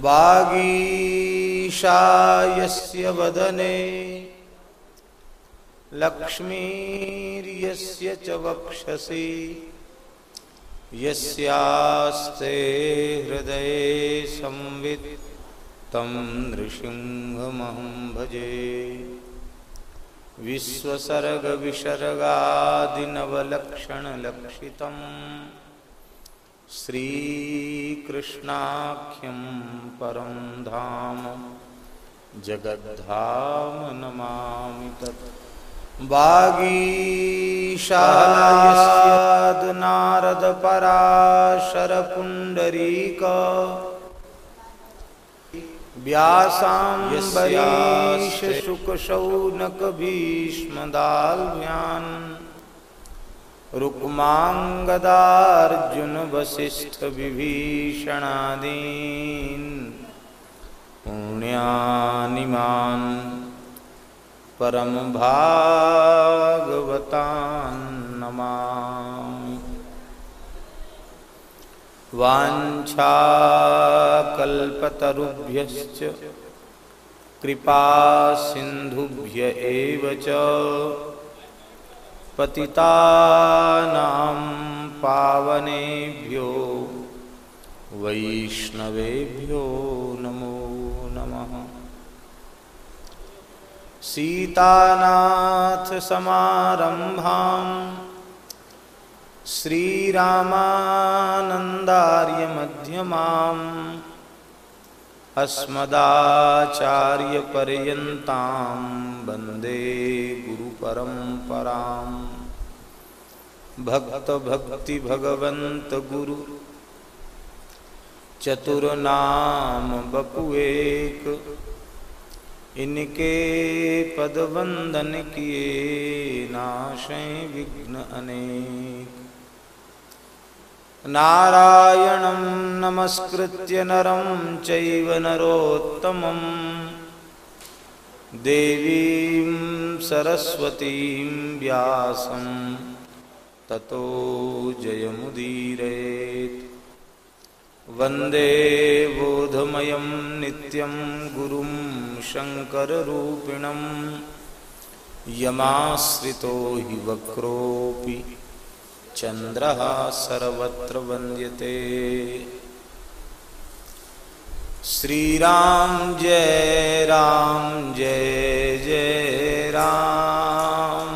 वागीशायस्य वदने। लक्ष्मीर्यस्य च वक्षसि। यस्यास्ते हृदये संवित् तं नृसिंहमहं भजे। विश्वसर्गविसर्गादिनवलक्षणलक्षितम्। श्रीकृष्णाख्यं परं धाम जगद्धाम नमामि तत्। वागीशादनारदपराशरपुण्डरीक व्यासाम्बरीश शुकशौनकभीष्मदाल्म्यान् रुक्माङ्गदार्जुन वसिष्ठ विभीषणादीन् पुण्यानिमान् परम भागवतान् नमामि। वाञ्छाकल्पतरुभ्यश्च कृपा सिन्धुभ्य एव च पतितानां पावनेभ्यो वैष्णवेभ्यो नमो नमः। सीतानाथसमारम्भां श्रीरामानन्दार्यमध्यमाम् अस्मदाचार्यपर्यन्तां वंदे गुरुपरम्पराम्। भक्तभक्तिभगवन्तगुरु चतुर्नाम बपुएक इनके पद वंदन किए नाशें विघ्न अनेक। नारायणं नमस्कृत्य नरं चैव नरोत्तमं। देवीं सरस्वतीं व्यासं ततो जयमुदीरयेत् वंदे बोधमयं नित्यं गुरुं शङ्कररूपिणं। यमाश्रितो हि वक्रोऽपि। चन्द्रः सर्वत्र वन्द्यते। श्रीराम जय राम, जय जय राम।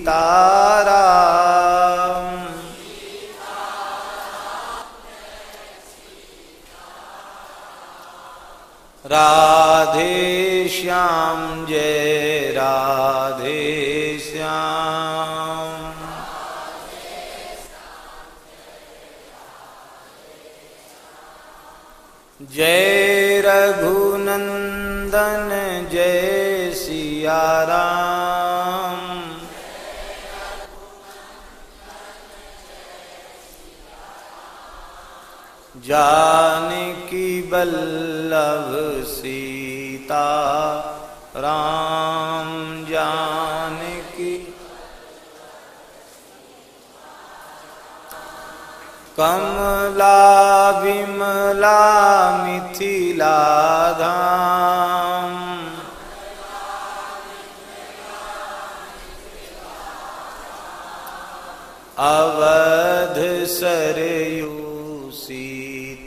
सीताराम राधे श्याम जय राधे श्याम। जय रघुनंदन जय सिया राम। जानकी बल्लभ सीता राम जानकी। कमला विमला मिथिला धाम। अवध सरयू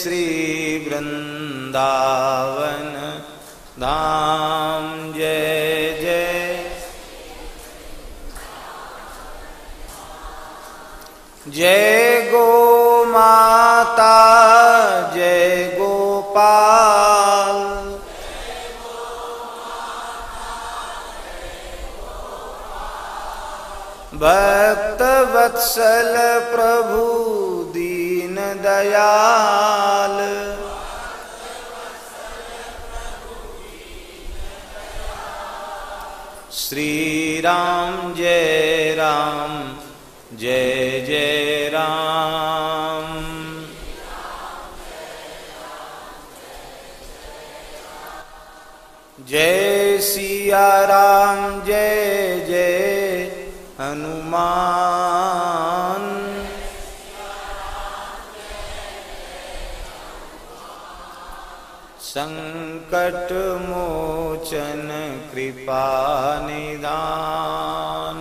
श्री वृंदावन धाम जय जय। जय गो माता जय गोपाल भक्त वत्सल प्रभु। दयाल। श्री राम जय राम जय जय राम। जय सिया राम जय जय हनुमान। संकट मोचन कृपा निदान।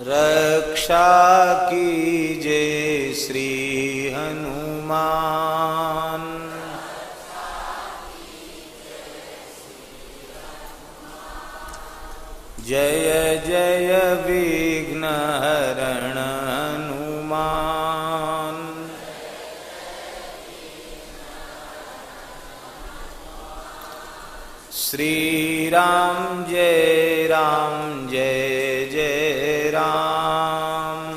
रक्षा कीजे श्री हनुमान। श्री राम जय राम, जय जय राम।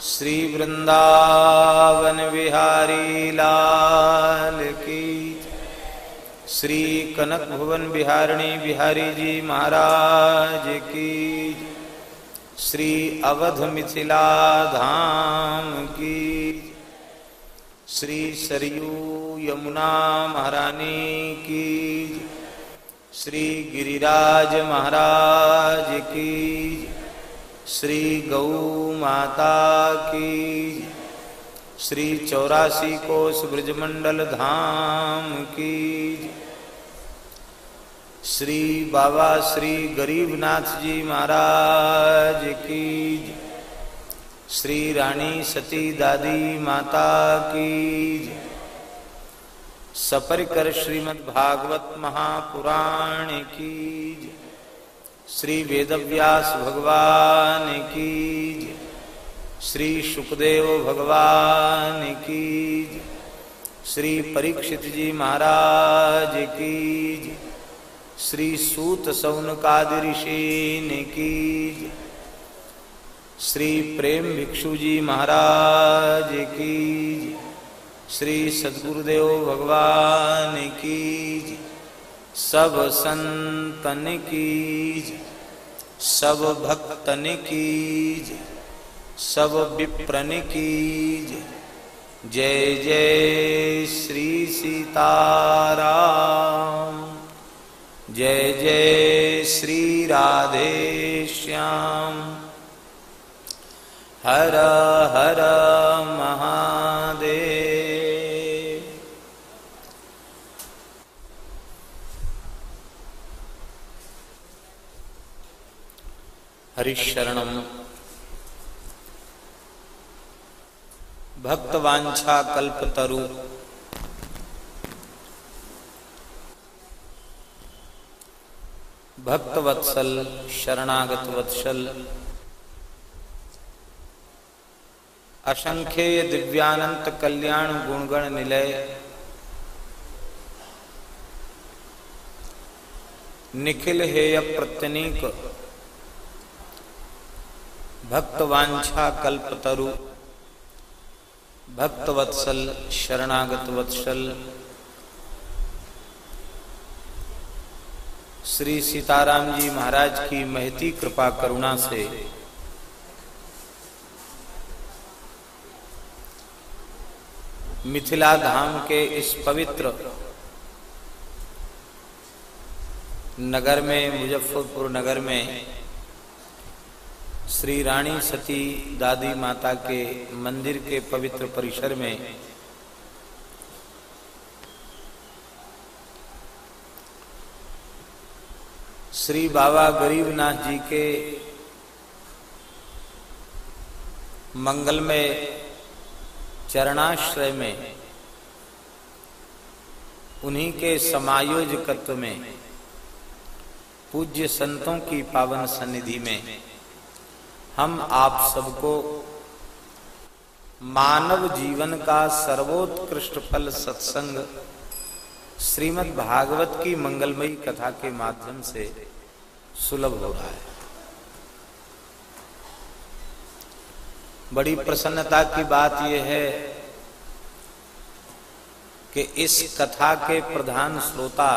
श्री वृंदावन बिहारी लाल की श्री कनक भुवन बिहारिणी बिहारी जी महाराज की श्री अवध मिथिला धाम की श्री सरयू यमुना महारानी की श्री गिरिराज महाराज की श्री गौ माता की श्री चौरासी कोष ब्रजमंडल धाम की श्री बाबा श्री गरीबनाथ जी महाराज की श्री रानी सती दादी माता की सपरिकर श्रीमद् भागवत महापुराण की श्री वेदव्यास भगवान की श्री सुखदेव भगवान की श्री परीक्षित जी महाराज की श्री सूत सौनकादि ऋषि की श्री प्रेम भिक्षु जी महाराज की श्री सदगुरुदेव भगवान की सब संतन की सब भक्तन की सब विप्रन की जय जय श्री सीताराम। जय जय श्री राधे श्याम। हर हर महादेव। हरिशरणम। भक्तवांछा कल्पतरु भक्तवत्सल शरणागत वत्सल असंख्येय दिव्यानंत कल्याण गुणगण निलय। निखिल हेय प्रत्यनीक। भक्तवांछा कल्पतरु भक्तवत्सल शरणागत वत्सल। श्री सीताराम जी महाराज की महती कृपा करुणा से मिथिला धाम के इस पवित्र नगर में, मुजफ्फरपुर नगर में, श्री रानी सती दादी माता के मंदिर के पवित्र परिसर में श्री बाबा गरीबनाथ जी के मंगलमय चरणाश्रय में, उन्हीं के समायोजकत्व में, पूज्य संतों की पावन सन्निधि में, हम आप सबको मानव जीवन का सर्वोत्कृष्ट फल सत्संग श्रीमद् भागवत की मंगलमयी कथा के माध्यम से सुलभ हो रहा है। बड़ी प्रसन्नता की बात यह है कि इस कथा के प्रधान श्रोता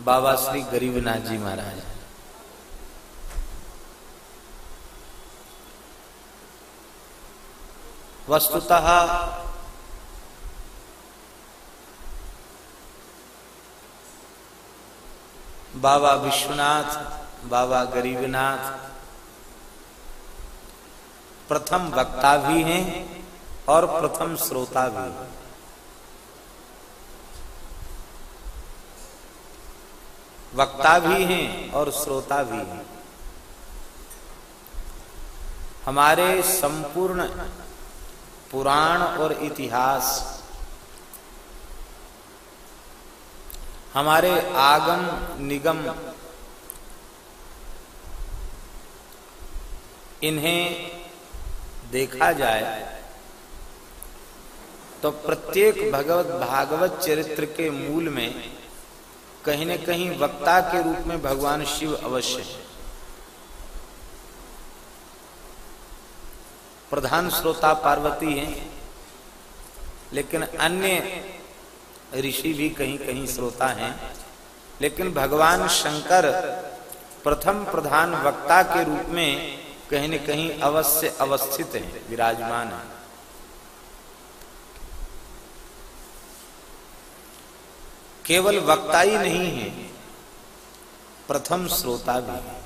बाबा श्री गरीबनाथ जी महाराज वस्तुतः बाबा विश्वनाथ, बाबा गरीबनाथ प्रथम वक्ता भी हैं और प्रथम श्रोता भी हैं। वक्ता भी हैं और श्रोता भी हैं। हमारे संपूर्ण पुराण और इतिहास, हमारे आगम निगम, इन्हें देखा जाए तो प्रत्येक भगवत भागवत चरित्र के मूल में कहीं न कहीं वक्ता के रूप में भगवान शिव अवश्य है। प्रधान श्रोता पार्वती हैं, लेकिन अन्य ऋषि भी कहीं कहीं श्रोता हैं, लेकिन भगवान शंकर प्रथम प्रधान वक्ता के रूप में कहीं न कहीं अवश्य अवस्थित है, विराजमान है। केवल वक्ता ही नहीं है, प्रथम श्रोता भी है।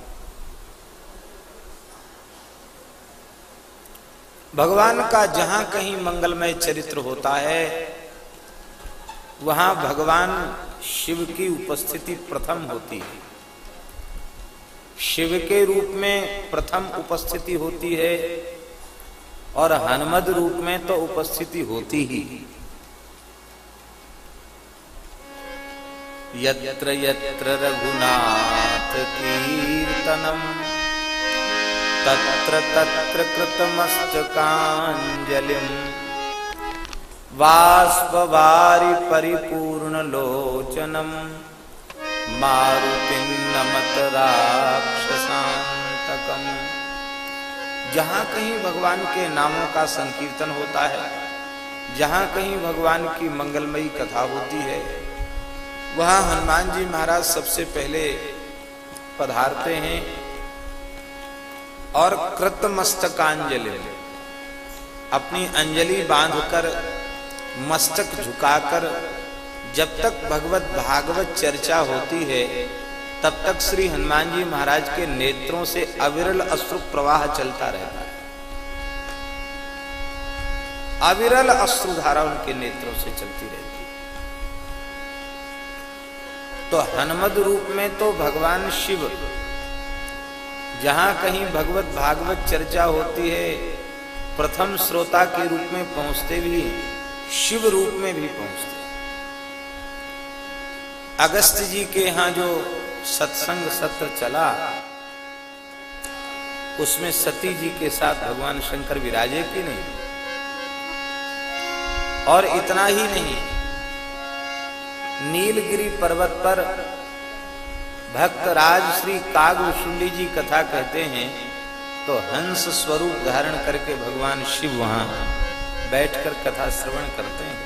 भगवान का जहाँ कहीं मंगलमय चरित्र होता है, वहाँ भगवान शिव की उपस्थिति प्रथम होती है। शिव के रूप में प्रथम उपस्थिति होती है और हनुमद रूप में तो उपस्थिति होती ही। यत्र यत्र रघुनाथ कीर्तनम, तत्र तत्र कृतमस्तकांजलिम वाष्पवारि परिपूर्ण लोचनम मारुति नमत राक्षसांतकम जहाँ कहीं भगवान के नामों का संकीर्तन होता है, जहाँ कहीं भगवान की मंगलमयी कथा होती है, वहाँ हनुमान जी महाराज सबसे पहले पधारते हैं और कृतमस्तकांजलि, अपनी अंजलि बांधकर मस्तक झुकाकर जब तक भगवत भागवत चर्चा होती है, तब तक श्री हनुमान जी महाराज के नेत्रों से अविरल अश्रु प्रवाह चलता रहता है। अविरल अश्रुधारा उनके नेत्रों से चलती रहती है। तो हनुमद रूप में तो भगवान शिव, जहाँ कहीं भगवत भागवत चर्चा होती है, प्रथम श्रोता के रूप में पहुँचते भी शिव रूप में भी पहुँचते अगस्त जी के यहाँ जो सत्संग सत्र चला, उसमें सती जी के साथ भगवान शंकर विराजे की नहीं और इतना ही नहीं, नीलगिरी पर्वत पर भक्त राज श्री कागभूषुंडी जी कथा कहते हैं तो हंस स्वरूप धारण करके भगवान शिव वहाँ बैठकर कथा श्रवण करते हैं।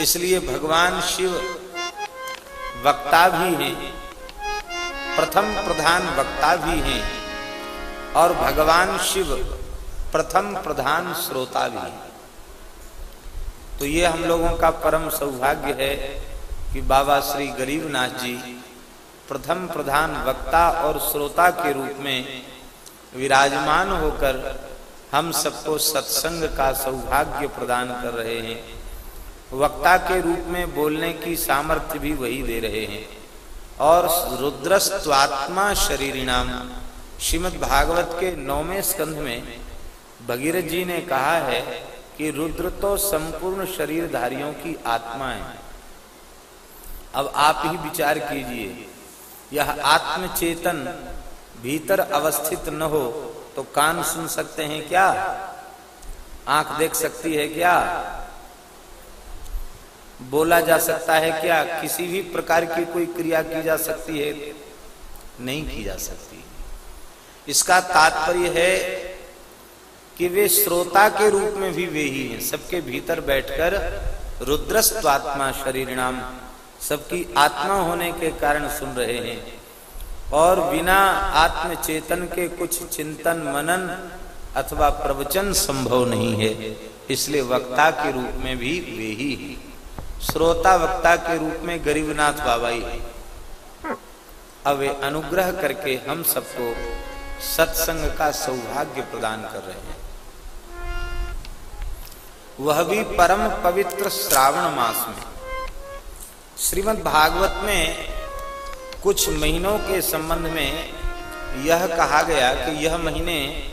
इसलिए भगवान शिव वक्ता भी हैं। प्रथम प्रधान वक्ता भी हैं और भगवान शिव प्रथम प्रधान श्रोता भी हैं। तो ये हम लोगों का परम सौभाग्य है कि बाबा श्री गरीबनाथ जी प्रथम प्रधान वक्ता और श्रोता के रूप में विराजमान होकर हम सबको सत्संग का सौभाग्य प्रदान कर रहे हैं। वक्ता के रूप में बोलने की सामर्थ्य भी वही दे रहे हैं। और रुद्रस्वात्मा शरीरिणाम, श्रीमद भागवत के नौवें स्कंध में भगीरथ जी ने कहा है कि रुद्र तो संपूर्ण शरीरधारियों की आत्मा है। अब आप ही विचार कीजिए, यह आत्म चेतन भीतर अवस्थित न हो तो कान सुन सकते हैं क्या? आँख देख सकती है क्या? बोला जा सकता है क्या? किसी भी प्रकार की कोई क्रिया की जा सकती है? नहीं की जा सकती। इसका तात्पर्य है कि वे श्रोता के रूप में भी वे ही हैं। सबके भीतर बैठकर रुद्रस्वात्मा शरीर नाम सबकी आत्मा होने के कारण सुन रहे हैं। और बिना आत्म चेतन के कुछ चिंतन, मनन अथवा प्रवचन संभव नहीं है। इसलिए वक्ता के रूप में भी वे ही हैं। श्रोता वक्ता के रूप में गरीबनाथ बाबा ही। है अब वे अनुग्रह करके हम सबको सत्संग का सौभाग्य प्रदान कर रहे हैं। वह भी परम पवित्र श्रावण मास में। श्रीमद् भागवत में कुछ महीनों के संबंध में यह कहा गया कि यह महीने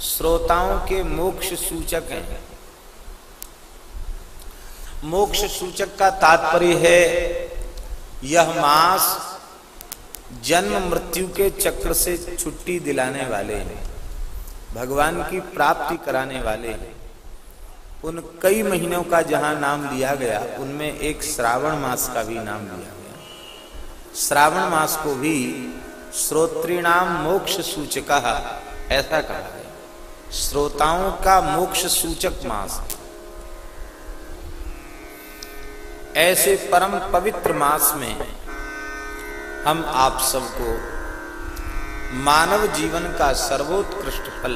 श्रोताओं के मोक्ष सूचक हैं। मोक्ष सूचक का तात्पर्य है, यह मास जन्म मृत्यु के चक्र से छुट्टी दिलाने वाले हैं भगवान की प्राप्ति कराने वाले। हैं उन कई महीनों का जहाँ नाम लिया गया, उनमें एक श्रावण मास का भी नाम लिया गया। श्रावण मास को भी श्रोत्रिणाम मोक्ष सूचक ऐसा कहा गया। श्रोताओं का मोक्ष सूचक मास। है ऐसे परम पवित्र मास में हम आप सबको मानव जीवन का सर्वोत्कृष्ट फल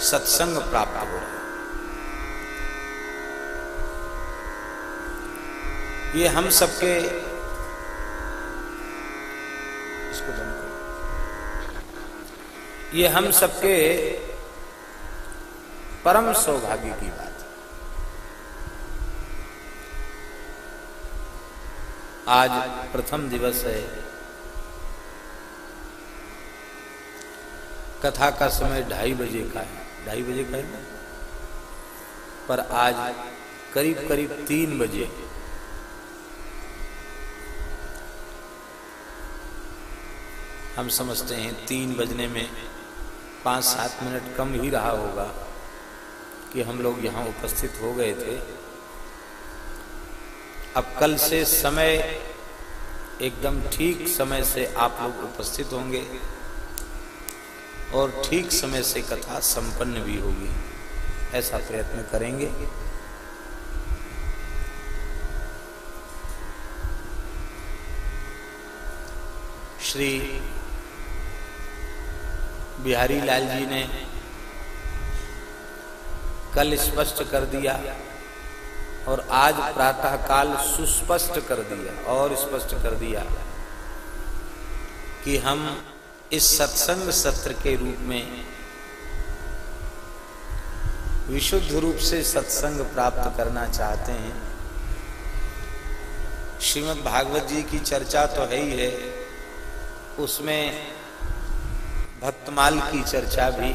सत्संग प्राप्त हो रहा ये हम सबके इसको ये हम सबके परम सौभाग्य की बात। आज प्रथम दिवस है। कथा का समय ढाई बजे का है। ढाई बजे का है ना? पर आज करीब करीब तीन बजे। हम समझते हैं तीन बजने में पाँच सात मिनट कम ही रहा होगा कि हम लोग यहाँ उपस्थित हो गए थे। अब कल से समय एकदम ठीक समय से आप लोग उपस्थित होंगे और ठीक समय से कथा संपन्न भी होगी। ऐसा प्रयत्न करेंगे। श्री बिहारी लाल जी ने कल स्पष्ट कर दिया और आज प्रातः काल सुस्पष्ट कर दिया, और स्पष्ट कर दिया कि हम इस सत्संग सत्र के रूप में विशुद्ध रूप से सत्संग प्राप्त करना चाहते हैं। श्रीमद् भागवत जी की चर्चा तो है ही है, उसमें भक्तमाल की चर्चा भी,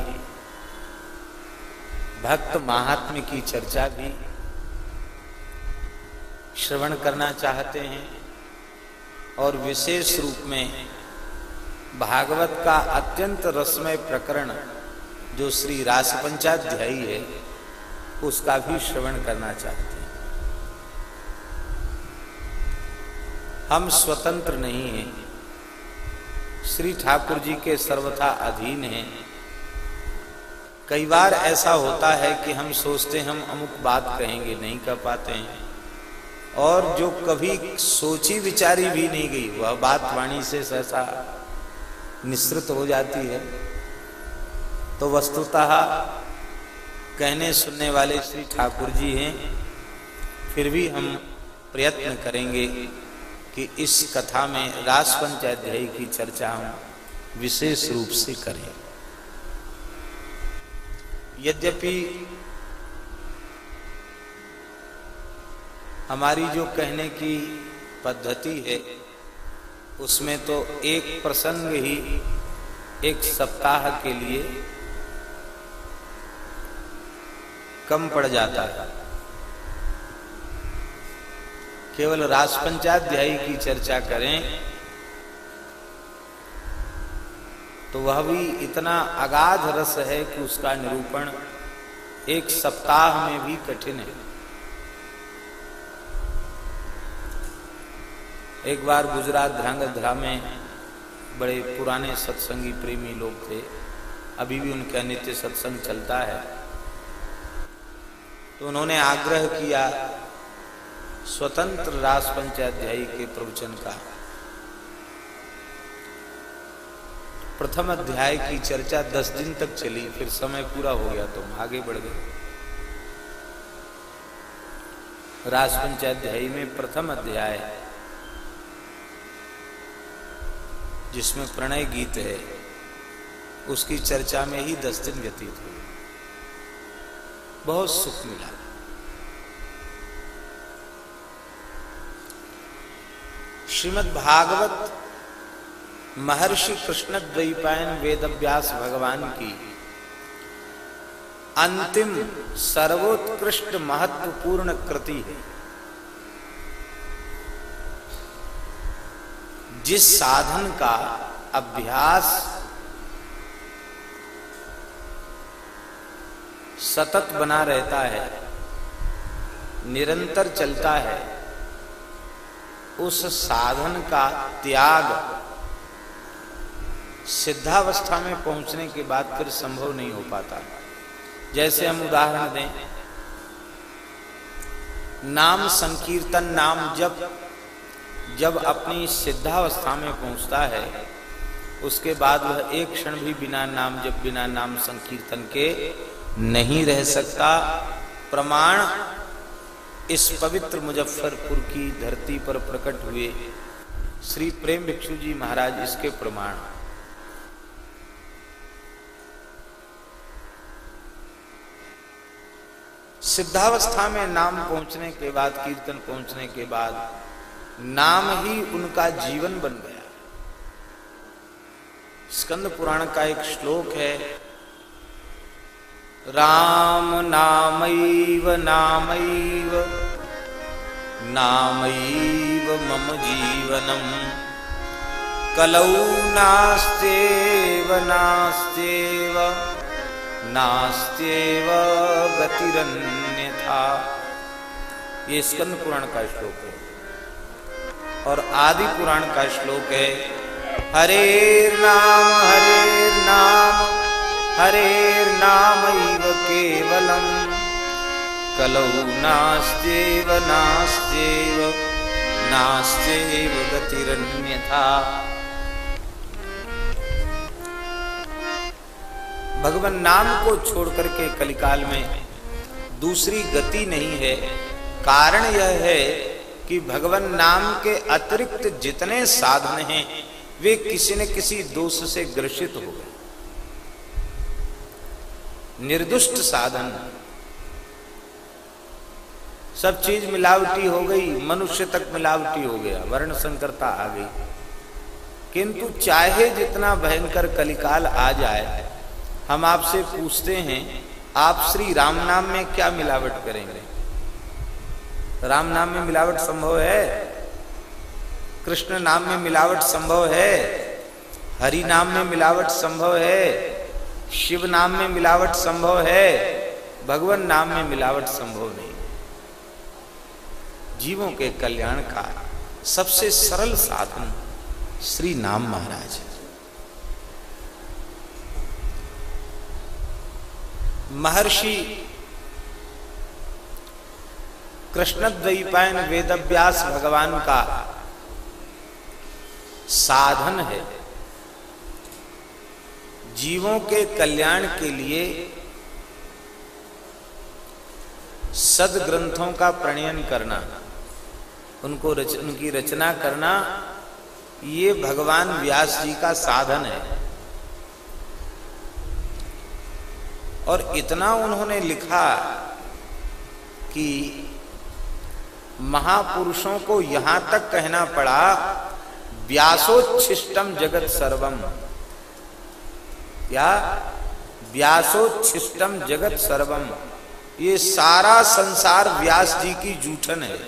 भक्त महात्म्य की चर्चा भी श्रवण करना चाहते हैं और विशेष रूप में भागवत का अत्यंत रसमय प्रकरण जो श्री रास पंचाध्यायी है, उसका भी श्रवण करना चाहते हैं। हम स्वतंत्र नहीं हैं। श्री ठाकुर जी के सर्वथा अधीन हैं। कई बार ऐसा होता है कि हम सोचते हैं, हम अमुक बात कहेंगे, नहीं कर पाते हैं। और जो कभी सोची विचारी भी नहीं गई, वह बात वाणी से सहसा निश्रित हो जाती है। तो वस्तुतः कहने सुनने वाले श्री ठाकुर जी हैं, फिर भी हम प्रयत्न करेंगे कि इस कथा में रास पंचाध्याय की चर्चा हम विशेष रूप से करें। यद्यपि हमारी जो कहने की पद्धति है, उसमें तो एक प्रसंग ही एक सप्ताह के लिए कम पड़ जाता है। केवल राजपंचाध्यायी की चर्चा करें तो वह भी इतना अगाध रस है कि उसका निरूपण एक सप्ताह में भी कठिन है। एक बार गुजरात ध्रांगध्रा में बड़े पुराने सत्संगी प्रेमी लोग थे। अभी भी उनका नित्य सत्संग चलता है। तो उन्होंने आग्रह किया, स्वतंत्र रास पंचाध्यायी के प्रवचन का। प्रथम अध्याय की चर्चा दस दिन तक चली, फिर समय पूरा हो गया तो आगे बढ़ गए। रास पंचाध्यायी में प्रथम अध्याय जिसमें प्रणय गीत है, उसकी चर्चा में ही दस दिन व्यतीत हुए। बहुत सुख मिला। श्रीमद् भागवत महर्षि कृष्ण द्वैपायन वेदव्यास भगवान की अंतिम सर्वोत्कृष्ट महत्वपूर्ण कृति है। जिस साधन का अभ्यास सतत बना रहता है, निरंतर चलता है, उस साधन का त्याग सिद्धावस्था में पहुँचने के बाद फिर संभव नहीं हो पाता। जैसे हम उदाहरण दें, नाम संकीर्तन, नाम जब जब अपनी सिद्धावस्था में पहुँचता है, उसके बाद वह एक क्षण भी बिना नाम जब बिना नाम संकीर्तन के नहीं रह सकता। प्रमाण, इस पवित्र मुजफ्फरपुर की धरती पर प्रकट हुए श्री प्रेम भिक्षु जी महाराज इसके प्रमाण। सिद्धावस्था में नाम पहुँचने के बाद, कीर्तन पहुँचने के बाद नाम ही उनका जीवन बन गया। स्कंद पुराण का एक श्लोक है, राम नामैव नामैव नामैव मम जीवनम। कलौ नास्तेव नास्तेव नास्तेव गतिरन्यथा। ये स्कंद पुराण का श्लोक है। और आदि पुराण का श्लोक है, हरे नाम हरे नाम हरे नाम इव केवलम। कलौ नास्तेव नास्तेव नास्तेव गतिरन्यथा। भगवान नाम को छोड़ करके कलिकाल में दूसरी गति नहीं है। कारण यह है कि भगवान नाम के अतिरिक्त जितने साधन हैं, वे किसी न किसी दोष से ग्रसित हो गए। निर्दुष्ट साधन। सब चीज़ मिलावटी हो गई, मनुष्य तक मिलावटी हो गया, वर्ण संकरता आ गई। किंतु चाहे जितना भयंकर कलिकाल आ जाए, हम आपसे पूछते हैं, आप श्री राम नाम में क्या मिलावट करेंगे? राम नाम में मिलावट संभव है? कृष्ण नाम में मिलावट संभव है? हरि नाम में मिलावट संभव है? शिव नाम में मिलावट संभव है? भगवान नाम में मिलावट संभव नहीं। जीवों के कल्याण का सबसे सरल साधन श्री नाम महाराज महर्षि कृष्ण द्वैपायन वेदव्यास भगवान का साधन है। जीवों के कल्याण के लिए सद ग्रंथों का प्रणयन करना उनको रच, उनकी रचना करना ये भगवान व्यास जी का साधन है। और इतना उन्होंने लिखा कि महापुरुषों को यहाँ तक कहना पड़ा व्यासोच्छिष्टम जगत सर्वम। या? व्यासोच्छिष्टम जगत सर्वम। ये सारा संसार व्यास जी की जूठन है।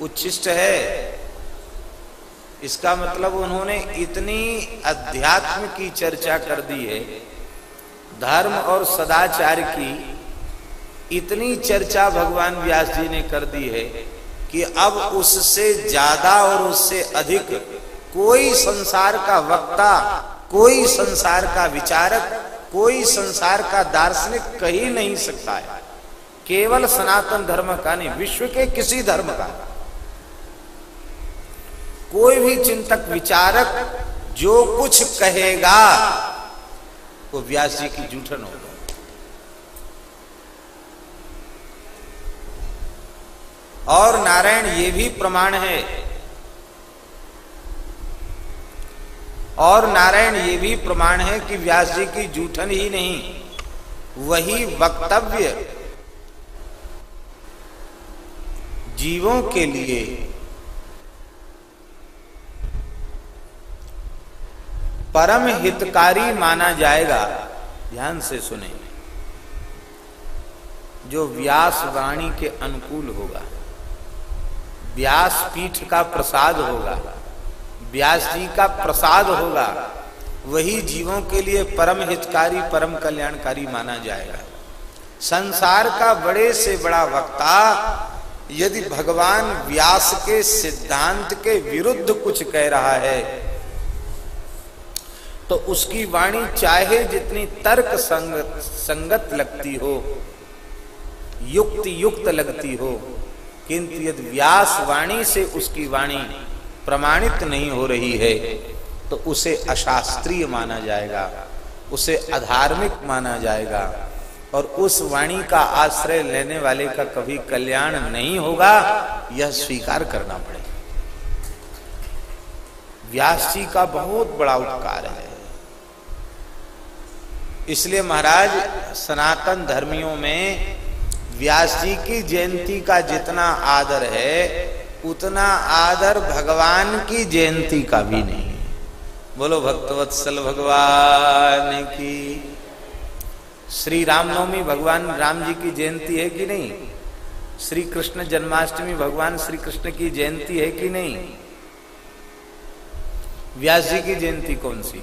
उच्छिष्ट है। इसका मतलब उन्होंने इतनी अध्यात्म की चर्चा कर दी है। धर्म और सदाचार की इतनी चर्चा भगवान व्यास जी ने कर दी है कि अब उससे ज़्यादा और उससे अधिक कोई संसार का वक्ता, कोई संसार का विचारक, कोई संसार का दार्शनिक कही नहीं सकता है। केवल सनातन धर्म का नहीं, विश्व के किसी धर्म का कोई भी चिंतक विचारक जो कुछ कहेगा, वो व्यास जी की जूठन होगा। और नारायण ये भी प्रमाण है। और नारायण ये भी प्रमाण है कि व्यास जी की जूठन ही नहीं, वही वक्तव्य जीवों के लिए। परम हितकारी माना जाएगा, ध्यान से सुने, जो व्यास वाणी के अनुकूल होगा। व्यास पीठ का प्रसाद होगा। व्यास जी का प्रसाद होगा। वही जीवों के लिए परम हितकारी, परम कल्याणकारी माना जाएगा। संसार का बड़े से बड़ा वक्ता, यदि भगवान व्यास के सिद्धांत के विरुद्ध कुछ कह रहा है तो उसकी वाणी चाहे जितनी तर्क संगत संगत लगती हो, युक्त युक्त लगती हो किंतु यदि व्यास वाणी से उसकी वाणी प्रमाणित नहीं हो रही है तो उसे अशास्त्रीय माना जाएगा, उसे अधार्मिक माना जाएगा, और उस वाणी का आश्रय लेने वाले का कभी कल्याण नहीं होगा, यह स्वीकार करना पड़ेगा। व्यास जी का बहुत बड़ा उपकार है। इसलिए महाराज, सनातन धर्मियों में व्यास जी की जयंती का जितना आदर है, उतना आदर भगवान की जयंती का भी नहीं बोलो भक्तवत्सल भगवान की। श्री रामनवमी भगवान राम जी की जयंती है कि नहीं? श्री कृष्ण जन्माष्टमी भगवान श्री कृष्ण की जयंती है कि नहीं? व्यास जी की जयंती कौन सी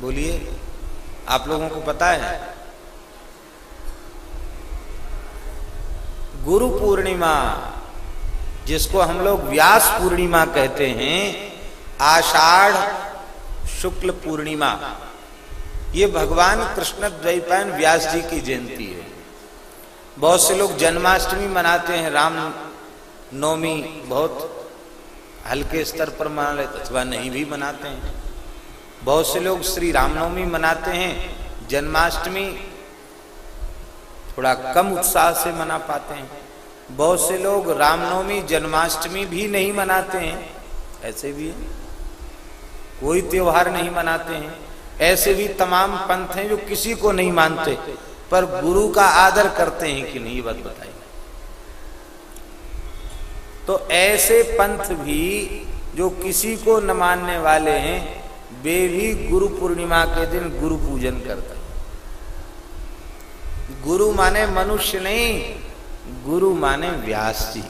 बोलिए, आप लोगों को पता है? गुरु पूर्णिमा, जिसको हम लोग व्यास पूर्णिमा कहते हैं, आषाढ़ शुक्ल पूर्णिमा। ये भगवान कृष्ण द्वैपायन व्यास जी की जयंती है। बहुत से लोग जन्माष्टमी मनाते हैं, राम नवमी बहुत हल्के स्तर पर मना लेते अथवा नहीं भी मनाते हैं। बहुत से लोग श्री रामनवमी मनाते हैं, जन्माष्टमी थोड़ा कम उत्साह से मना पाते हैं। बहुत से लोग रामनवमी, जन्माष्टमी भी नहीं मनाते हैं। ऐसे भी है कोई त्योहार नहीं मनाते हैं। ऐसे भी तमाम पंथ हैं जो किसी को नहीं मानते, पर गुरु का आदर करते हैं कि नहीं बात बताइए तो ऐसे पंथ भी जो किसी को न मानने वाले हैं, वे भी गुरु पूर्णिमा के दिन गुरु पूजन करते गुरु माने मनुष्य नहीं, गुरु माने व्यास जी।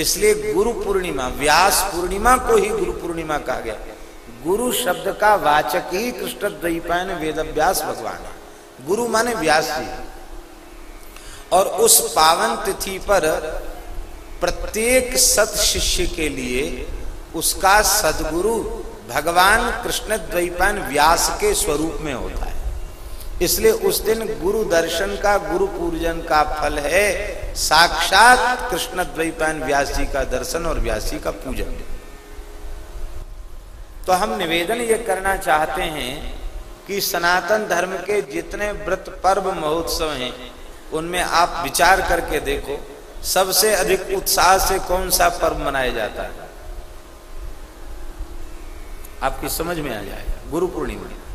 इसलिए गुरु पूर्णिमा, व्यास पूर्णिमा को ही गुरु पूर्णिमा कहा गया। गुरु शब्द का वाचक ही कृष्ण द्वैपायन वेद व्यास भगवान है। गुरु माने व्यास जी। और उस पावन तिथि पर प्रत्येक सत शिष्य के लिए उसका सदगुरु भगवान कृष्ण द्वैपान व्यास के स्वरूप में होता है। इसलिए उस दिन गुरु दर्शन का, गुरु पूजन का फल है साक्षात कृष्ण द्वैपान व्यास जी का दर्शन और व्यास जी का पूजन। तो हम निवेदन ये करना चाहते हैं कि सनातन धर्म के जितने व्रत पर्व महोत्सव हैं, उनमें आप विचार करके देखो, सबसे अधिक उत्साह से कौन सा पर्व मनाया जाता है। आपकी समझ में आ जाएगा। गुरु पूर्णिमा।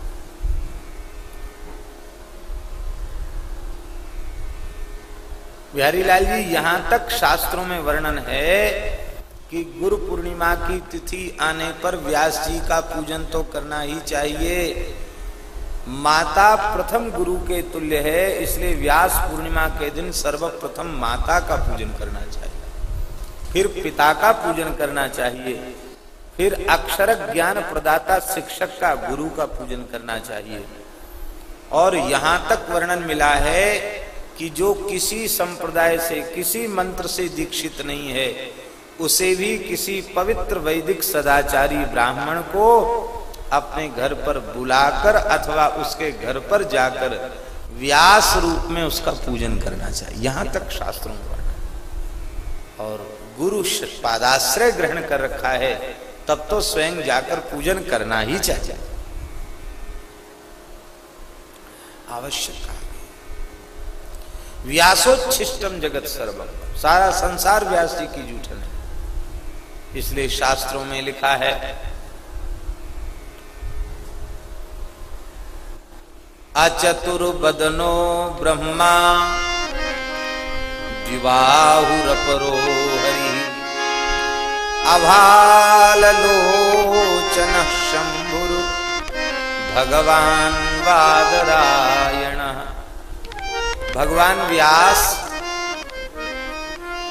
बिहारी लाल जी, यहाँ तक शास्त्रों में वर्णन है कि गुरु पूर्णिमा की तिथि आने पर व्यास जी का पूजन तो करना ही चाहिए। माता प्रथम गुरु के तुल्य है, इसलिए व्यास पूर्णिमा के दिन सर्वप्रथम माता का पूजन करना चाहिए। फिर पिता का पूजन करना चाहिए। फिर अक्षर ज्ञान प्रदाता शिक्षक का गुरु का पूजन करना चाहिए। और यहाँ तक वर्णन मिला है कि जो किसी संप्रदाय से, किसी मंत्र से दीक्षित नहीं है, उसे भी किसी पवित्र वैदिक सदाचारी ब्राह्मण को अपने घर पर बुलाकर अथवा उसके घर पर जाकर व्यास रूप में उसका पूजन करना चाहिए। यहाँ तक शास्त्रों पर और गुरु पादाश्रय ग्रहण कर रखा है, तब तो स्वयं जाकर पूजन करना ही चाहिए। आवश्यक व्यासोच्छिष्टम जगत सर्वम सारा संसार व्यास जी की जूठन है। इसलिए शास्त्रों में लिखा है अचतुर्बदनो ब्रह्मा द्विबाहुरपरो हरि अभालोचन शंभुर, भगवान वादरायण भगवान व्यास,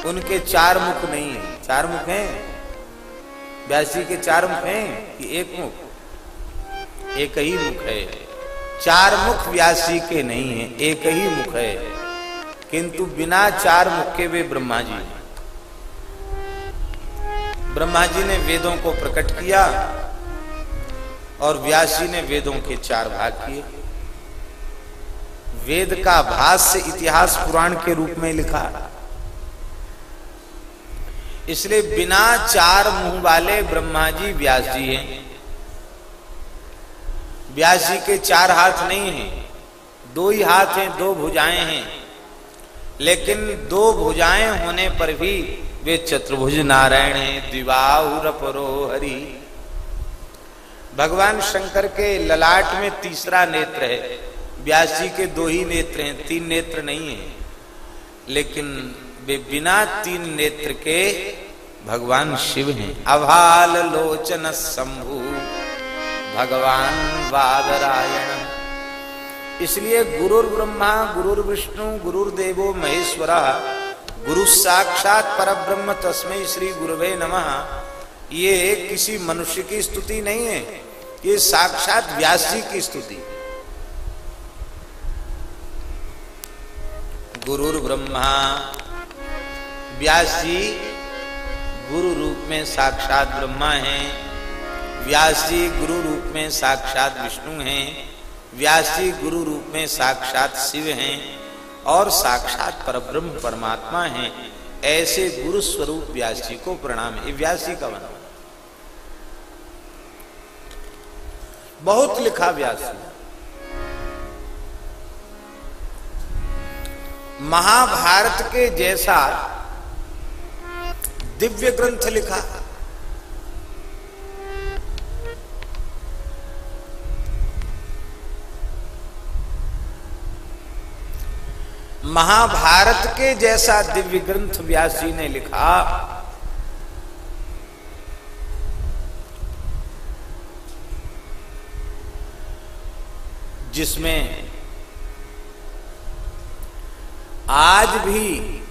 उनके चार मुख नहीं है। चार मुख हैं? व्यास जी के चार मुख हैं कि एक मुख? एक ही मुख है। चार मुख व्यास जी के नहीं है, एक ही मुख है। किंतु बिना चार मुख के वे ब्रह्मा जी हैं। ब्रह्मा जी ने वेदों को प्रकट किया और व्यास जी ने वेदों के चार भाग किए। वेद का भाष्य इतिहास पुराण के रूप में लिखा। इसलिए बिना चार मुँह वाले ब्रह्मा जी व्यास जी हैं। व्यास जी के चार हाथ नहीं हैं। दो ही हाथ हैं, दो भुजाएँ हैं। लेकिन दो भुजाएँ होने पर भी वे चतुर्भुज नारायण हैं। द्विबाहुर परो हरि भगवान शंकर के ललाट में तीसरा नेत्र है। व्यास जी के दो ही नेत्र हैं, तीन नेत्र नहीं है। लेकिन वे बिना तीन नेत्र के भगवान शिव हैं। अभाल लोचन शंभु, भगवान वादरायण इसलिए गुरुर ब्रह्मा, गुरुर विष्णु, गुरुर देवो महेश्वरा, गुरु साक्षात पर ब्रह्म तस्मय श्री गुरुवे नमः। ये किसी मनुष्य की स्तुति नहीं है, ये साक्षात व्यास जी की स्तुति। गुरुर ब्रह्मा। व्यास जी गुरु रूप में साक्षात ब्रह्मा हैं। व्यास जी गुरु रूप में साक्षात विष्णु हैं। व्यास जी गुरु रूप में साक्षात शिव हैं और साक्षात परब्रह्म परमात्मा हैं। ऐसे गुरु स्वरूप व्यास जी को प्रणाम। है व्यास जी का बना। बहुत लिखा व्यास। जी महाभारत के जैसा दिव्य ग्रंथ लिखा। महाभारत के जैसा दिव्य ग्रंथ व्यास जी ने लिखा, जिसमें आज भी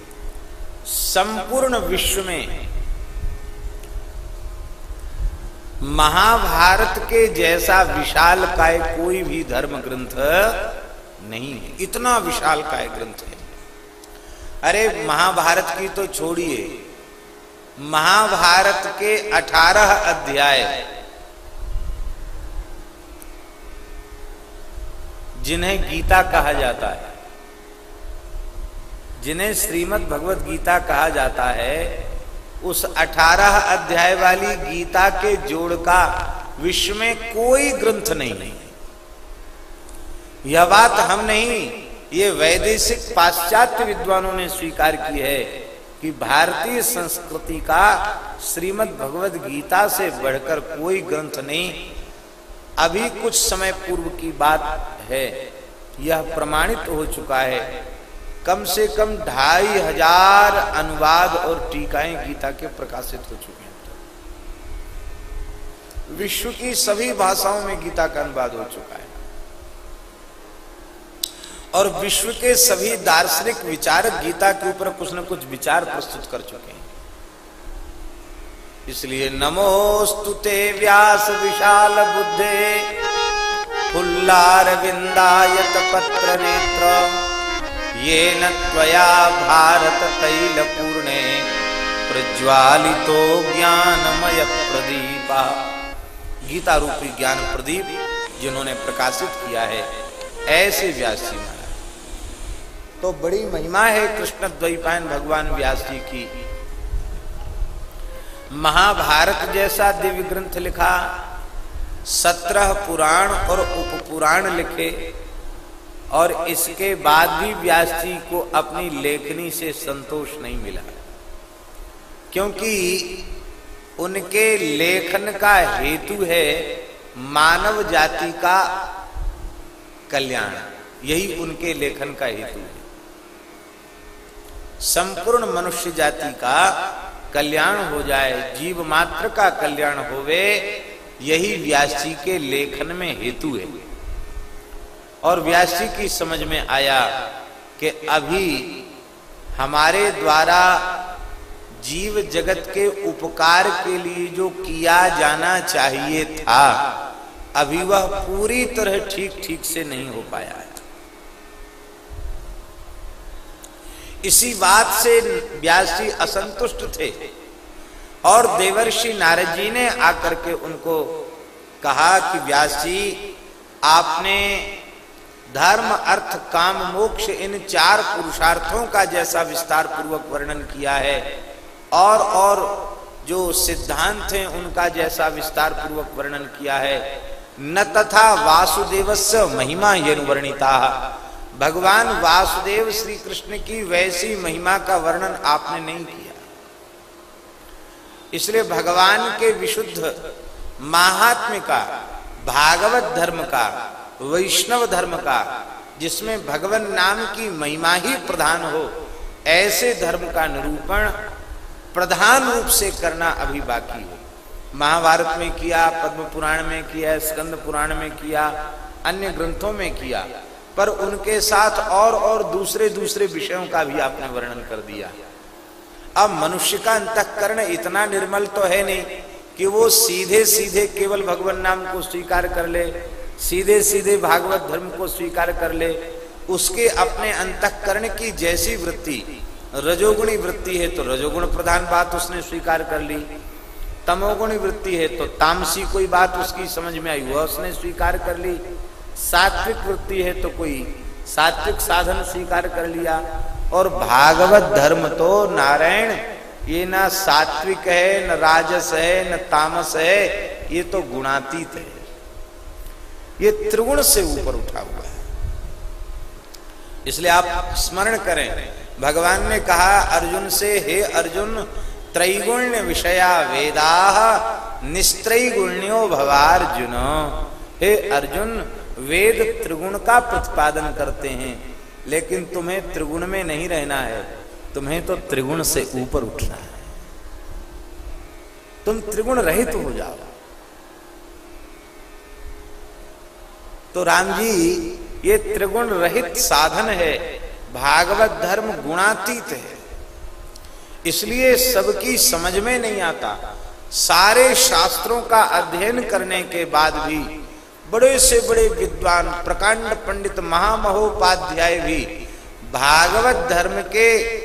संपूर्ण विश्व में महाभारत के जैसा विशाल काय कोई भी धर्म ग्रंथ नहीं है। इतना विशाल काय ग्रंथ है। अरे, महाभारत की तो छोड़िए। महाभारत के 18 अध्याय जिन्हें गीता कहा जाता है। जिन्हें श्रीमद् भगवत गीता कहा जाता है, उस 18 अध्याय वाली गीता के जोड़ का विश्व में कोई ग्रंथ नहीं। नहीं यह बात हम नहीं, ये वैदेशिक पाश्चात्य विद्वानों ने स्वीकार की है कि भारतीय संस्कृति का श्रीमद् भगवत गीता से बढ़कर कोई ग्रंथ नहीं, अभी कुछ समय पूर्व की बात है, यह प्रमाणित हो चुका है। कम से कम ढाई हज़ार अनुवाद और टीकाएँ गीता के प्रकाशित हो चुके हैं। विश्व की सभी भाषाओं में गीता का अनुवाद हो चुका है। और विश्व के सभी दार्शनिक विचारक गीता के ऊपर कुछ न कुछ विचार प्रस्तुत कर चुके हैं। इसलिए नमोस्तुते व्यास विशाल बुद्धे, फुल्लार विंदायत पत्र नेत्र। ये नया भारत तैल पूर्णे प्रज्वालितो ज्ञानमय प्रदीपा। गीता रूपी ज्ञान प्रदीप जिन्होंने प्रकाशित किया है, ऐसे व्यास जी महाराज। तो बड़ी महिमा है कृष्ण द्वैपायन भगवान व्यास जी की। महाभारत जैसा दिव्य ग्रंथ लिखा, सत्रह पुराण और उप पुराण लिखे और इसके बाद भी व्यास जी को अपनी लेखनी से संतोष नहीं मिला। क्योंकि उनके लेखन का हेतु है मानव जाति का कल्याण। यही उनके लेखन का हेतु है। संपूर्ण मनुष्य जाति का कल्याण हो जाए, जीव मात्र का कल्याण होवे, यही व्यास जी के लेखन में हेतु है। और व्यास जी की समझ में आया कि अभी हमारे द्वारा जीव जगत के उपकार के लिए जो किया जाना चाहिए था, अभी वह पूरी तरह ठीक ठीक से नहीं हो पाया है। इसी बात से व्यास जी असंतुष्ट थे और देवर्षि नारद जी ने आकर के उनको कहा कि व्यास जी आपने धर्म, अर्थ, काम, मोक्ष, इन चार पुरुषार्थों का जैसा विस्तार पूर्वक वर्णन किया है। और और जो सिद्धांत हैं, उनका जैसा विस्तार पूर्वक वर्णन किया है। न तथा वासुदेवस्य महिमा वर्णिता भगवान वासुदेव श्री कृष्ण की वैसी महिमा का वर्णन आपने नहीं किया। इसलिए भगवान के विशुद्ध महात्म्य का, भागवत धर्म का वैष्णव धर्म का, जिसमें भगवान नाम की महिमा ही प्रधान हो, ऐसे धर्म का निरूपण प्रधान रूप से करना अभी बाकी है। महाभारत में किया, पद्म पुराण में किया, स्कंद पुराण में किया, अन्य ग्रंथों में किया, पर उनके साथ और और दूसरे दूसरे विषयों का भी आपने वर्णन कर दिया। अब मनुष्य का अंतकरण इतना निर्मल तो है नहीं कि वो सीधे सीधे केवल भगवान नाम को स्वीकार कर ले सीधे सीधे भागवत धर्म को स्वीकार कर ले। उसके अपने अंतकरण की जैसी वृत्ति, रजोगुणी वृत्ति है तो रजोगुण प्रधान बात उसने स्वीकार कर ली। तमोगुणी वृत्ति है तो तामसी कोई बात उसकी समझ में आई, वह उसने स्वीकार कर ली। सात्विक वृत्ति है तो कोई सात्विक साधन स्वीकार कर लिया। और भागवत धर्म तो नारायण, ये ना सात्विक है, न राजस है, न तामस है, ये तो गुणातीत है। ये त्रिगुण से ऊपर उठा हुआ है। इसलिए आप स्मरण करें। भगवान ने कहा, अर्जुन से, हे अर्जुन, त्रैगुण्य विषया वेदा निस्त्रैगुण्यो भवार्जुन। हे अर्जुन, वेद त्रिगुण का प्रतिपादन करते हैं, लेकिन तुम्हें त्रिगुण में नहीं रहना है। तुम्हें तो त्रिगुण से ऊपर उठना है। तुम त्रिगुण रहित हो जाओ। तो राम जी, ये त्रिगुण रहित साधन है। भागवत धर्म गुणातीत है। इसलिए सबकी समझ में नहीं आता। सारे शास्त्रों का अध्ययन करने के बाद भी बड़े से बड़े विद्वान, प्रकांड पंडित, महामहोपाध्याय भी भागवत धर्म के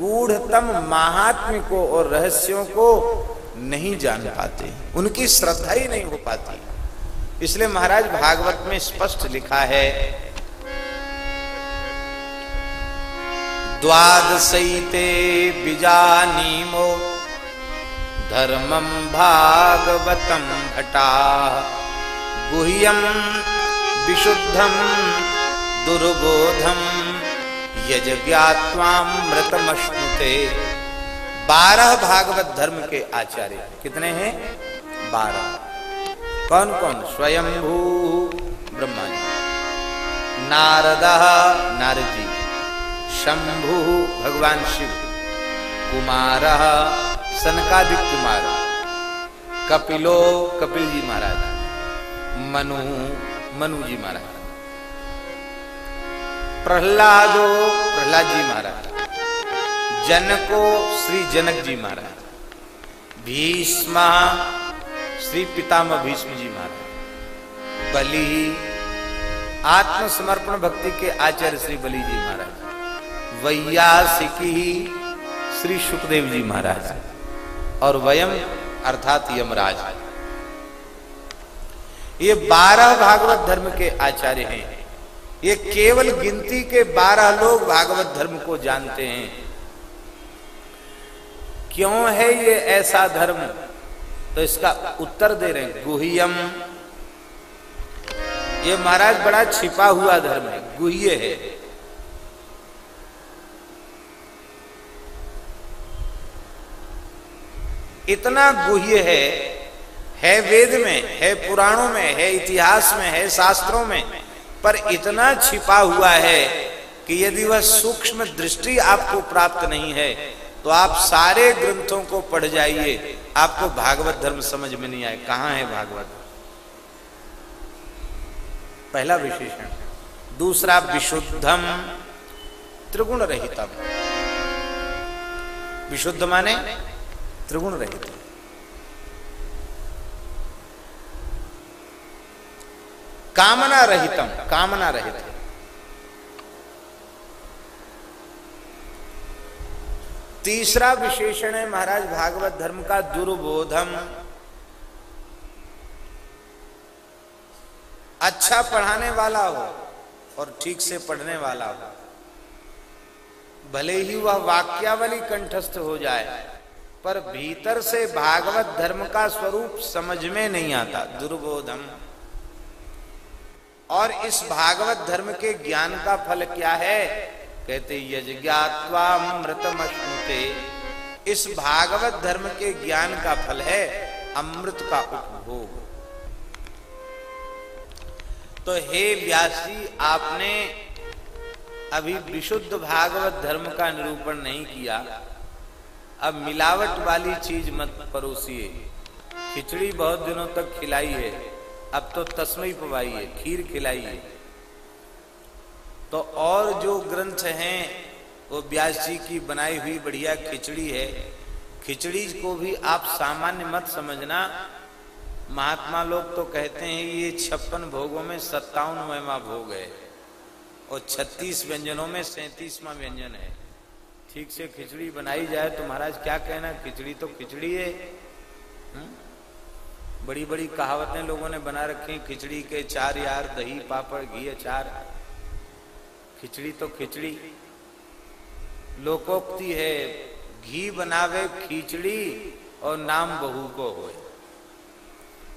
गूढ़तम महात्म्य को और रहस्यों को नहीं जान पाते। उनकी श्रद्धा ही नहीं हो पाती। इसलिए महाराज भागवत में स्पष्ट लिखा है, द्वादशते बीजानीमो धर्मम भागवतम भटा गुह्यम विशुद्धम दुर्बोधम यजव्यात्वामृतमश्नुते बारह भागवत धर्म के आचार्य कितने हैं? बारह। कौन कौन स्वयंभू ब्रह्मा जी नारद नारद जी शंभु, भगवान शिव। कुमार सनकादिक कुमार कपिलो कपिल जी महाराज। मनु मनु जी महाराज। प्रहलादो प्रहलाद जी महाराज। जनको, श्री जनक जी महाराज। भीष्मा श्री पितामह भीष्म जी महाराज। बलि, आत्मसमर्पण भक्ति के आचार्य श्री बलि जी महाराज। वैयासिकी श्री सुखदेव जी महाराज। और वयम अर्थात यमराज। ये बारह भागवत धर्म के आचार्य हैं। ये केवल गिनती के बारह लोग भागवत धर्म को जानते हैं। क्यों है ये ऐसा धर्म? तो इसका उत्तर दे रहे हैं, गुहियम। ये महाराज बड़ा छिपा हुआ धर्म है, गुह्य है। इतना गुह्य है है वेद में, है पुराणों में, है इतिहास में, है शास्त्रों में, पर इतना छिपा हुआ है कि यदि वह सूक्ष्म दृष्टि आपको प्राप्त नहीं है तो आप सारे ग्रंथों को पढ़ जाइए। आपको भागवत धर्म समझ में नहीं आए। कहाँ है भागवत? पहला विशेषण। दूसरा, विशुद्धम त्रिगुण रहितम। विशुद्ध माने त्रिगुण रहित। कामना रहितम। कामना रहित। तीसरा विशेषण है महाराज भागवत धर्म का दुर्बोधम। अच्छा पढ़ाने वाला हो और ठीक से पढ़ने वाला हो, भले ही वह वाक्यावली कंठस्थ हो जाए, पर भीतर से भागवत धर्म का स्वरूप समझ में नहीं आता, दुर्बोधम। और इस भागवत धर्म के ज्ञान का फल क्या है? कहते, यज्ञात्वामृतमश्नुते। इस भागवत धर्म के ज्ञान का फल है अमृत का उपभोग। तो हे व्यासी, आपने अभी विशुद्ध भागवत धर्म का निरूपण नहीं किया। अब मिलावट वाली चीज़ मत परोसिए। खिचड़ी बहुत दिनों तक खिलाई है। अब तो तस्मई पवाई है खीर खिलाई है तो और जो ग्रंथ हैं, वो व्यास जी की बनाई हुई बढ़िया खिचड़ी है। खिचड़ी को भी आप सामान्य मत समझना। महात्मा लोग तो कहते हैं, ये छप्पन भोगों में सत्तावन महिमा भोग है और छत्तीस व्यंजनों में सैतीसवा व्यंजन है। ठीक से खिचड़ी बनाई जाए तो महाराज क्या कहना, खिचड़ी तो खिचड़ी है। हुँ? बड़ी बड़ी कहावतें लोगों ने बना रखी खिचड़ी के चार यार, दही, पापड़, घी, अचार। खिचड़ी तो खिचड़ी। लोकोक्ति है, घी बनावे खिचड़ी और नाम बहू को होए।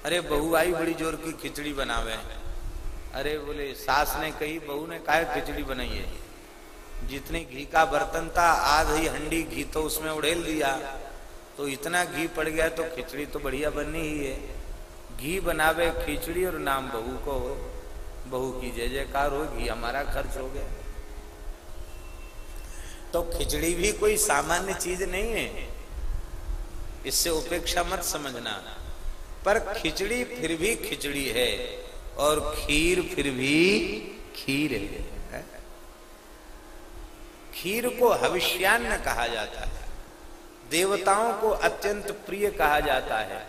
अरे बहू आई बड़ी ज़ोर की खिचड़ी बनावे। अरे बोले, सास ने कही, बहू ने कहा खिचड़ी बनाई है जितने घी का बर्तन था, आधी हंडी घी तो उसमें उड़ेल दिया। तो इतना घी पड़ गया तो खिचड़ी तो बढ़िया बननी ही है। घी बनावे खिचड़ी और नाम बहू को हो। बहू की जय जयकार होगी, हमारा खर्च हो गया। तो खिचड़ी भी कोई सामान्य चीज़ नहीं है। इससे उपेक्षा मत समझना। पर खिचड़ी फिर भी खिचड़ी है, और खीर फिर भी खीर है। खीर को हविष्यान्न कहा जाता है। देवताओं को अत्यंत प्रिय कहा जाता है।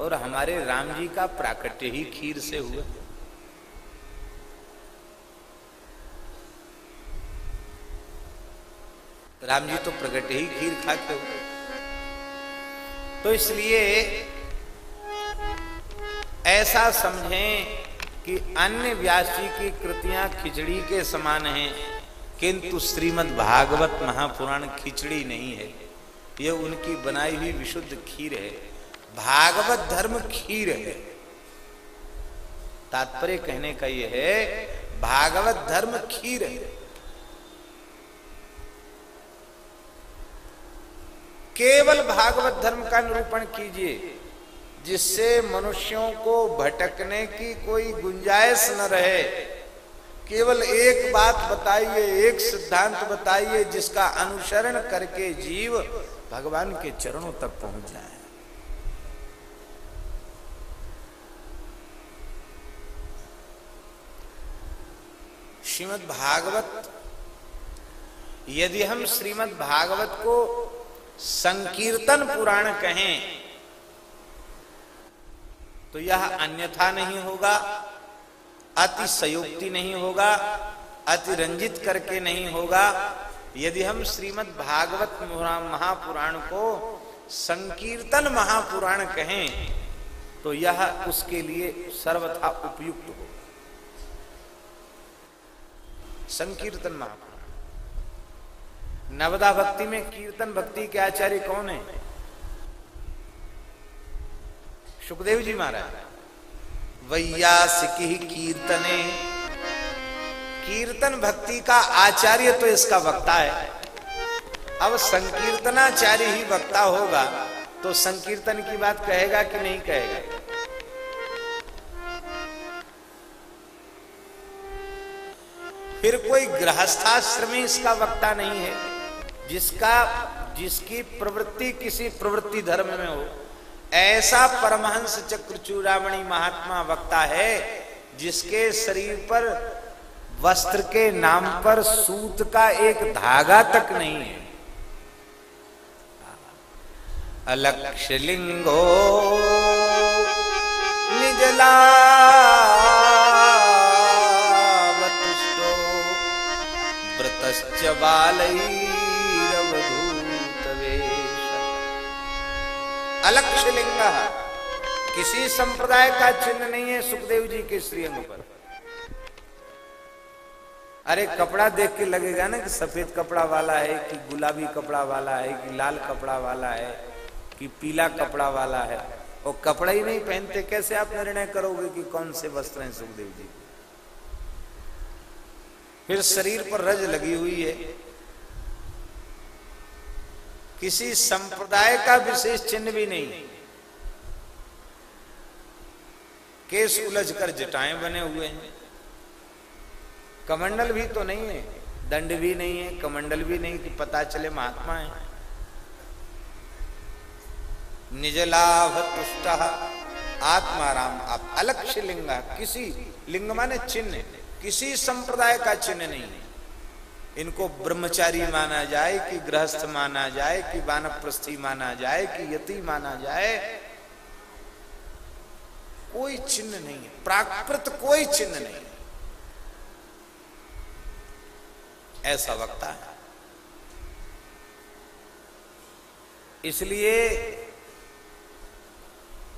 और हमारे राम जी का प्राकट्य ही खीर से हुआ। राम जी तो प्रकट ही खीर खाते हुए तो इसलिए ऐसा समझें कि अन्य व्यास जी की कृतियाँ खिचड़ी के समान हैं, किंतु श्रीमद् भागवत महापुराण खिचड़ी नहीं है। यह उनकी बनाई हुई विशुद्ध खीर है। भागवत धर्म खीर है। तात्पर्य कहने का यह है, भागवत धर्म खीर है। केवल भागवत धर्म का निरूपण कीजिए, जिससे मनुष्यों को भटकने की कोई गुंजाइश न रहे। केवल एक बात बताइए, एक सिद्धांत बताइए, जिसका अनुसरण करके जीव भगवान के चरणों तक पहुँच जाए। श्रीमद् भागवत यदि हम श्रीमद् भागवत को संकीर्तन पुराण कहें तो यह अन्यथा नहीं होगा अति संयुक्ति नहीं होगा अति रंजित करके नहीं होगा। यदि हम श्रीमद् भागवत महापुराण को संकीर्तन महापुराण कहें तो यह उसके लिए सर्वथा उपयुक्त होगा। संकीर्तन महापुराण। नवदा भक्ति में कीर्तन भक्ति के आचार्य कौन है? सुखदेव जी महाराज। वैयासिकी कीर्तने। कीर्तन भक्ति का आचार्य तो इसका वक्ता है। अब संकीर्तनाचार्य ही वक्ता होगा तो संकीर्तन की बात कहेगा कि नहीं कहेगा? फिर कोई गृहस्थाश्रमी इसका वक्ता नहीं है। जिसका, जिसकी प्रवृत्ति किसी प्रवृत्ति धर्म में हो, ऐसा परमहंस चक्र चूड़ामणि महात्मा वक्ता है, जिसके शरीर पर, वस्त्र के नाम पर सूत का एक धागा तक नहीं है। अलक्ष्य लिंगो निजला व्रतश्च अलक्ष्य लिंग किसी संप्रदाय का चिन्ह नहीं है सुखदेव जी के श्रीअंग पर। अरे कपड़ा देख के लगेगा ना कि सफ़ेद कपड़ा वाला है, कि गुलाबी कपड़ा वाला है, कि लाल कपड़ा वाला है, कि पीला कपड़ा वाला है। और कपड़ा ही नहीं पहनते, कैसे आप निर्णय करोगे कि कौन से वस्त्र हैं सुखदेव जी? फिर शरीर पर रज लगी हुई है। किसी संप्रदाय का विशेष चिन्ह भी नहीं। केस उलझ कर जटाएँ बने हुए हैं। कमंडल भी तो नहीं है, दंड भी नहीं है, कमंडल भी नहीं कि पता चले महात्मा है। निज लाभ तुष्ट आत्माराम, आप अलक्ष्य लिंग, किसी लिंग माने चिन्ह, किसी संप्रदाय का चिन्ह नहीं है। इनको ब्रह्मचारी माना जाए कि गृहस्थ माना जाए कि वानप्रस्थी माना जाए कि यति माना जाए, कोई चिन्ह नहीं है। प्राकृत कोई चिन्ह नहीं। ऐसा वक्ता है इसलिए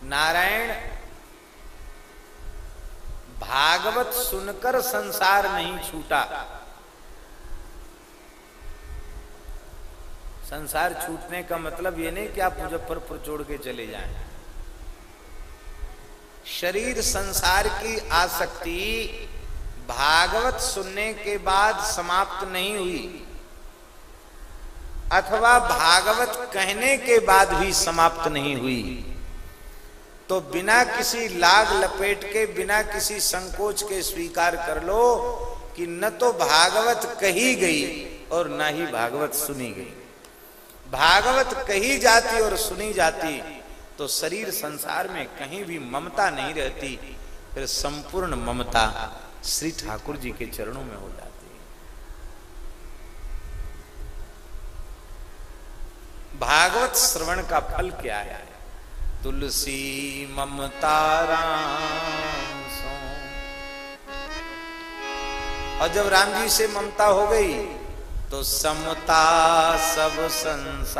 नारायण भागवत सुनकर संसार नहीं छूटा। संसार छूटने का मतलब ये नहीं कि आप मुजफ्फरपुर छोड़ के चले जाएँ। शरीर संसार की आसक्ति भागवत सुनने के बाद समाप्त नहीं हुई, अथवा भागवत कहने के बाद भी समाप्त नहीं हुई। तो बिना किसी लाग लपेट के, बिना किसी संकोच के स्वीकार कर लो कि न तो भागवत कही गई और न ही भागवत सुनी गई। भागवत कही जाती और सुनी जाती तो शरीर संसार में कहीं भी ममता नहीं रहती, फिर संपूर्ण ममता श्री ठाकुर जी के चरणों में हो जाती भागवत श्रवण का फल क्या है? तुलसी, ममता, राम और जब राम जी से ममता हो गई तो समता सब संसार।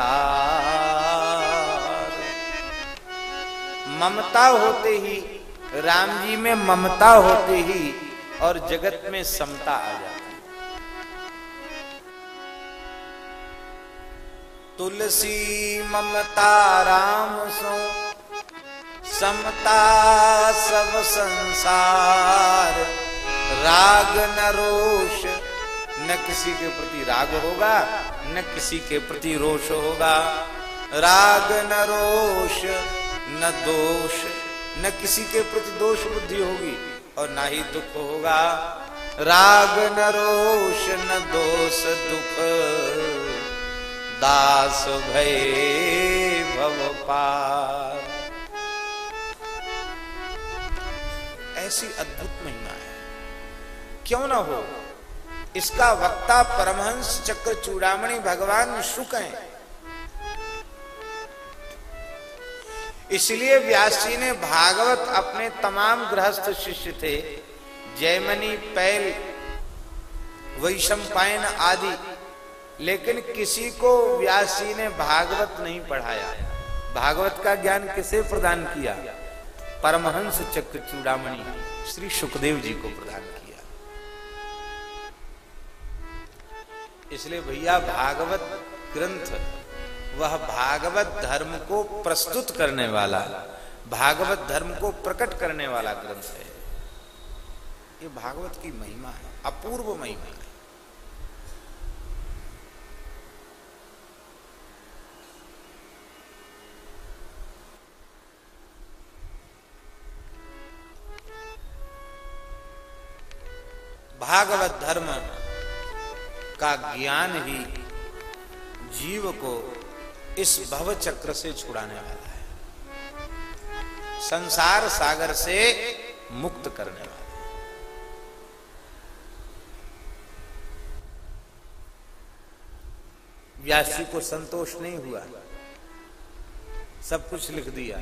ममता होते ही, राम जी में ममता होते ही और जगत में समता आ जाती तुलसी ममता राम सो, समता सब संसार। राग नरोष न किसी के प्रति राग होगा, न किसी के प्रति रोष होगा। राग न रोष, न दोष, न किसी के प्रति दोष बुद्धि होगी और ना ही दुख होगा। राग न रोष, न दोष, दुख। दास भय भव पार। ऐसी अद्भुत महिमा है। क्यों ना हो? इसका वक्ता परमहंस चक्र चूड़ामणि भगवान शुक हैं। इसलिए व्यास जी ने भागवत अपने तमाम गृहस्थ शिष्य थे जयमनी पैल, वैशंपायन आदि, लेकिन किसी को व्यास जी ने भागवत नहीं पढ़ाया। भागवत का ज्ञान किसे प्रदान किया? परमहंस चक्र चूड़ामणि, श्री सुखदेव जी को प्रदान इसलिए भैया भागवत ग्रंथ, वह भागवत धर्म को प्रस्तुत करने वाला, भागवत धर्म को प्रकट करने वाला ग्रंथ है। ये भागवत की महिमा है, अपूर्व महिमा है। भागवत धर्म का ज्ञान ही जीव को इस भव चक्र से छुड़ाने वाला है। संसार सागर से मुक्त करने वाला व्यास जी को संतोष नहीं हुआ। सब कुछ लिख दिया।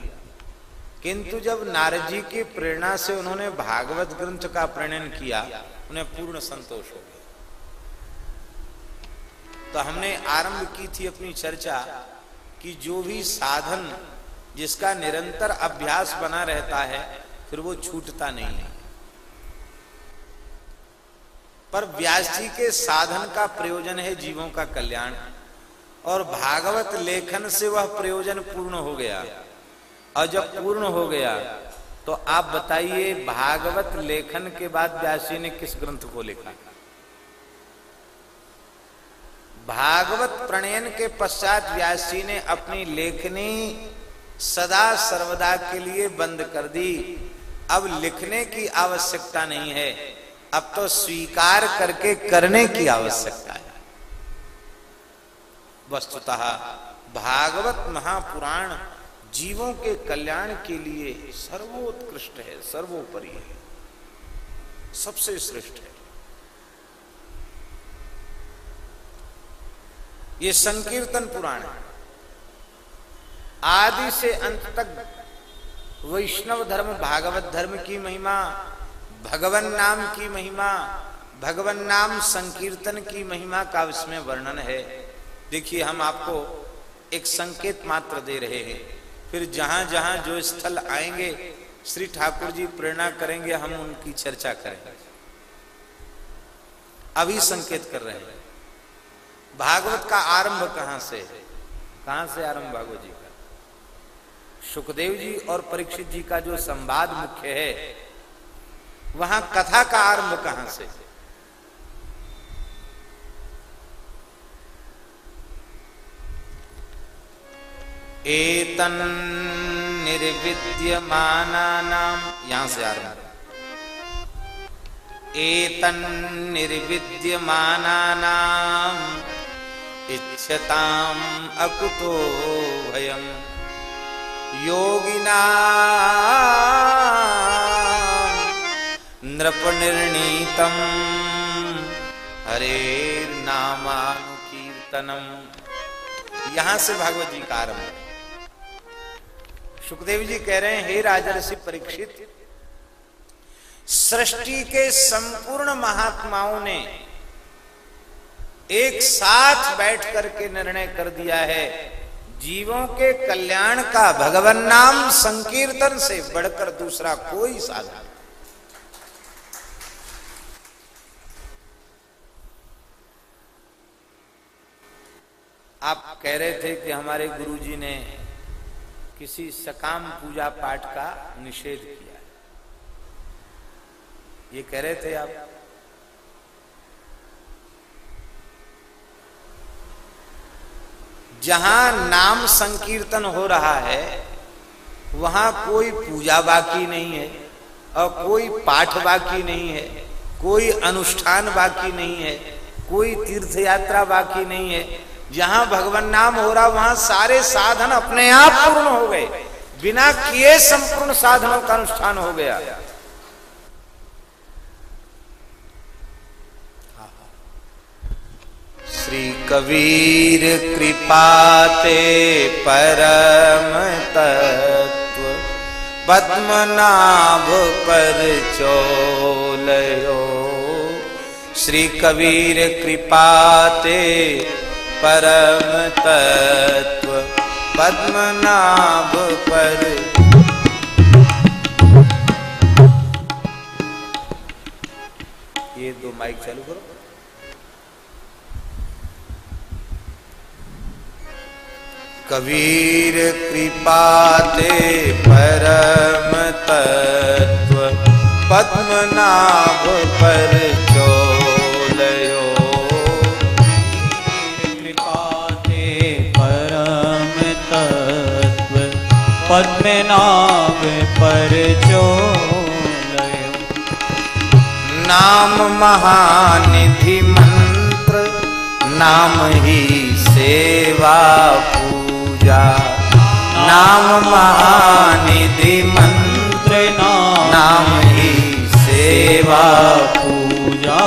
किंतु जब नारद जी की प्रेरणा से उन्होंने भागवत ग्रंथ का प्रणयन किया, उन्हें पूर्ण संतोष हो तो हमने आरंभ की थी अपनी चर्चा कि जो भी साधन जिसका निरंतर अभ्यास बना रहता है, फिर वो छूटता नहीं है। पर व्यास जी के साधन का प्रयोजन है जीवों का कल्याण, और भागवत लेखन से वह प्रयोजन पूर्ण हो गया। और जब पूर्ण हो गया तो आप बताइए, भागवत लेखन के बाद व्यासी ने किस ग्रंथ को लिखा? भागवत प्रणयन के पश्चात व्यासी ने अपनी लेखनी सदा सर्वदा के लिए बंद कर दी। अब लिखने की आवश्यकता नहीं है। अब तो स्वीकार करके करने की आवश्यकता है। वस्तुतः भागवत महापुराण जीवों के कल्याण के लिए सर्वोत्कृष्ट है, सर्वोपरि है। सबसे श्रेष्ठ है। ये संकीर्तन पुराण है। आदि से अंत तक वैष्णव धर्म, भागवत धर्म की महिमा, भगवन नाम की महिमा, भगवन नाम संकीर्तन की महिमा का इसमें वर्णन है। देखिए, हम आपको एक संकेत मात्र दे रहे हैं। फिर जहाँ जहाँ जो स्थल आएँगे, श्री ठाकुर जी प्रेरणा करेंगे, हम उनकी चर्चा करेंगे। अभी संकेत कर रहे हैं। भागवत का आरंभ कहाँ से कहाँ से आरंभ भागवत जी का? सुखदेव जी और परीक्षित जी का जो संवाद मुख्य है, वहाँ कथा का आरंभ कहाँ से एतन निर्विद्यमानानाम यहाँ से आरंभ। एतन निर्विद्यमानानाम इच्छताम अकुतो भयम। योगिना नृप निर्णीतम हरे नामानुकीर्तनम यहाँ से भागवत जी का आरंभ सुखदेव जी कह रहे हैं, हे राजर्षि परीक्षित, सृष्टि के संपूर्ण महात्माओं ने एक साथ बैठ करके निर्णय कर दिया है। जीवों के कल्याण का भगवान नाम संकीर्तन से बढ़कर दूसरा कोई साधन आप कह रहे थे कि हमारे गुरुजी ने किसी सकाम पूजा पाठ का निषेध किया। ये कह रहे थे आप? जहाँ नाम संकीर्तन हो रहा है, वहाँ कोई पूजा बाकी नहीं है, और कोई पाठ बाकी नहीं है, कोई अनुष्ठान बाकी नहीं है, कोई तीर्थ यात्रा बाकी नहीं है। जहाँ भगवान नाम हो रहा, वहाँ सारे साधन अपने आप पूर्ण हो गए। बिना किए संपूर्ण साधनों का अनुष्ठान हो गया। श्री कबीर कृपाते परम तत्व। पद्मनाभ पर चोलयो। श्री कबीर कृपाते परम तत्व। पद्मनाभ पर ये दो माइक चालू करो। कबीर कृपा कृपाते परम तत्व। पद्मनाभ पर चोलयो। परम तत्व। पद्मनाभ पर चोलयो। नाम महानिधि मंत्र नाम ही सेवा पूजा। नाम महानिधि मंत्र नाम। ही सेवा पूजा।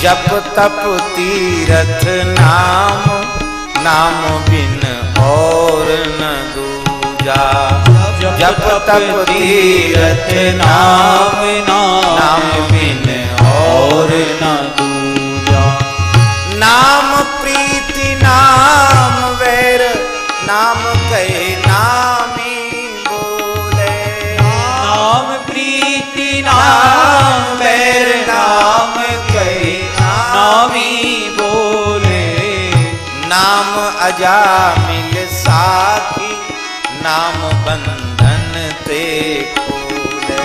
जप तप तीरथ नाम। नाम बिन और न दूजा। जप तप तीरथ नाम। नाम बिन और न दूजा। नाम प्रीति नाम नाम कहे नामी बोले। नाम प्रीति नाम बैर नाम कहे नामी बोले। नाम अजामिल साखी नाम बंधन ते खोले।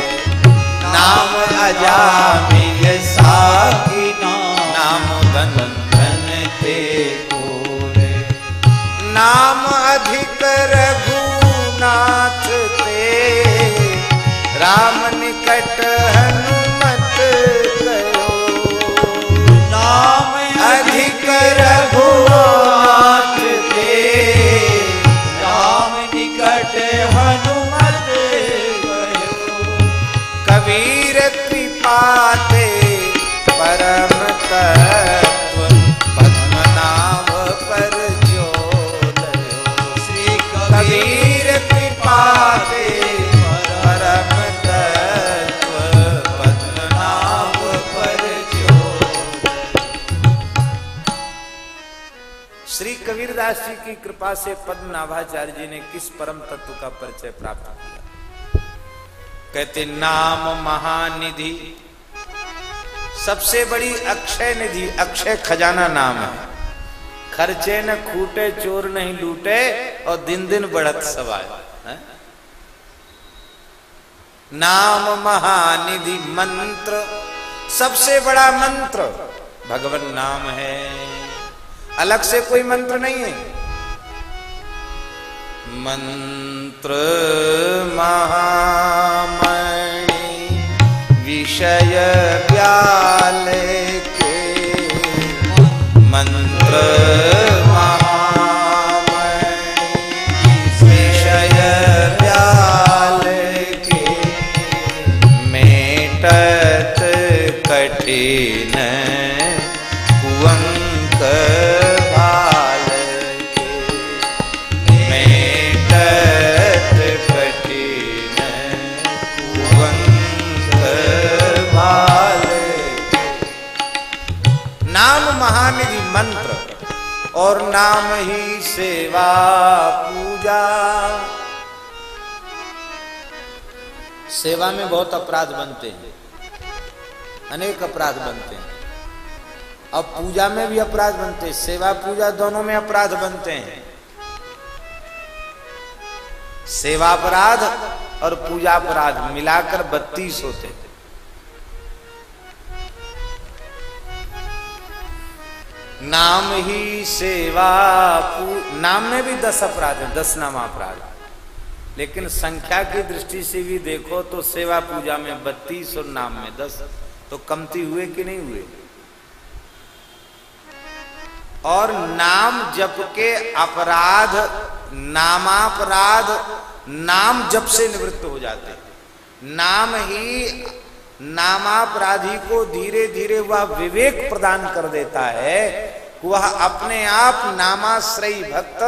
नाम अजामिल साखी नाम बंधन ते खोले। नाम अधिक कबीरदास जी की कृपा से पद्मनाभाचार्य जी ने किस परम तत्व का परिचय प्राप्त किया? कहते, नाम महानिधि। सबसे बड़ी अक्षय निधि, अक्षय खजाना नाम है। खर्चे न खूटे, चोर नहीं लूटे और दिन दिन बढ़त सवाय हैं? नाम महानिधि मंत्र, सबसे बड़ा मंत्र। भगवान, नाम है। अलग से कोई मंत्र नहीं है। मंत्र महामणि और नाम ही सेवा पूजा। सेवा में बहुत अपराध बनते हैं। अनेक अपराध बनते हैं। अब पूजा में भी अपराध बनते हैं। सेवा पूजा दोनों में अपराध बनते हैं। सेवा अपराध और पूजा अपराध मिलाकर बत्तीस होते हैं। नाम ही सेवा नाम में भी दस अपराध है, दस नाम अपराध। लेकिन संख्या की दृष्टि से भी देखो तो सेवा पूजा में बत्तीस और नाम में दस तो कमती हुए कि नहीं हुए? और नाम जप के अपराध, नामापराध, नाम जप से निवृत्त हो जाते नाम ही नामापराधी को धीरे धीरे वह विवेक प्रदान कर देता है। वह अपने आप नामाश्रयी भक्त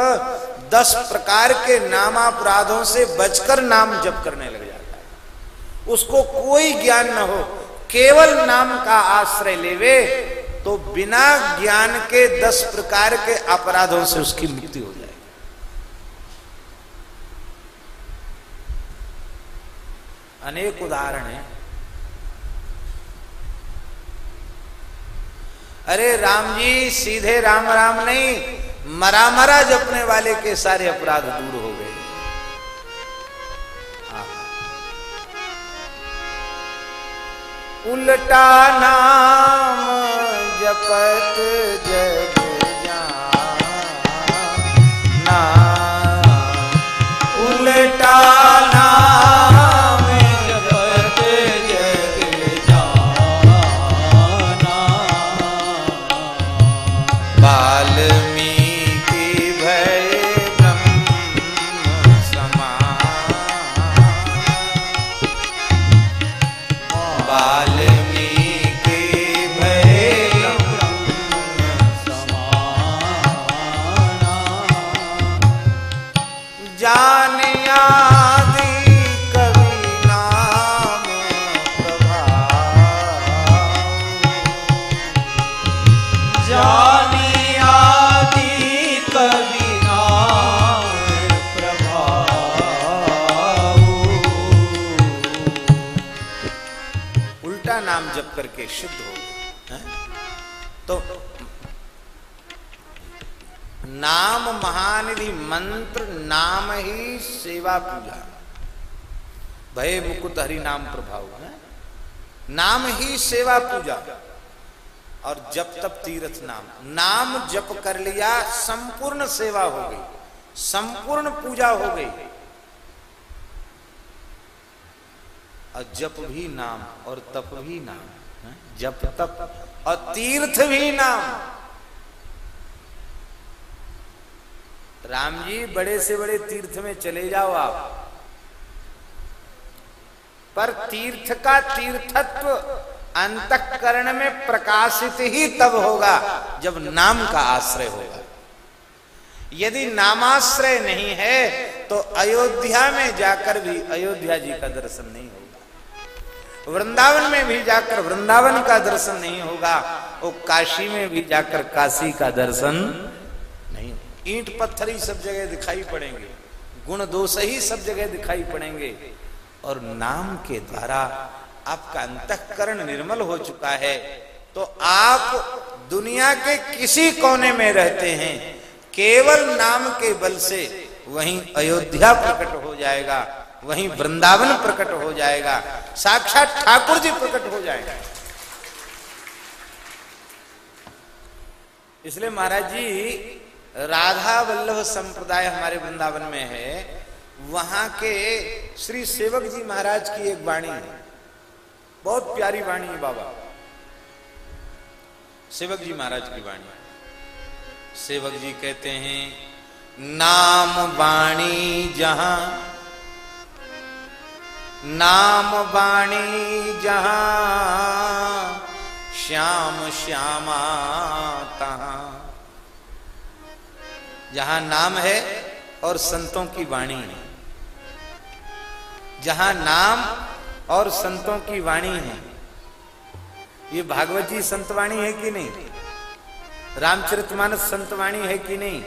दस प्रकार के नामापराधों से बचकर नाम जप करने लग जाता है। उसको कोई ज्ञान न हो, केवल नाम का आश्रय लेवे तो बिना ज्ञान के दस प्रकार के अपराधों से उसकी मृत्यु हो जाएगी। अनेक उदाहरण हैं। अरे राम जी, सीधे राम राम नहीं मरा मरा जपने वाले के सारे अपराध दूर हो गए। उल्टा नाम जपत जग नाम महानिधि मंत्र नाम ही सेवा पूजा। भय मुकुट हरि नाम प्रभाव है। नाम ही सेवा पूजा। और जब तब तीर्थ नाम। नाम जप कर लिया, संपूर्ण सेवा हो गई। संपूर्ण पूजा हो गई। और जप भी नाम, और तप भी नाम? जप तप, और तीर्थ भी नाम। राम जी, बड़े से बड़े तीर्थ में चले जाओ आप पर तीर्थ का तीर्थत्व अंतकरण में प्रकाशित ही तब होगा जब नाम का आश्रय होगा यदि नामाश्रय नहीं है तो अयोध्या में जाकर भी अयोध्या जी का दर्शन नहीं होगा वृंदावन में भी जाकर वृंदावन का दर्शन नहीं होगा वो काशी में भी जाकर काशी का दर्शन। ईंट पत्थर ही सब जगह दिखाई पड़ेंगे, गुण दोष ही सब जगह दिखाई पड़ेंगे। और नाम के द्वारा आपका अंतकरण निर्मल हो चुका है। तो आप दुनिया के किसी कोने में रहते हैं, केवल नाम के बल से वहीं अयोध्या प्रकट हो जाएगा, वहीं वृंदावन प्रकट हो जाएगा, साक्षात ठाकुर जी प्रकट हो जाएगा। इसलिए महाराज जी राधा वल्लभ संप्रदाय हमारे वृंदावन में है, वहाँ के श्री सेवक जी महाराज की एक वाणी है। बहुत प्यारी वाणी है बाबा। सेवक जी महाराज की वाणी। सेवक जी कहते हैं, नाम वाणी जहाँ, नाम वाणी जहाँ, श्याम श्यामा तहां। जहाँ नाम है और संतों की वाणी। है जहाँ नाम और संतों की वाणी है। ये भागवत जी संतवाणी है कि नहीं? रामचरितमानस संतवाणी है कि नहीं?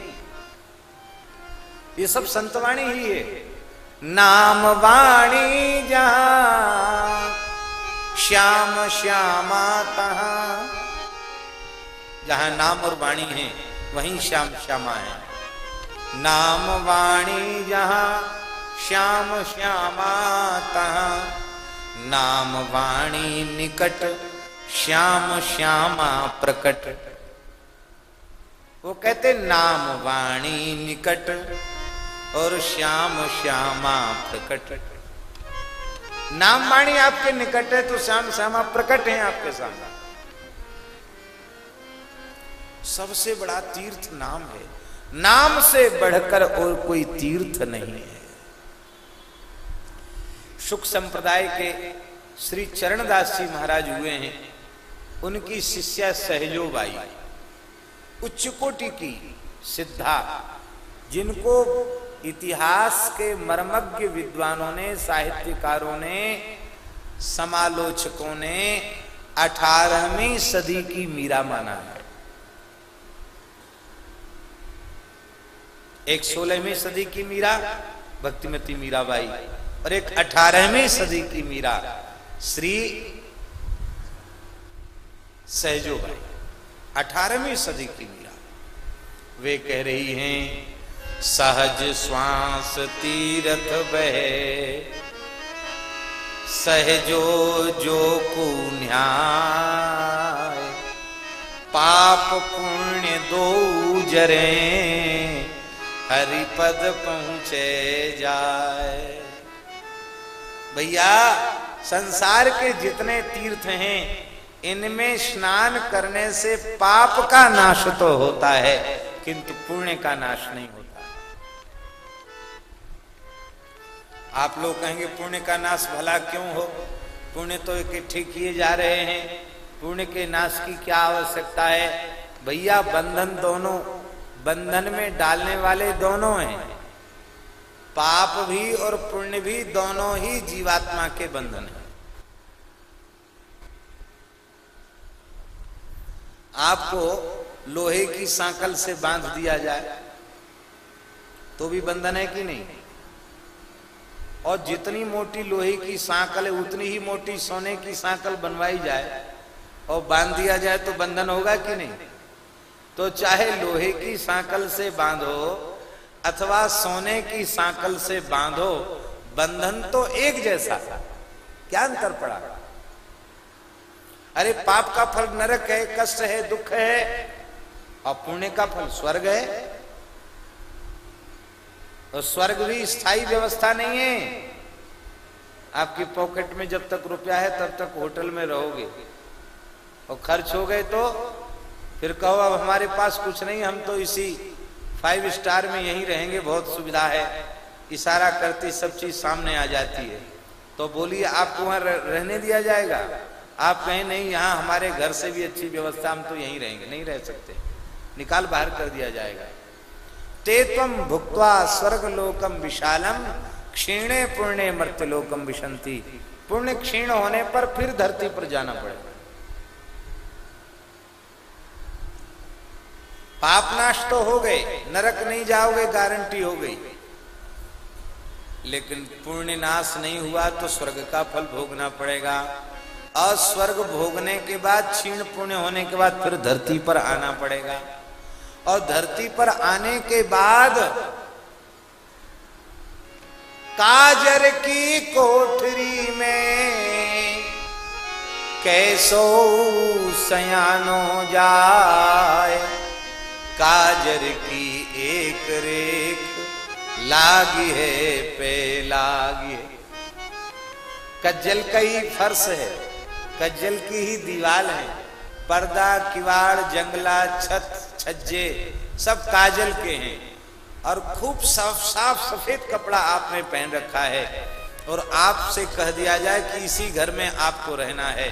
ये सब संतवाणी ही है। नाम वाणी जहाँ श्याम श्यामा तहां। जहाँ नाम और वाणी है, वहीं श्याम श्यामा है। नाम वाणी जहाँ श्याम श्यामा तहां। नाम वाणी निकट श्याम श्यामा प्रकट। वो कहते नाम वाणी निकट और श्याम श्यामा प्रकट। नाम वाणी आपके निकट है तो श्याम श्यामा प्रकट है आपके सामने। सबसे बड़ा तीर्थ नाम है। नाम से बढ़कर और कोई तीर्थ नहीं है। सुख संप्रदाय के श्री चरणदास जी महाराज हुए हैं। उनकी शिष्या सहजोबाई उच्च कोटि की सिद्धा, जिनको इतिहास के मर्मज्ञ विद्वानों ने, साहित्यकारों ने, समालोचकों ने अठारहवीं सदी की मीरा माना है। एक सोलहवीं सदी की मीरा, भक्तिमती मीराबाई, और एक अठारहवीं सदी की मीरा, श्री सहजो सहजोबाई अठारहवीं सदी की मीरा। वे कह रही हैं, सहज श्वास तीरथ बहे, सहजो जो को न्याय पाप पुण्य दो जरे हरिपद पहुँचे जाए। भैया, संसार के जितने तीर्थ हैं, इनमें स्नान करने से पाप का नाश तो होता है, किंतु पुण्य का नाश नहीं होता। आप लोग कहेंगे, पुण्य का नाश भला क्यों हो? पुण्य तो इकट्ठे किए जा रहे हैं। पुण्य के नाश की क्या आवश्यकता है? भैया, बंधन दोनों बंधन में डालने वाले दोनों हैं। पाप भी और पुण्य भी दोनों ही जीवात्मा के बंधन है। आपको लोहे की सांकल से बाँध दिया जाए तो भी बंधन है कि नहीं? और जितनी मोटी लोहे की सांकल है, उतनी ही मोटी सोने की सांकल बनवाई जाए और बाँध दिया जाए तो बंधन होगा कि नहीं? तो चाहे लोहे की सांकल से बांधो अथवा सोने की सांकल से बांधो, बंधन तो एक जैसा। क्या अंतर पड़ा? अरे, पाप का फल नरक है, कष्ट है, दुख है, और पुण्य का फल स्वर्ग है। और स्वर्ग भी स्थायी व्यवस्था नहीं है। आपकी पॉकेट में जब तक रुपया है, तब तक होटल में रहोगे। और खर्च हो गए तो फिर कहो, अब हमारे पास कुछ नहीं, हम तो इसी फाइव स्टार में यहीं रहेंगे, बहुत सुविधा है। इशारा करती सब चीज़ सामने आ जाती है। तो बोलिए, आपको वहाँ रहने दिया जाएगा? आप कहें, नहीं, यहाँ हमारे घर से भी अच्छी व्यवस्था, हम तो यहीं रहेंगे, नहीं रह सकते। निकाल बाहर कर दिया जाएगा। ते तम भुक्वा स्वर्ग लोकम विशालम, क्षीणे पुण्य मृत्य लोकम विशंति पुण्य क्षीण होने पर फिर धरती पर जाना पड़ेगा पाप नाश तो हो गए, नरक नहीं जाओगे, गारंटी हो गई। लेकिन पुण्य नाश नहीं हुआ तो स्वर्ग का फल भोगना पड़ेगा। और स्वर्ग भोगने के बाद, क्षीण पुण्य होने के बाद फिर धरती पर आना पड़ेगा। और धरती पर आने के बाद, काजर की कोठरी में कैसो सयानो जाए। काजर की एक रेख। लागी है, पे लागी है। कज्जल का ही फर्श है, कज्जल की ही दीवार है। पर्दा, किवाड़, जंगला, छत, छज्जे, सब काजल के हैं। और खूब साफ़ साफ़, सफ़ेद कपड़ा आपने पहन रखा है। और आपसे कह दिया जाए कि इसी घर में आपको रहना है।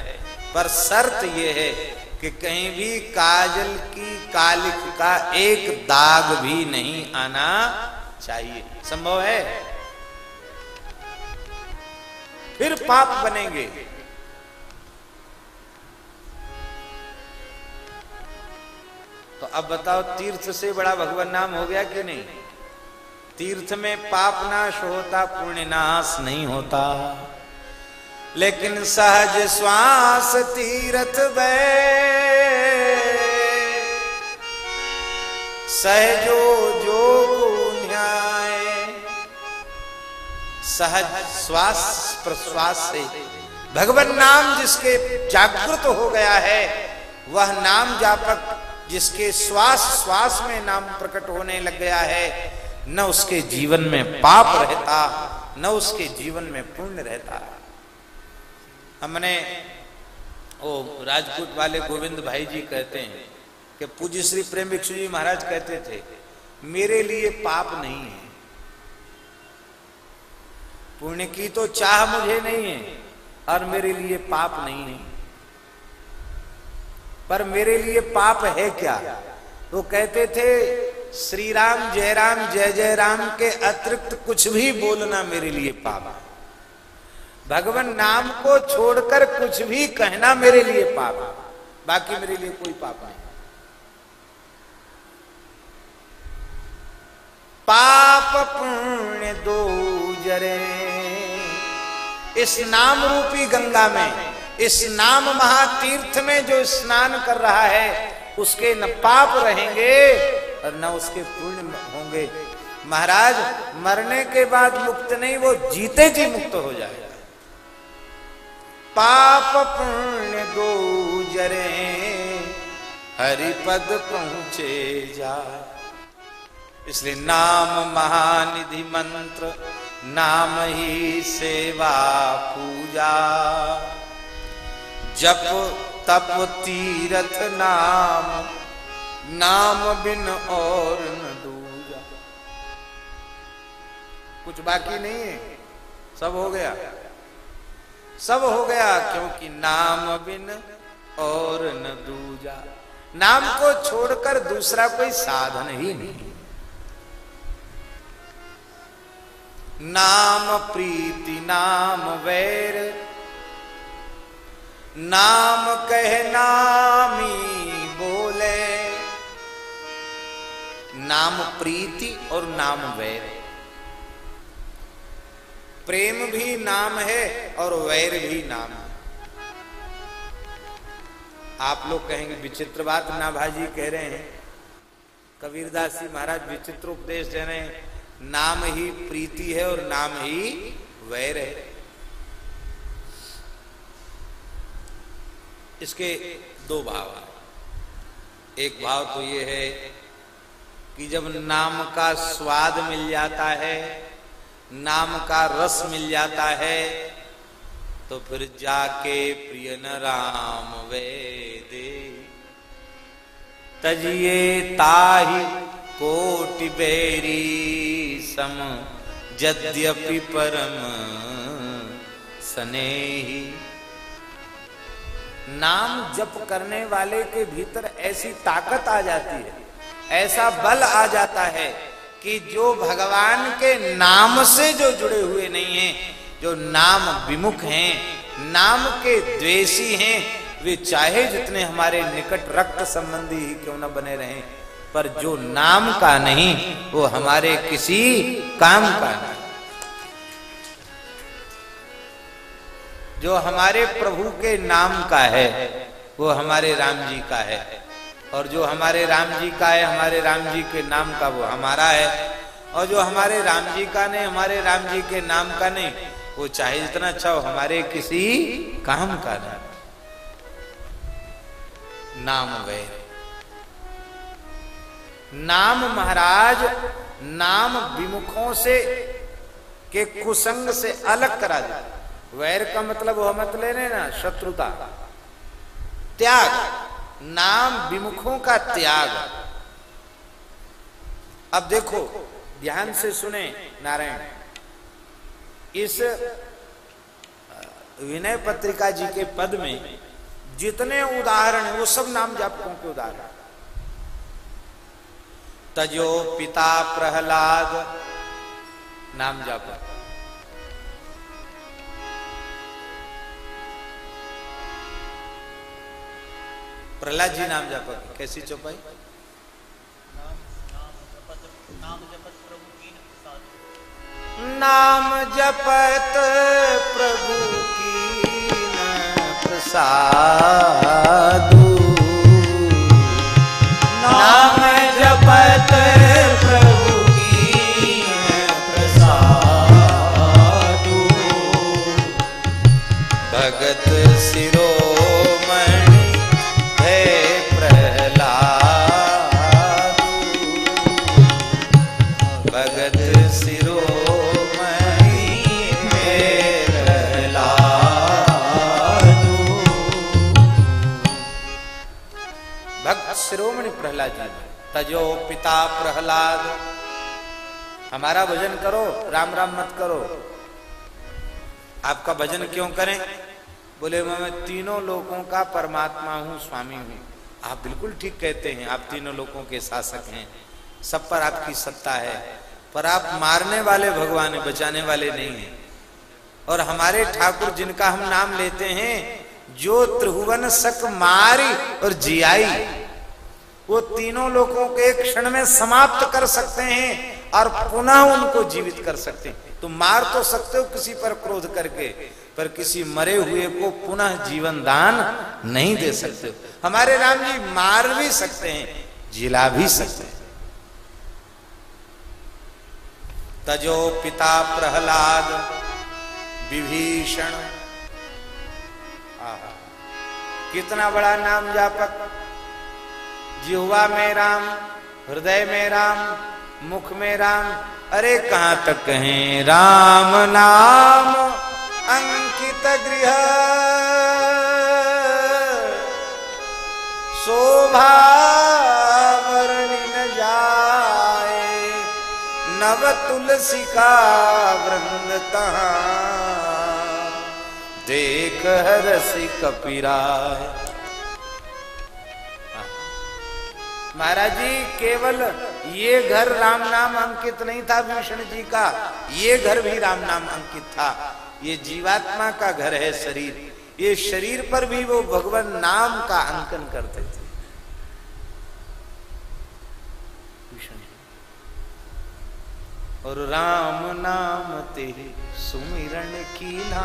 पर शर्त यह है कि कहीं भी काजल की कालिक का एक दाग भी नहीं आना चाहिए। संभव है? फिर पाप बनेंगे। तो अब बताओ, तीर्थ से बड़ा भगवान नाम हो गया कि नहीं? तीर्थ में पाप नाश होता, पुण्य नाश नहीं होता। लेकिन सहज श्वास तीरथ बे सहजो जो न्याय। सहज श्वास प्रश्वास से भगवान नाम जिसके जागृत हो गया है, वह नाम जापक जिसके श्वास श्वास में नाम प्रकट होने लग गया है, न उसके जीवन में पाप रहता, न उसके जीवन में पुण्य रहता। हमने ओ राजपूत वाले गोविंद भाई जी कहते हैं कि पूज्य श्री प्रेम भिक्षु जी महाराज कहते थे, मेरे लिए पाप नहीं है। पुण्य की तो चाह मुझे नहीं है और मेरे लिए पाप नहीं है। पर मेरे लिए पाप है क्या? वो कहते थे श्री राम जय राम जय जय राम के अतिरिक्त कुछ भी बोलना मेरे लिए पाप है। भगवान नाम को छोड़कर कुछ भी कहना मेरे लिए पाप है। बाकी मेरे लिए कोई पाप नहीं। पाप पुण्य दो जरे। इस नाम रूपी गंगा में, इस नाम महातीर्थ में जो स्नान कर रहा है, उसके न पाप रहेंगे और न उसके पुण्य होंगे। महाराज, मरने के बाद मुक्त नहीं, वो जीते जी मुक्त हो जाएगा पाप पुण्य दो जरे हरिपद पहुँचे जा। इसलिए नाम महानिधि मंत्र, नाम ही सेवा पूजा। जप तप तीरथ नाम नाम बिन और न दूजा। कुछ बाकी नहीं है? सब हो गया? सब हो गया क्योंकि नाम बिन और न दूजा। नाम को छोड़कर दूसरा कोई साधन ही नहीं। नाम प्रीति, नाम वैर, नाम कह नामी बोले। नाम प्रीति और नाम वैर। प्रेम भी नाम है और वैर भी नाम है। आप लोग कहेंगे, विचित्र बात ना भाजी कह रहे हैं। कबीरदास जी महाराज विचित्र उपदेश दे रहे हैं। नाम ही प्रीति है और नाम ही वैर है। इसके दो भाव हैं। एक भाव तो ये है कि जब नाम का स्वाद मिल जाता है नाम का रस मिल जाता है तो फिर जाके प्रिय न राम वे दे तजिए ताही कोटि बेरी सम, यद्यपि परम स्नेही। नाम जप करने वाले के भीतर ऐसी ताकत आ जाती है, ऐसा बल आ जाता है कि जो भगवान के नाम से जो जुड़े हुए नहीं हैं, जो नाम विमुख हैं, नाम के द्वेषी हैं, वे चाहे जितने हमारे निकट रक्त संबंधी ही क्यों न बने रहें, पर जो नाम का नहीं, वो हमारे किसी काम का नहीं। जो हमारे प्रभु के नाम का है, वो हमारे राम जी का है। और जो हमारे राम जी का है, हमारे राम जी के नाम का वो हमारा है। और जो हमारे राम जी का नहीं, हमारे राम जी के नाम का नहीं, वो चाहे जितना अच्छा हो, हमारे किसी काम का नहीं। नाम वे। नाम महाराज, नाम विमुखों से, के कुसंग से अलग करा जाए वैर का मतलब वह मत लेने ना, शत्रुता। त्याग। नाम विमुखों का त्याग। अब देखो, ध्यान से सुने, नारायण। इस विनय पत्रिका जी के पद में जितने उदाहरण है, वो सब नाम जापकों के उदाहरण। तजो पिता प्रहलाद, नाम जापक। प्रहलाद जी नाम जपत। कैसी चौपाई? नाम जपत प्रभु की प्रसाद। प्रहलाद जी। तजो पिता प्रहलाद। हमारा भजन करो, राम राम मत करो। आपका भजन क्यों करें? बोले, मैं तीनों लोगों का परमात्मा हूँ, स्वामी हूँ। आप बिल्कुल ठीक कहते हैं, आप तीनों लोगों के शासक हैं। सब पर आपकी सत्ता है, पर आप मारने वाले भगवान हैं, बचाने वाले नहीं हैं। और हमारे ठाकुर जिनका हम नाम लेते हैं, जो त्रिभुवन सक मारी और जियाई वो तीनों लोगों के क्षण में समाप्त कर सकते हैं और पुनः उनको जीवित कर सकते हैं। तो मार तो सकते हो किसी पर क्रोध करके, पर किसी मरे हुए को पुनः जीवन दान नहीं दे सकते हमारे राम जी मार भी सकते हैं, जिला भी सकते हैं। तजो पिता प्रहलाद विभीषण। कितना बड़ा नाम जापक जिहुआ में राम, हृदय में राम, मुख में राम। अरे कहाँ तक कहें? राम नाम अंकित गृह। शोभा जाए, नव तुलसी का वृंद देख हरसी कपिराय महाराज जी केवल ये घर राम नाम अंकित नहीं था भीषण जी का। ये घर भी राम नाम अंकित था। ये जीवात्मा का घर है शरीर। ये शरीर पर भी वो भगवान नाम का अंकन करते थे। और राम नाम ते सुमिरन कीना,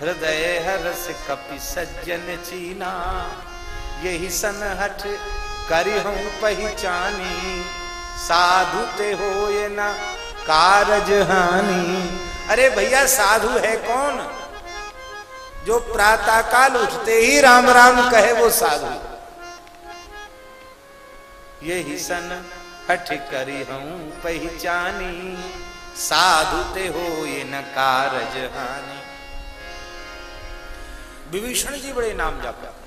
हृदय हरस कपि सज्जन चीना। यही सन हठ करी हूँ पहचानी। साधु ते हो ये न कारज हानि। अरे भैया, साधु है कौन? जो प्रातः काल उठते ही राम राम कहे, वो साधु। यही सन हठ करी हूँ पहचानी। साधु ते हो ये न कारज हानि। विभीषण जी बड़े नाम जापा।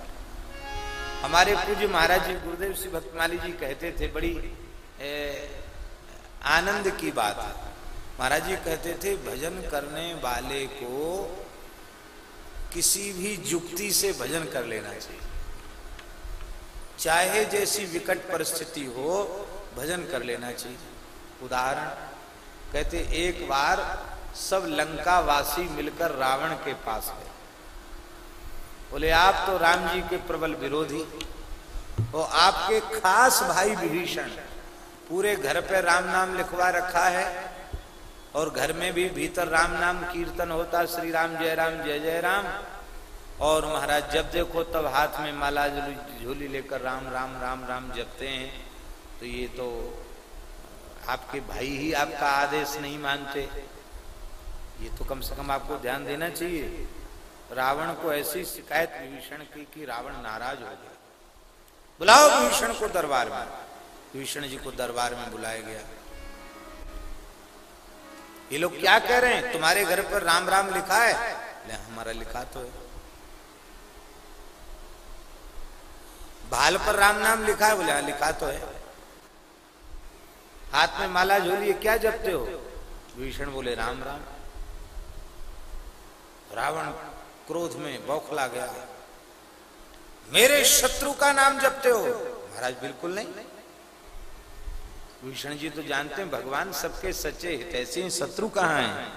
हमारे पूज्य महाराज जी गुरुदेव श्री भक्तमाली जी कहते थे बड़ी ए, आनंद की बात महाराज जी कहते थे भजन करने वाले को किसी भी जुक्ति से भजन कर लेना चाहिए। चाहे जैसी विकट परिस्थिति हो भजन कर लेना चाहिए। उदाहरण कहते एक बार सब लंका वासी मिलकर रावण के पास गए। बोले, आप तो राम जी के प्रबल विरोधी और आपके खास भाई विभीषण पूरे घर पे राम नाम लिखवा रखा है और घर में भी भीतर राम नाम कीर्तन होता, श्री राम जय राम, जय जय राम। और महाराज, जब देखो तब हाथ में माला झोली लेकर राम राम राम राम जपते हैं तो ये तो आपके भाई ही आपका आदेश नहीं मानते। ये तो कम से कम आपको ध्यान देना चाहिए। रावण को ऐसी शिकायत विभीषण की कि रावण नाराज़ हो गया। बुलाओ विभीषण को दरबार में। विभीषण जी को दरबार में बुलाया गया। ये लोग क्या कह रहे हैं? तुम्हारे घर पर राम राम लिखा है? ले, हमारा लिखा तो है। भाल पर राम नाम लिखा है, बोले हाँ लिखा तो है। हाथ में माला झोलिए क्या जपते हो? विभीषण बोले, राम राम। रावण क्रोध में बौखला गया। मेरे शत्रु का नाम जपते हो। महाराज, बिल्कुल नहीं। भूषण जी तो जानते हैं, भगवान सबके सच्चे ऐसे ही शत्रु कहाँ हैं?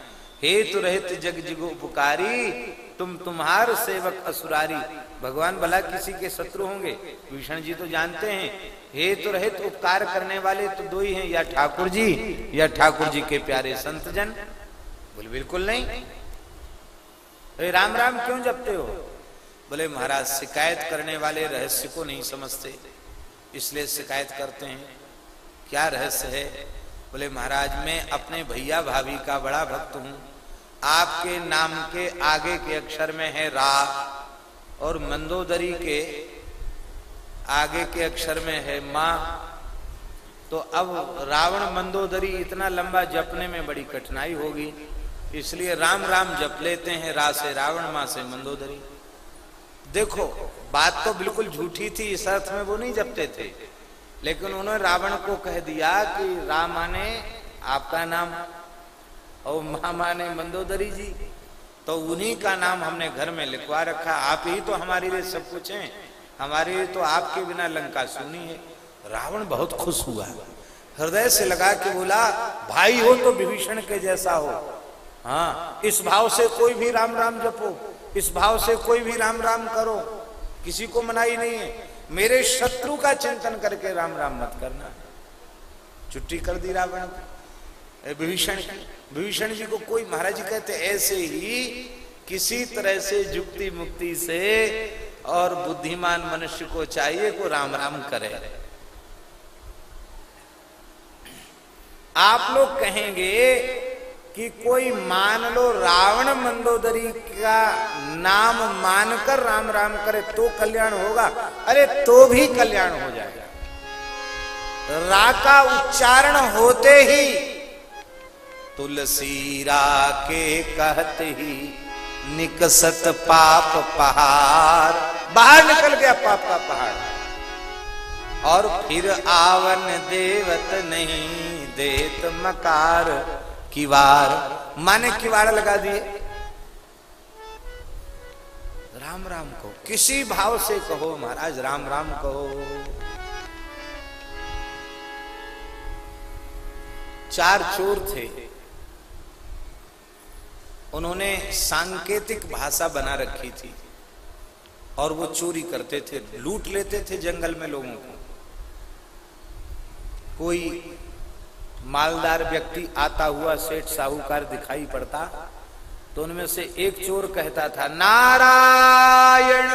हेतु रहित जग जिगो पुकारी तुम तुम्हार सेवक असुरारी। भगवान भला किसी के शत्रु होंगे? भूषण जी तो जानते हैं, हेतु रहित उपकार करने वाले तो दो ही हैं, या ठाकुर जी, या ठाकुर जी के प्यारे संत जन बोले, बिल्कुल नहीं। अरे राम राम क्यों जपते हो? बोले, महाराज, शिकायत करने वाले रहस्य को नहीं समझते, इसलिए शिकायत करते हैं। क्या रहस्य है? बोले, महाराज, मैं अपने भैया भाभी का बड़ा भक्त हूँ। आपके नाम के आगे के अक्षर में है रा और मंदोदरी के आगे के अक्षर में है माँ। तो अब रावण मंदोदरी इतना लंबा जपने में बड़ी कठिनाई होगी। इसलिए राम राम जप लेते हैं रा से रावण, माँ से मंदोदरी। देखो, बात तो बिल्कुल झूठी थी, इस अर्थ में वो नहीं जपते थे। लेकिन उन्होंने रावण को कह दिया कि राम माने आपका नाम, और माँ माने मंदोदरी जी तो उन्हीं का नाम हमने घर में लिखवा रखा। आप ही तो हमारे लिए सब कुछ हैं। हमारे लिए तो आपके बिना लंका सुनी है। रावण बहुत खुश हुआ। हृदय से लगा के बोला, भाई हो तो विभीषण के जैसा हो। हाँ इस भाव से कोई भी राम राम जपो, इस भाव से कोई भी राम राम करो, किसी को मनाई नहीं है। मेरे शत्रु का चिंतन करके राम राम मत करना। छुट्टी कर दी रावण विभीषण विभीषण जी को कोई महाराज जी कहते ऐसे ही किसी तरह से जुक्ति मुक्ति से और बुद्धिमान मनुष्य को चाहिए को राम राम करे। आप लोग कहेंगे कि कोई मान लो रावण मंदोदरी का नाम मानकर राम राम करे तो कल्याण होगा। अरे तो भी कल्याण हो जाएगा। रा का उच्चारण होते ही तुलसी रा के कहते ही निकसत पाप पहाड़। बाहर निकल गया पाप का पहाड़। और फिर आवन देवत नहीं देत मकार। किवार माने किवाड़ लगा दिए राम राम को, किसी भाव से कहो, महाराज राम राम कहो। चार चोर थे। उन्होंने सांकेतिक भाषा बना रखी थी और वो चोरी करते थे, लूट लेते थे जंगल में लोगों को। कोई मालदार व्यक्ति आता हुआ सेठ साहूकार दिखाई पड़ता तो उनमें से एक चोर कहता था, नारायण!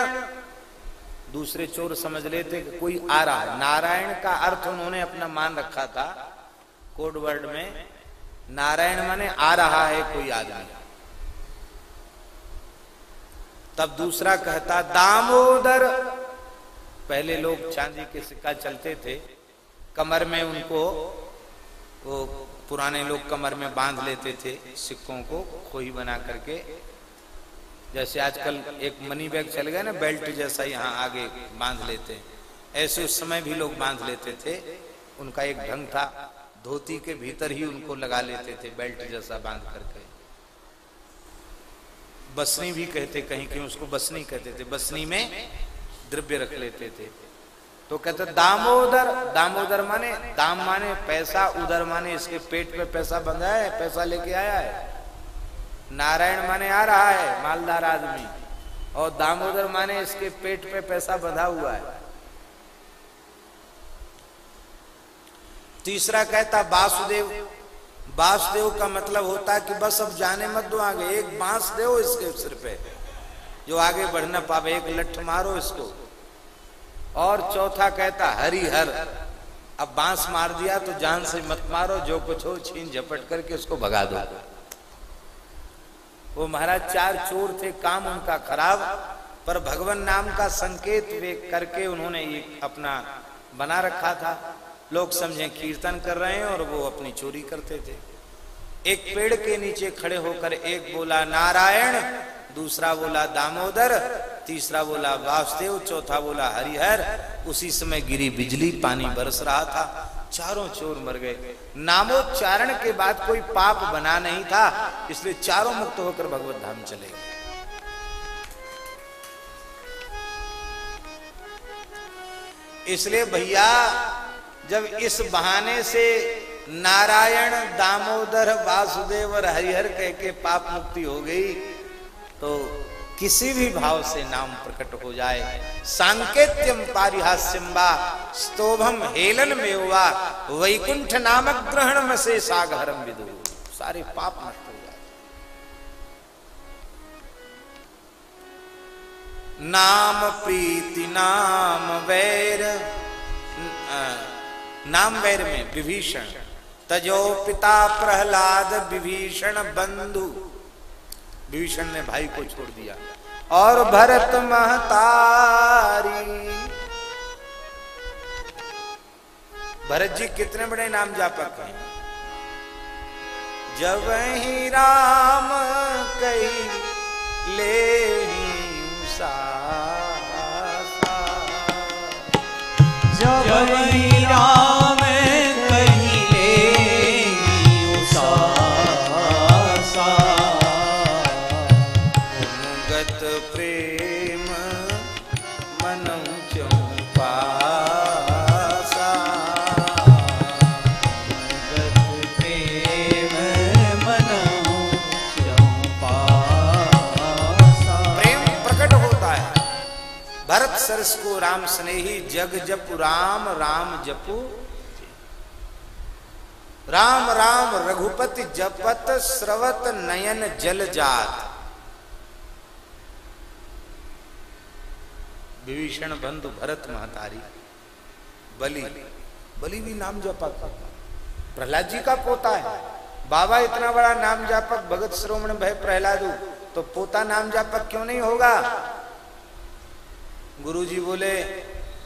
दूसरे चोर समझ लेते कि कोई आ रहा है। नारायण का अर्थ उन्होंने अपना मान रखा था, कोड वर्ड में, नारायण माने आ रहा है कोई आ आदमी। तब दूसरा कहता, दामोदर! पहले लोग चांदी के सिक्का चलते थे, कमर में उनको वो पुराने लोग कमर में बाँध लेते थे, सिक्कों को खोई बना करके। जैसे आजकल एक मनी बैग चल गया ना, बेल्ट जैसा यहाँ आगे बाँध लेते हैं। ऐसे उस समय भी लोग बाँध लेते थे। उनका एक ढंग था, धोती के भीतर ही उनको लगा लेते थे, बेल्ट जैसा बाँध करके। बसनी भी कहते कहीं कहीं उसको बसनी कहते थे। बसनी में द्रव्य रख लेते थे। तो कहते दामोदर दामोदर माने, दाम माने पैसा, उधर माने इसके पेट पे पैसा बंधा है, पैसा लेके आया है। नारायण माने आ रहा है, मालदार आदमी। और दामोदर माने इसके पेट पे पैसा बंधा हुआ है। तीसरा कहता, वासुदेव बाँस का मतलब होता है कि बस अब जाने मत दो आगे, एक बाँस दो इसके सिर पे। जो आगे बढ़ ना पावे एक लठ मारो इसको। और चौथा कहता, हरिहर। अब बाँस मार दिया तो जान से मत मारो, जो कुछ हो छीन झपट करके उसको भगा दो। वो महाराज, चार चोर थे, काम उनका खराब, पर भगवान नाम का संकेत वे करके उन्होंने ये अपना बना रखा था। लोग समझे, कीर्तन कर रहे हैं और वो अपनी चोरी करते थे। एक पेड़ के नीचे खड़े होकर एक बोला, नारायण। दूसरा बोला, दामोदर। तीसरा बोला, वासुदेव, चौथा बोला, हरिहर, उसी समय गिरी बिजली, पानी बरस रहा था, चारों चोर मर गए। नामोच्चारण के बाद कोई पाप बना नहीं था, इसलिए चारों मुक्त होकर भगवत धाम चले गए। इसलिए भैया, जब इस बहाने से नारायण, दामोदर, वासुदेव और हरिहर कह के पाप मुक्ति हो गई तो किसी भी भाव से नाम प्रकट हो जाए। सांकेत्यम पारिहास्यम स्तोभम हेलन में हुआ, वैकुंठ नामक ग्रहण में से सागरम विदु। सारे पाप नष्ट हो जाए। नाम प्रीति, नाम वैर नाम वैर में विभीषण, तजो पिता प्रहलाद विभीषण बंधु। विभीषण ने भाई को छोड़ दिया। और भरत महतारी। भरत जी, कितने बड़े नाम जापक हैं। जब ही राम कही, ले जब ही राम सरस को राम स्नेही जग जपु, राम राम जपु। राम राम, रघुपति जपत, स्रवत, नयन, जल जात। विभीषण बंधु भरत महतारी, बलि। बलि भी नाम जपक प्रहलाद जी का पोता है। बाबा इतना बड़ा नाम जापक भगत श्रोमण भय प्रहलादू तो पोता नाम जापक क्यों नहीं होगा? गुरुजी बोले,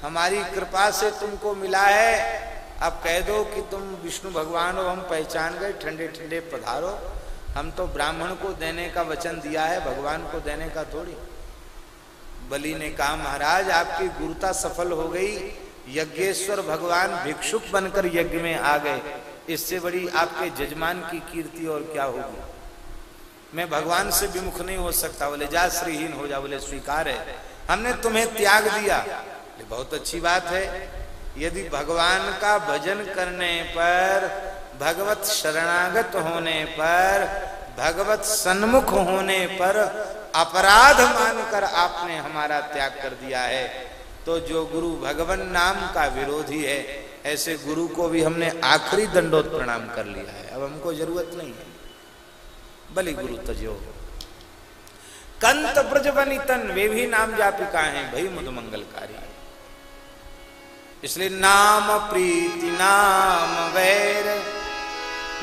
हमारी कृपा से तुमको मिला है। अब कह दो कि तुम विष्णु भगवान हो, हम पहचान गए, ठंडे ठंडे पधारो। हम तो ब्राह्मण को देने का वचन दिया है, भगवान को देने का थोड़ी। बलि ने कहा, महाराज, आपकी गुरुता सफल हो गई। यज्ञेश्वर भगवान भिक्षुक बनकर यज्ञ में आ गए। इससे बड़ी आपके जजमान की कीर्ति और क्या होगी? मैं भगवान से विमुख नहीं हो सकता। बोले, जा, श्रीहीन हो जा। बोले, स्वीकार है। हमने तुम्हें त्याग दिया। ये बहुत अच्छी बात है। यदि भगवान का भजन करने पर, भगवत शरणागत होने पर, भगवत सन्मुख होने पर अपराध मानकर आपने हमारा त्याग कर दिया है तो जो गुरु भगवान नाम का विरोधी है, ऐसे गुरु को भी हमने आखिरी दंडोत प्रणाम कर लिया है। अब हमको ज़रूरत नहीं है। बलि गुरु तजो। कंत ब्रज बनी तन वे भी नाम जापिका हैं भई मुद मंगलकारी इसलिए नाम प्रीति, नाम वैर,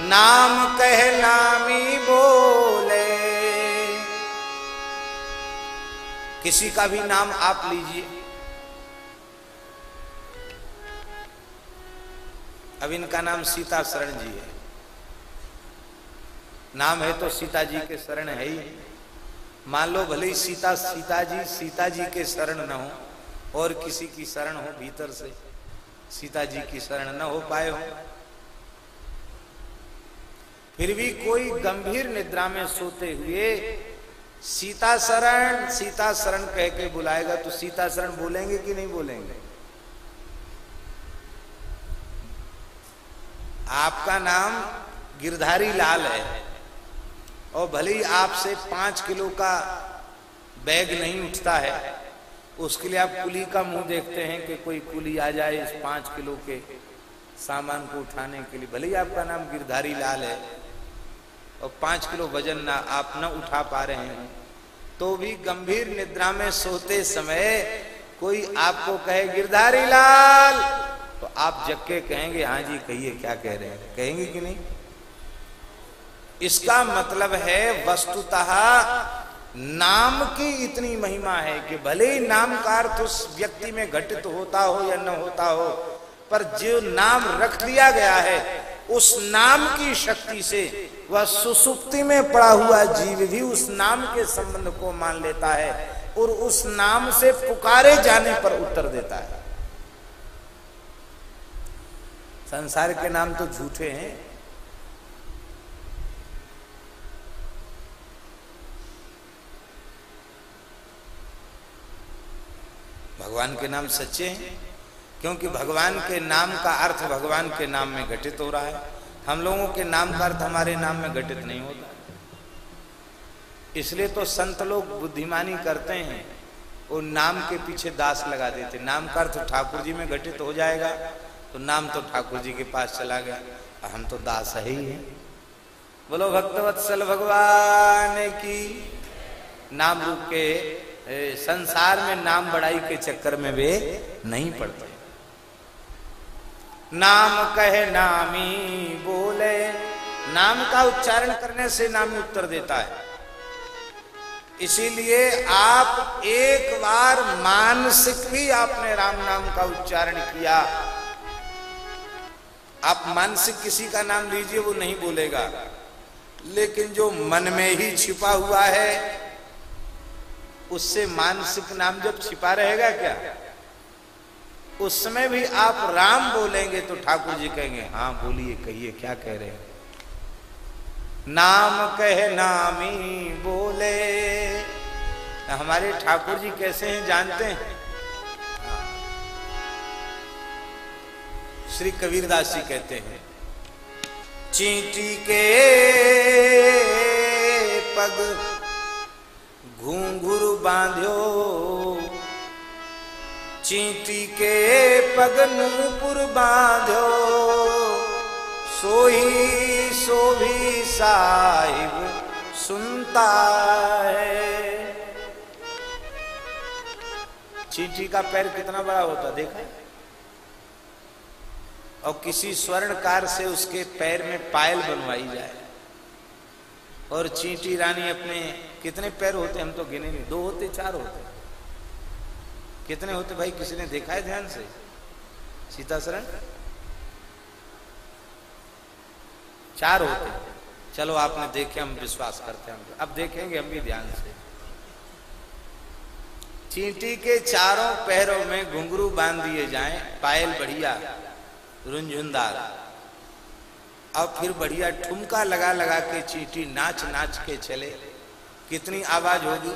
नाम कह, नामी बोले। किसी का भी नाम आप लीजिए। अब इनका नाम सीता शरण जी है। नाम है तो सीता जी के शरण है ही। मान लो भले ही सीता सीता जी सीता जी के शरण न हो, और किसी की शरण हो भीतर से सीता जी की शरण न हो पाए हो। फिर भी कोई गंभीर निद्रा में सोते हुए, सीता शरण सीता शरण कह के बुलाएगा तो सीता शरण बोलेंगे कि नहीं बोलेंगे? आपका नाम गिरधारी लाल है। और भले ही आपसे पाँच किलो का बैग नहीं उठता है, उसके लिए आप कुली का मुँह देखते हैं कि कोई कुली आ जाए इस पाँच किलो के सामान को उठाने के लिए। भले ही आपका नाम गिरधारी लाल है और पाँच किलो वज़न ना, आप न उठा पा रहे हैं तो भी गंभीर निद्रा में सोते समय कोई आपको कहे, गिरधारी लाल! तो आप जग के कहेंगे हाँ जी, कहिए, क्या कह रहे हैं? कहेंगे कि नहीं? इसका मतलब है वस्तुतः नाम की इतनी महिमा है कि भले ही नाम का अर्थ उस व्यक्ति में घटित होता हो या न होता हो, पर जो नाम रख दिया गया है, उस नाम की शक्ति से वह सुसुप्ति में पड़ा हुआ जीव भी उस नाम के संबंध को मान लेता है और उस नाम से पुकारे जाने पर उत्तर देता है। संसार के नाम तो झूठे हैं। भगवान के नाम सच्चे हैं, क्योंकि भगवान के नाम का अर्थ भगवान के नाम में घटित हो रहा है। हम लोगों के नाम का अर्थ हमारे नाम में घटित नहीं होता। इसलिए तो संत लोग बुद्धिमानी करते हैं और नाम के पीछे दास लगा देते नाम का अर्थ ठाकुर जी में घटित हो जाएगा तो नाम तो ठाकुर जी के पास चला गया। हम तो दास है ही हैं। बोलो, भक्तवत्सल भगवान की नाम रूप के संसार में नाम बढ़ाई के चक्कर में वे नहीं पड़ते नाम कहे नामी बोले। नाम का उच्चारण करने से नामी उत्तर देता है। इसीलिए आप एक बार मानसिक भी आपने राम नाम का उच्चारण किया। आप मानसिक किसी का नाम लीजिए, वो नहीं बोलेगा। लेकिन जो मन में ही छिपा हुआ है उससे मानसिक नाम जब छिपा रहेगा क्या? उस समय भी आप राम बोलेंगे तो ठाकुर जी कहेंगे हाँ बोलिए, कहिए, क्या कह रहे हैं? नाम कह, नामी बोले। हमारे ठाकुर जी कैसे हैं, जानते हैं? श्री कबीरदास जी कहते हैं, चींटी के पग घूंघुर बांध्यो। चींटी के पग नूपुर बांध्यो। सोही, सोभी साहिब सुनता है। चींटी का पैर कितना बड़ा होता, देखा और किसी स्वर्णकार से उसके पैर में पायल बनवाई जाए। और चींटी रानी अपने कितने पैर होते हम तो गिने नहीं। दो होते, चार होते। कितने होते भाई, किसी ने देखा है ध्यान से? सीता शरण चार होते। चलो, आपने देखे, हम विश्वास करते हैं अब देखेंगे हम भी ध्यान से। चींटी के चारों पैरों में घुंघरू बाँध दिए जाएँ, पायल बढ़िया रुंझुनदार अब फिर बढ़िया ठुमका लगा लगा के चींटी नाच नाच के चले। कितनी आवाज़ होगी?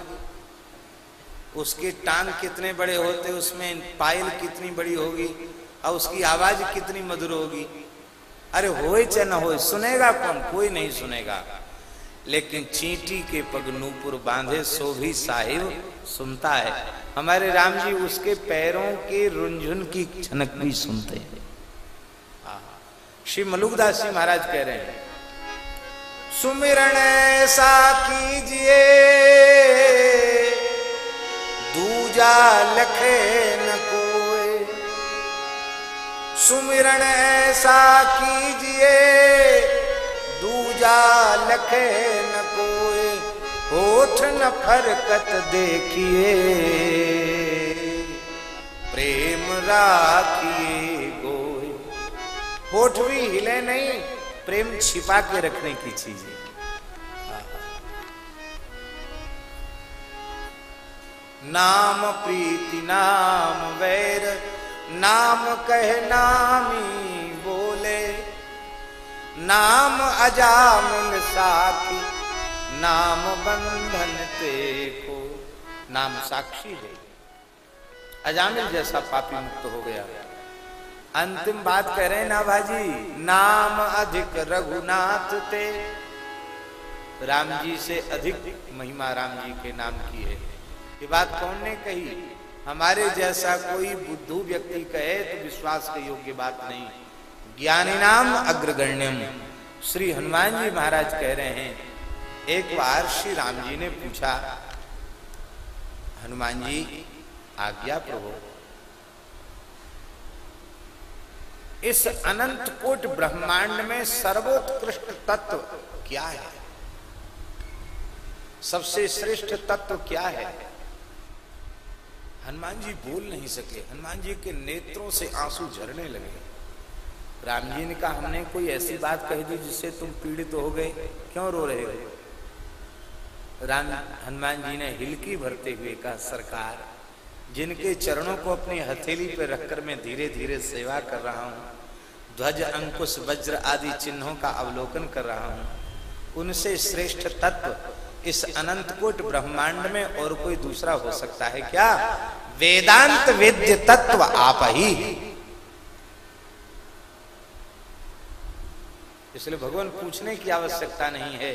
उसके टांग कितने बड़े होते, उसमें पायल कितनी बड़ी होगी, और उसकी आवाज़ कितनी मधुर होगी। अरे हो चाहे ना हो सुनेगा कौन? कोई नहीं सुनेगा। लेकिन चींटी के पग नूपुर बांधे, सो भी साहिब सुनता है। हमारे राम जी उसके पैरों के रुंझुन की छनक भी सुनते हैं। श्री मलुकदास जी महाराज कह रहे हैं सुमिरण ऐसा कीजिए। दूजा लखे न कोई सुमिरण ऐसा कीजिए। दूजा लखे न कोई होठ न फरकत देखिए। प्रेम राखिए गोए। होठ भी हिले नहीं प्रेम छिपा के रखने की चीज़ है। नाम प्रीति, नाम वैर, नाम कह नामी बोले। नाम अजामिल साखी नाम बंधन ते को नाम साक्षी है। अजामिल जैसा पापी मुक्त हो गया। अंतिम बात हैं ना भाजी, नाम अधिक रघुनाथ ते। राम जी से अधिक महिमा राम जी के नाम की है। ये बात कौन ने कही? हमारे जैसा कोई बुद्धू व्यक्ति कहे तो विश्वास के योग्य बात नहीं। ज्ञानी नाम अग्रगण्यम। श्री हनुमान जी महाराज कह रहे हैं। एक बार श्री राम जी ने पूछा, हनुमान जी, आज्ञा प्रभु। इस अनंत कोट ब्रह्मांड में सर्वोत्कृष्ट तत्व क्या है? सबसे श्रेष्ठ तत्व क्या है? हनुमान जी बोल नहीं सके। हनुमान जी के नेत्रों से आँसू झरने लगे। राम जी ने कहा, हमने कोई ऐसी बात कह दी जिससे तुम पीड़ित तो हो गए? क्यों रो रहे हो? राम, हनुमान जी ने हिलकी भरते हुए कहा, सरकार, जिनके चरणों को अपनी हथेली पर रखकर मैं धीरे धीरे सेवा कर रहा हूँ ध्वज, अंकुश, वज्र आदि चिन्हों का अवलोकन कर रहा हूँ। उनसे श्रेष्ठ तत्व इस अनंत कोट ब्रह्मांड में और कोई दूसरा हो सकता है क्या? वेदांत वेद्य तत्व आप ही। इसलिए भगवान पूछने की आवश्यकता नहीं है?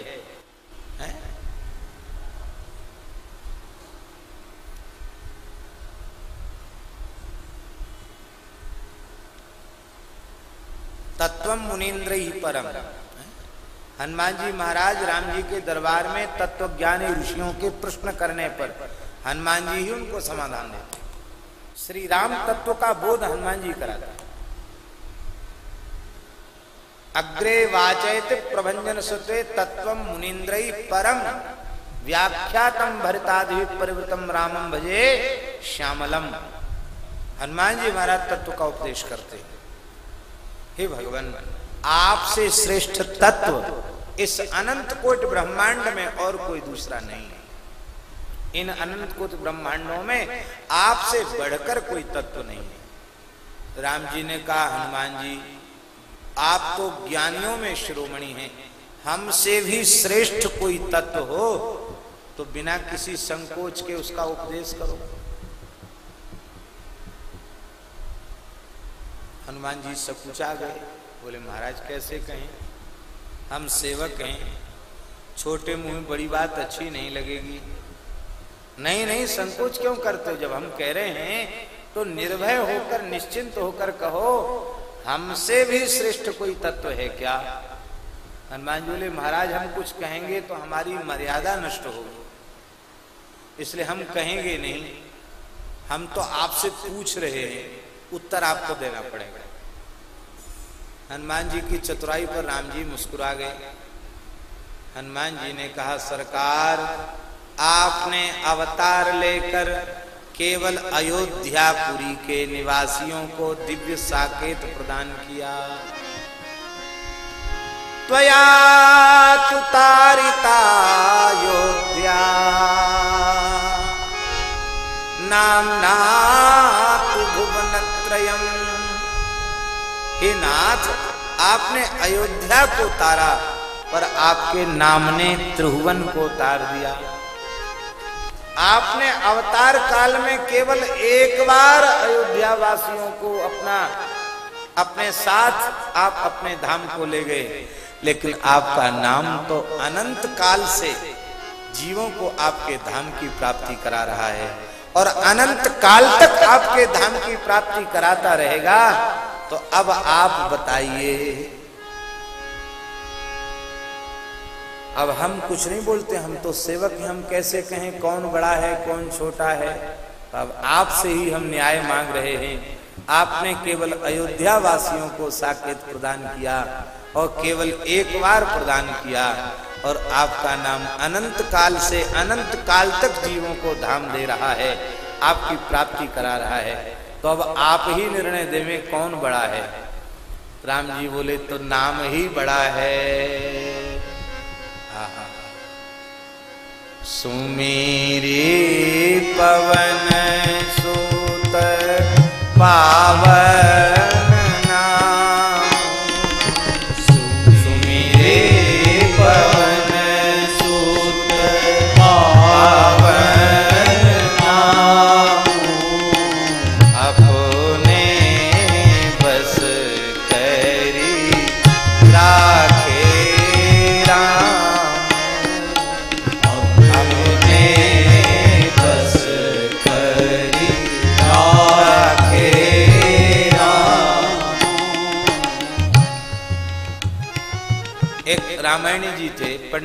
तत्व मुनीन्द्र ही परम। हनुमान जी महाराज राम जी के दरबार में तत्व ज्ञानी ऋषियों के प्रश्न करने पर हनुमान जी ही उनको समाधान देते श्री राम तत्व का बोध हनुमान जी कराते अग्रे वाचयत प्रभंजन सुते तत्व मुनिंद्र परम। व्याख्यातम भरतादि परिवृतम रामम भजे श्यामलम। हनुमान जी महाराज तत्व का उपदेश करते हे। भगवान, आपसे श्रेष्ठ तत्व इस अनंत कोट ब्रह्मांड में और कोई दूसरा नहीं है। इन अनंत कोट ब्रह्मांडों में आपसे बढ़कर कोई तत्व नहीं है। राम जी ने कहा, हनुमान जी, आप तो ज्ञानियों में शिरोमणि हैं। हमसे भी श्रेष्ठ कोई तत्व हो तो बिना किसी संकोच के उसका उपदेश करो। हनुमान जी सकुचा गए। बोले, महाराज, कैसे कहें? हम सेवक हैं। छोटे मुँह में बड़ी बात अच्छी नहीं लगेगी। नहीं नहीं, संकोच क्यों करते हो? जब हम कह रहे हैं तो निर्भय होकर, निश्चिंत होकर कहो, हमसे भी श्रेष्ठ कोई तत्व है क्या? हनुमान जी बोले, महाराज, हम कुछ कहेंगे तो हमारी मर्यादा नष्ट होगी। इसलिए हम कहेंगे नहीं। हम तो आपसे पूछ रहे हैं। उत्तर आपको देना पड़ेगा। हनुमान जी की चतुराई पर राम जी मुस्कुरा गए। हनुमान जी ने कहा, सरकार, आपने अवतार लेकर केवल अयोध्यापुरी के निवासियों को दिव्य साकेत प्रदान किया। अयोध्या। नामना भुवन हे नाथ, आपने अयोध्या को तारा, पर आपके नाम ने त्रिभुवन को तार दिया। आपने अवतार काल में केवल एक बार अयोध्या वासियों को अपना, अपने साथ आप अपने धाम को ले गए, लेकिन आपका नाम तो अनंत काल से जीवों को आपके धाम की प्राप्ति करा रहा है, और अनंत काल तक आपके धाम की प्राप्ति कराता रहेगा। तो अब आप बताइए। अब हम कुछ नहीं बोलते, हम तो सेवक हैं, हम कैसे कहें कौन बड़ा है, कौन छोटा है। अब आपसे ही हम न्याय मांग रहे हैं। आपने केवल अयोध्या वासियों को साकेत प्रदान किया और केवल एक बार प्रदान किया और आपका नाम अनंत काल से अनंत काल तक जीवों को धाम दे रहा है, आपकी प्राप्ति करा रहा है। तो अब आप ही निर्णय देवे कौन बड़ा है। राम जी बोले तो नाम ही बड़ा है। सुमेरे पवन सूत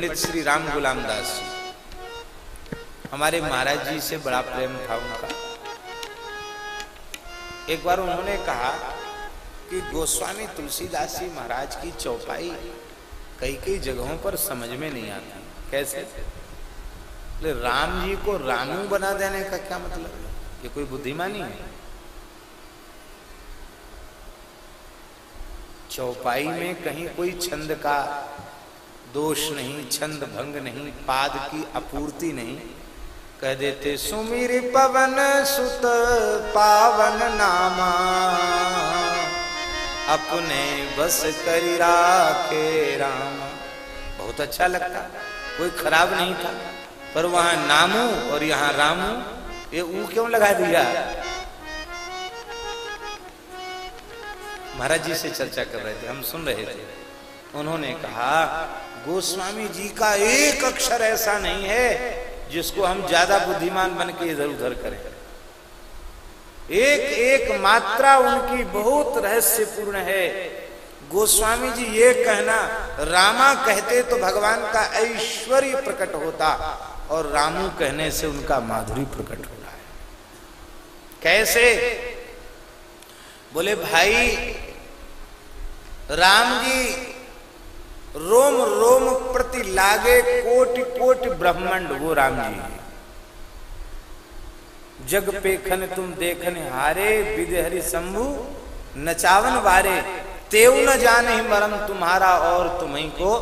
पंडित श्री राम गुलाम दास जी। हमारे महाराज जी से बड़ा प्रेम था उनका। एक बार उन्होंने कहा कि गोस्वामी तुलसीदास जी महाराज की चौपाई कई कई जगहों पर समझ में नहीं आती। कैसे? राम जी को रामू बना देने का क्या मतलब? ये कोई बुद्धिमानी है? चौपाई में कहीं कोई छंद का दोष नहीं, छंद भंग नहीं, पाद की अपूर्ति नहीं। कह देते, सुमिर पवन सुत पावन नामा, अपने बस कर राखे राम। बहुत अच्छा लगता, कोई खराब नहीं था। पर वहाँ नामू और यहाँ रामू, ये ऊ क्यों लगा दिया? महाराज जी से चर्चा कर रहे थे, हम सुन रहे थे। उन्होंने कहा गोस्वामी जी का एक अक्षर ऐसा नहीं है जिसको हम ज़्यादा बुद्धिमान बन के इधर उधर करें। एक एक मात्रा उनकी बहुत रहस्यपूर्ण है। गोस्वामी जी ये कहना, रामा कहते तो भगवान का ऐश्वर्य प्रकट होता और रामू कहने से उनका माधुरी प्रकट हो रहा है। कैसे? बोले, भाई, राम जी रोम रोम प्रति लागे कोटि कोटि ब्रह्मांड वो राम जी जग पेखन तुम देखन हारे, विद हरि शंभु नचावन वारे तेव न जाने ही मरम तुम्हारा और तुम्ही को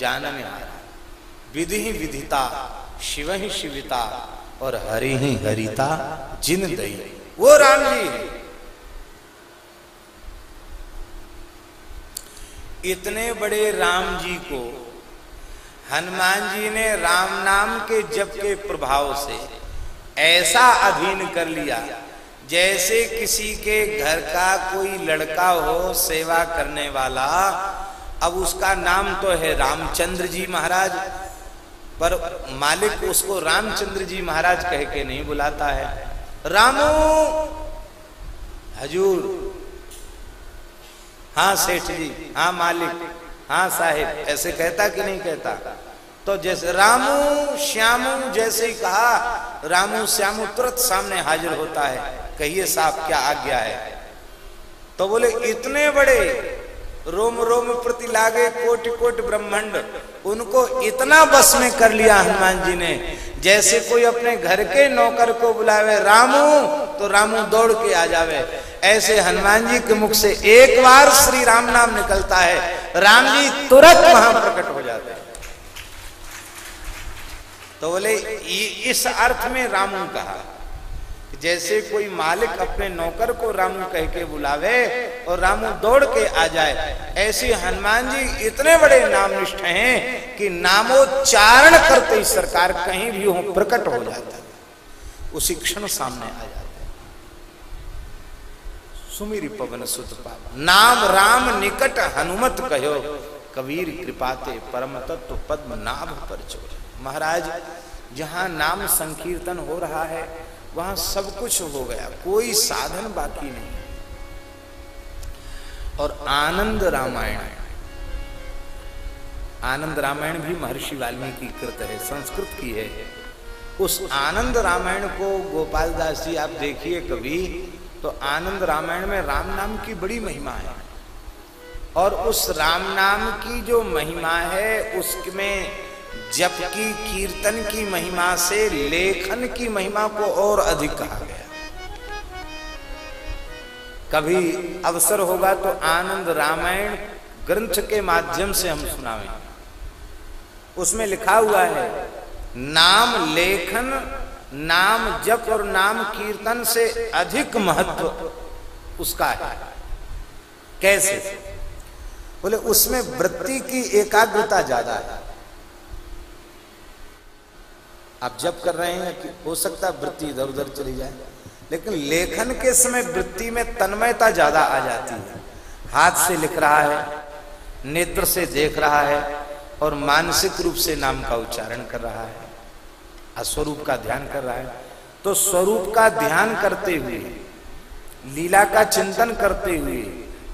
जानने हारा। विधि ही विधिता, शिव ही शिविता, और हरि ही हरिता, जिन दई। वो राम जी। इतने बड़े राम जी को, हनुमान जी ने राम नाम के जप के प्रभाव से ऐसा अधीन कर लिया, जैसे किसी के घर का कोई लड़का हो, सेवा करने वाला। अब उसका नाम तो है रामचंद्र जी महाराज, पर मालिक उसको रामचंद्र जी महाराज कह के नहीं बुलाता है। रामू! हजूर हाँ सेठ जी हाँ मालिक हाँ साहेब, ऐसे कहता कि नहीं कहता? तो जैसे रामू श्यामू जैसे ही कहा, रामू श्यामू तुरंत सामने हाजिर होता है, कहिए साहब, क्या आज्ञा है? तो बोले, इतने बड़े रोम रोम प्रति लागे कोटि कोटि ब्रह्मांड। उनको इतना बस में कर लिया हनुमान जी ने। जैसे कोई अपने घर के नौकर को बुलावे, रामू तो रामू दौड़ के आ जावे। ऐसे हनुमान जी के मुख से एक बार श्री राम नाम निकलता है। राम जी तुरंत वहाँ प्रकट हो जाते हैं। तो बोले इस अर्थ में रामू कहा। जैसे कोई मालिक अपने नौकर को रामू कह के बुलावे और रामू दौड़ के आ जाए, ऐसे हनुमान जी इतने बड़े नामनिष्ठ हैं कि नामोच्चारण करते ही सरकार कहीं भी हो, प्रकट हो जाता उसी क्षण सामने आ जाता सुमीरी पवन सुत नाम राम निकट हनुमत कहो, कबीर कृपाते परम तत्व पद्म नाभ पर चोर। महाराज, जहाँ नाम संकीर्तन हो रहा है वहाँ सब कुछ हो गया, कोई साधन बाकी नहीं। और आनंद रामायण आनंद रामायण भी महर्षि वाल्मीकि कृत है, संस्कृत की है। उस आनंद रामायण को गोपाल दास जी आप देखिए कभी तो आनंद रामायण में राम नाम की बड़ी महिमा है। और उस राम नाम की जो महिमा है, उसमें जप की कीर्तन की महिमा से लेखन की महिमा को और अधिक कहा गया। कभी अवसर होगा तो आनंद रामायण ग्रंथ के माध्यम से हम सुनावे। उसमें लिखा हुआ है, नाम लेखन, नाम जप और नाम कीर्तन से अधिक महत्व उसका है। कैसे? बोले, उसमें वृत्ति की एकाग्रता ज़्यादा है। आप जब कर रहे हैं कि हो सकता है वृत्ति इधर उधर चली जाए। लेकिन लेखन के समय वृत्ति में तन्मयता ज़्यादा आ जाती है। हाथ से लिख रहा है, नेत्र से देख रहा है और मानसिक रूप से नाम का उच्चारण कर रहा है स्वरूप का ध्यान कर रहा है। तो स्वरूप का ध्यान करते हुए, लीला का चिंतन करते हुए,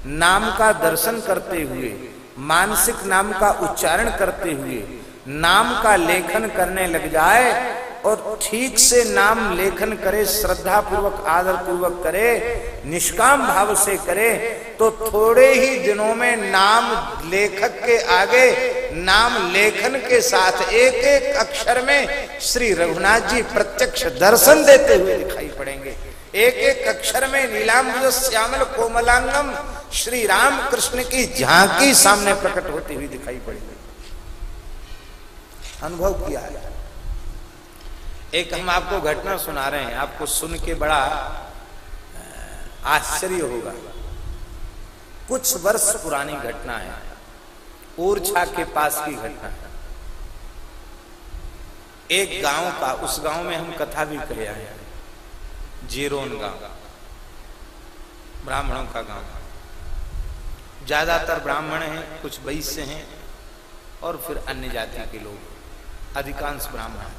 नाम का दर्शन करते हुए, मानसिक नाम का उच्चारण करते हुए नाम का लेखन करने लग जाए और ठीक से नाम लेखन करे श्रद्धा पूर्वक आदर पूर्वक करे, निष्काम भाव से करे तो थोड़े ही दिनों में नाम लेखक के आगे, नाम लेखन के साथ एक एक अक्षर में श्री रघुनाथ जी प्रत्यक्ष दर्शन देते हुए दिखाई पड़ेंगे। एक एक अक्षर में नीलाम्बुज, श्यामल, कोमलांगम, श्री राम कृष्ण की झांकी सामने प्रकट होती हुई दिखाई पड़ेगी। अनुभव किया है। एक हम आपको घटना सुना रहे हैं, आपको सुन के बड़ा आश्चर्य होगा। कुछ वर्ष पुरानी घटना है, ओरछा के पास की घटना है। एक गाँव का, उस गाँव में हम कथा भी कहे आए हैं, जीरोन गाँव, ब्राह्मणों का गाँव। ज़्यादातर ब्राह्मण हैं, कुछ वैश्य हैं और फिर अन्य जाति के लोग। अधिकांश ब्राह्मण।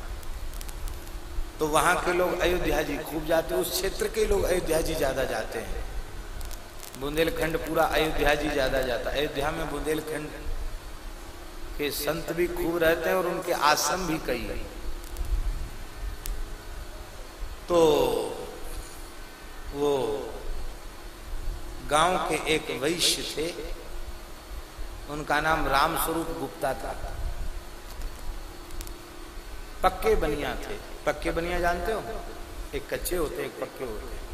तो वहाँ के लोग अयोध्या जी खूब जाते उस क्षेत्र के लोग अयोध्या जी ज़्यादा जाते हैं। बुंदेलखंड पूरा अयोध्या जी ज़्यादा जाता है। अयोध्या में बुंदेलखंड के संत भी खूब रहते हैं और उनके आश्रम भी कई है। तो वो गाँव के एक वैश्य थे, उनका नाम रामस्वरूप गुप्ता था। पक्के बनिया थे। पक्के बनिया जानते हो? एक कच्चे होते, एक पक्के होते।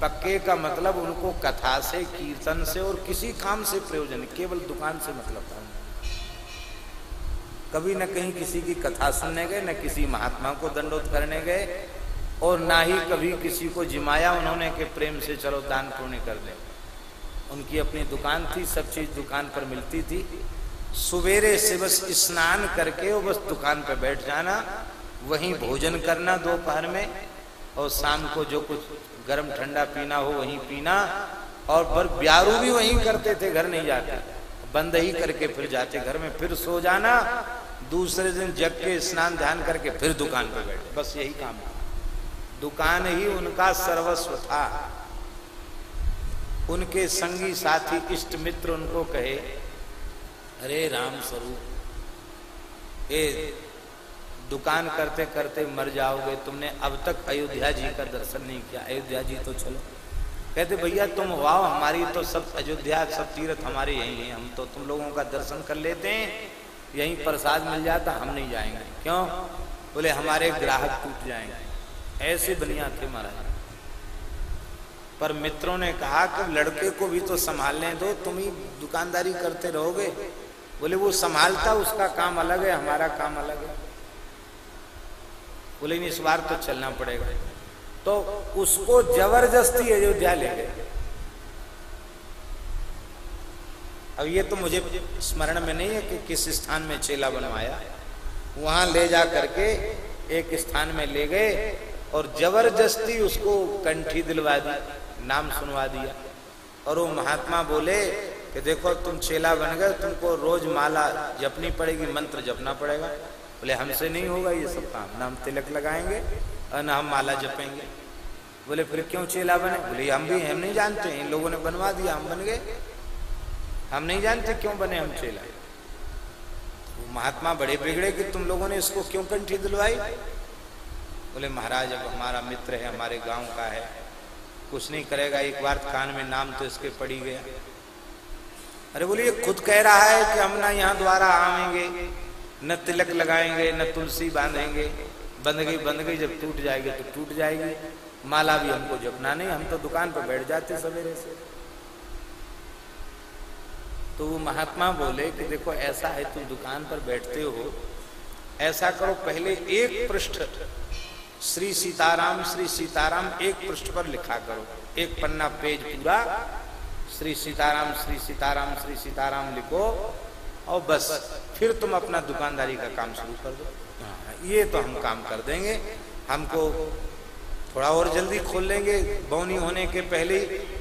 पक्के का मतलब उनको कथा से, कीर्तन से और किसी काम से प्रयोजन, केवल दुकान से मतलब था। कभी न कहीं किसी की कथा सुनने गए, न किसी महात्मा को दंडोत करने गए और ना ही कभी किसी को जिमाया उन्होंने के प्रेम से, चलो दान पुण्य कर दे। उनकी अपनी दुकान थी, सब चीज़ दुकान पर मिलती थी। सवेरे से बस स्नान करके वो बस दुकान पर बैठ जाना, वहीं भोजन करना दोपहर में, और शाम को जो कुछ गर्म ठंडा पीना हो वहीं पीना, और पर ब्यारू भी वहीं करते थे, घर नहीं जाते। बंद ही करके फिर जाते घर में, फिर सो जाना, दूसरे दिन जग के स्नान ध्यान करके फिर दुकान पर बैठे। बस यही काम दुकान ही उनका सर्वस्व था। उनके संगी साथी इष्ट मित्र उनको कहे अरे राम स्वरूप, ए, दुकान करते करते मर जाओगे। तुमने अब तक अयोध्या जी का दर्शन नहीं किया। अयोध्या जी तो चलो। कहते, भैया, तुम वाओ हमारी तो सब अयोध्या, सब तीर्थ हमारे यही हैं। हम तो तुम लोगों का दर्शन कर लेते हैं। यहीं प्रसाद मिल जाता, हम नहीं जाएँगे। क्यों? बोले, हमारे ग्राहक टूट जाएँगे। ऐसे बनिया थे महाराज। पर मित्रों ने कहा कि लड़के को भी तो संभालने दो, तुम ही दुकानदारी करते रहोगे। बोले, वो संभालता, उसका काम अलग है, हमारा काम अलग है। बोले इस बार तो चलना पड़ेगा। तो उसको ज़बरदस्ती अयोध्या ले गए। अब ये तो मुझे स्मरण में नहीं है कि किस स्थान में चेला बनवाया। वहाँ ले जा करके एक स्थान में ले गए और ज़बरदस्ती उसको कंठी दिलवा दी, नाम सुनवा दिया। और वो महात्मा बोले कि देखो, तुम चेला बन गए, तुमको रोज माला जपनी पड़ेगी, मंत्र जपना पड़ेगा। बोले, हमसे नहीं होगा ये सब काम, ना हम तिलक लगाएँगे और ना हम माला जपेंगे। बोले, फिर क्यों चेला बने? बोले, हम भी, हम नहीं जानते, इन लोगों ने बनवा दिया, हम बन गए। हम नहीं जानते क्यों बने हम चेला। वो महात्मा बड़े बिगड़े कि तुम लोगों ने इसको क्यों कंठी दिलवाई? बोले, महाराज, अब हमारा मित्र है, हमारे गाँव का है। कुछ नहीं करेगा, एक बार कान में नाम तो इसके पड़ी गया। अरे बोलिए, खुद कह रहा है कि हम ना यहाँ द्वारा आवेंगे, न तिलक लगाएँगे, न तुलसी बांधेंगे। बंध गई बंध गई जब टूट जाएगी तो टूट जाएगी। माला भी हमको जपना नहीं, हम तो दुकान पर बैठ जाते सवेरे से। तो वो महात्मा बोले कि देखो, ऐसा है तुम दुकान पर बैठते हो। ऐसा करो, पहले एक पृष्ठ श्री सीताराम श्री सीताराम एक पृष्ठ पर लिखा करो। एक पन्ना पेज पूरा श्री सीताराम श्री सीताराम श्री सीताराम लिखो और बस फिर तुम अपना दुकानदारी का काम शुरू कर दो। हाँ, ये तो हम काम कर देंगे। हमको थोड़ा और जल्दी खोल लेंगे। बौनी होने के पहले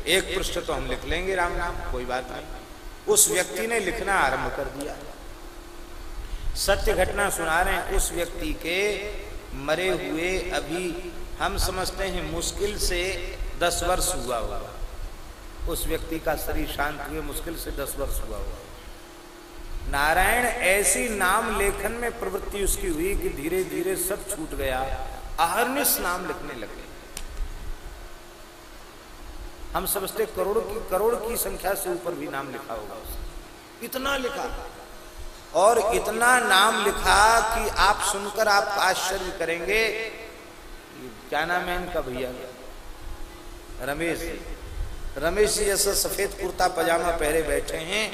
एक पृष्ठ तो हम लिख लेंगे राम नाम कोई बात नहीं। उस व्यक्ति ने लिखना आरंभ कर दिया। सत्य घटना सुना रहे हैं। उस व्यक्ति के मरे हुए अभी हम समझते हैं मुश्किल से दस वर्ष हुआ होगा। उस व्यक्ति का शरीर शांत हुए, मुश्किल से दस वर्ष हुआ हुआ नारायण ऐसी नाम लेखन में प्रवृत्ति उसकी हुई कि धीरे धीरे सब छूट गया, अहरनिश नाम लिखने लगे। हम समझते करोड़ की करोड़ की संख्या से ऊपर भी नाम लिखा होगा उसने इतना लिखा। और इतना नाम लिखा कि आप सुनकर आप आश्चर्य करेंगे। क्या नाम है इनका भैया? रमेश। रमेश जी जैसा सफ़ेद कुर्ता पजामा पहरे बैठे हैं।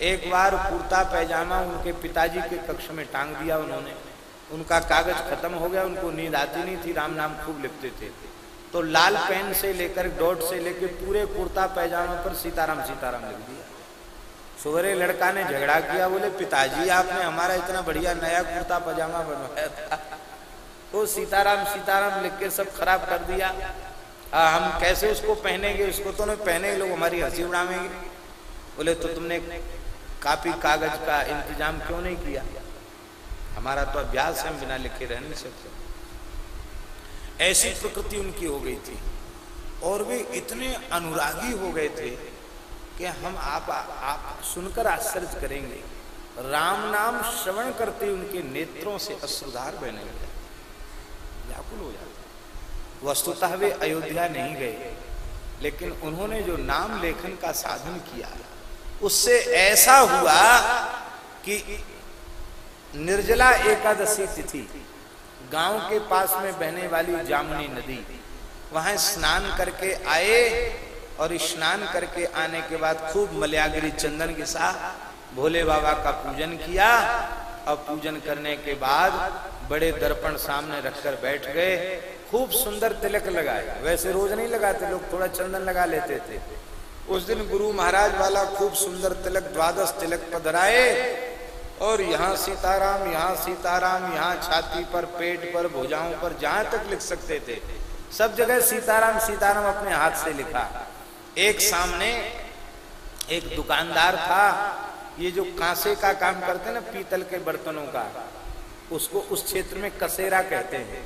एक बार कुर्ता पैजामा उनके पिताजी के कक्ष में टांग दिया उन्होंने। उनका कागज़ खत्म हो गया, उनको नींद आती नहीं थी, राम नाम खूब लिखते थे। तो लाल पेन से लेकर डॉट से लेकर पूरे कुर्ता पैजामा पर सीताराम सीताराम लिख दिया। सुवरे लड़का ने झगड़ा किया, बोले, पिताजी, आपने हमारा इतना बढ़िया नया कुर्ता पैजामा बनवाया था। तो सीताराम सीताराम लिख के सब खराब कर दिया। आ, हम कैसे उसको पहनेंगे? उसको तो नहीं पहने लोग हमारी हँसी उड़ावेंगे। बोले तो तुमने कापी कागज़ का इंतज़ाम क्यों नहीं किया? हमारा तो अभ्यास हम बिना लिखे रह नहीं सकते। ऐसी प्रकृति उनकी हो गई थी। और वे इतने अनुरागी हो गए थे कि हम आप आप सुनकर आश्चर्य करेंगे। राम नाम श्रवण करते उनके नेत्रों से अश्रुधार बहने लगे। व्याकुल हो जाते। वस्तुतः वे अयोध्या नहीं गए। लेकिन उन्होंने जो नाम लेखन का साधन किया, उससे ऐसा हुआ कि निर्जला एकादशी तिथि, गाँव के पास में बहने वाली जामुनी नदी, वहाँ स्नान करके आए और स्नान करके आने के बाद खूब मलयागिरी चंदन के साथ भोले बाबा का पूजन किया। और पूजन करने के बाद बड़े दर्पण सामने रखकर बैठ गए। खूब सुंदर तिलक लगाए। वैसे रोज नहीं लगाते, लोग थोड़ा चंदन लगा लेते थे। उस दिन गुरु महाराज वाला खूब सुंदर तिलक, द्वादश तिलक पधराए और यहाँ सीताराम यहाँ सीताराम, यहाँ छाती पर, पेट पर, भुजाओं पर, जहाँ तक लिख सकते थे। सब जगह सीताराम सीताराम अपने हाथ से लिखा। एक सामने एक दुकानदार था, ये जो कांसे का काम करते ना, पीतल के बर्तनों का, उसको उस क्षेत्र में कसेरा कहते हैं।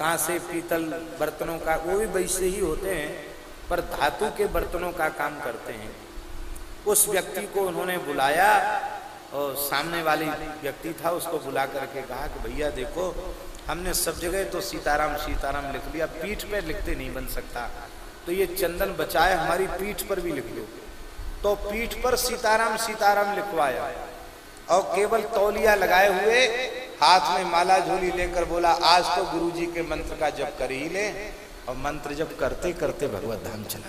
कांसे पीतल बर्तनों का, वो भी वैसे ही होते हैं, पर धातु के बर्तनों का काम करते हैं। उस व्यक्ति को उन्होंने बुलाया और सामने वाली व्यक्ति था, उसको बुला करके कहा कि भैया देखो, हमने सब जगह तो सीताराम सीताराम लिख लिया, पीठ पे लिखते नहीं बन सकता। तो ये चंदन बचाए, हमारी पीठ पर भी लिख लो। तो पीठ पर सीताराम सीताराम लिखवाया। और केवल तौलिया लगाए हुए हाथ में माला झोली लेकर बोला, आज तो गुरु जी के मंत्र का जप कर ही ले। और मंत्र जब करते करते भगवत धाम चला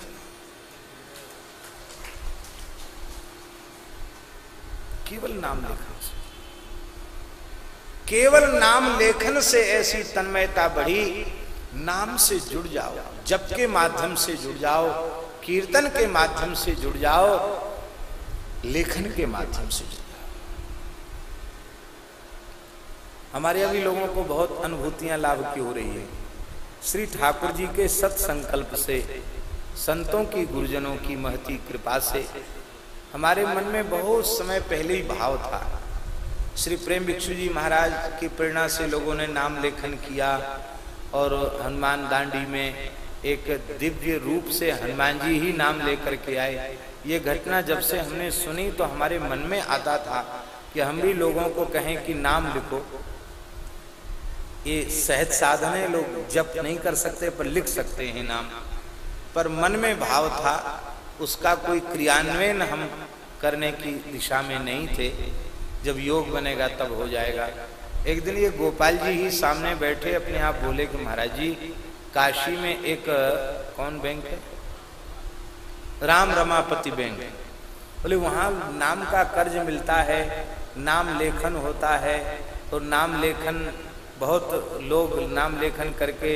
केवल नाम लेखन से। केवल नाम लेखन से ऐसी तन्मयता बढ़ी, नाम से जुड़ जाओ, जप के माध्यम से जुड़ जाओ, कीर्तन के माध्यम से जुड़ जाओ, लेखन के माध्यम से जुड़ जाओ हमारे अभी लोगों को बहुत अनुभूतियाँ लाभ की हो रही है। श्री ठाकुर जी के सत संकल्प से, संतों की, गुरुजनों की, महती कृपा से हमारे मन में बहुत समय पहले ही भाव था। श्री प्रेम भिक्षु जी महाराज की प्रेरणा से लोगों ने नाम लेखन किया और हनुमान दांडी में एक दिव्य रूप से हनुमान जी ही नाम लेकर के आए। ये घटना जब से हमने सुनी तो हमारे मन में आता था कि हम भी लोगों को कहें कि नाम लिखो। ये सहज साधन है, लोग जप नहीं कर सकते, पर लिख सकते हैं नाम। पर मन में भाव था, उसका कोई क्रियान्वयन हम करने की दिशा में नहीं थे। जब योग बनेगा, तब हो जाएगा। एक दिन ये गोपाल जी ही सामने बैठे, अपने आप बोले कि महाराज जी, काशी में एक, कौन बैंक है? राम रमापति बैंक। बोले, वहाँ नाम का कर्ज मिलता है, नाम लेखन होता है तो नाम लेखन बहुत लोग नाम लेखन करके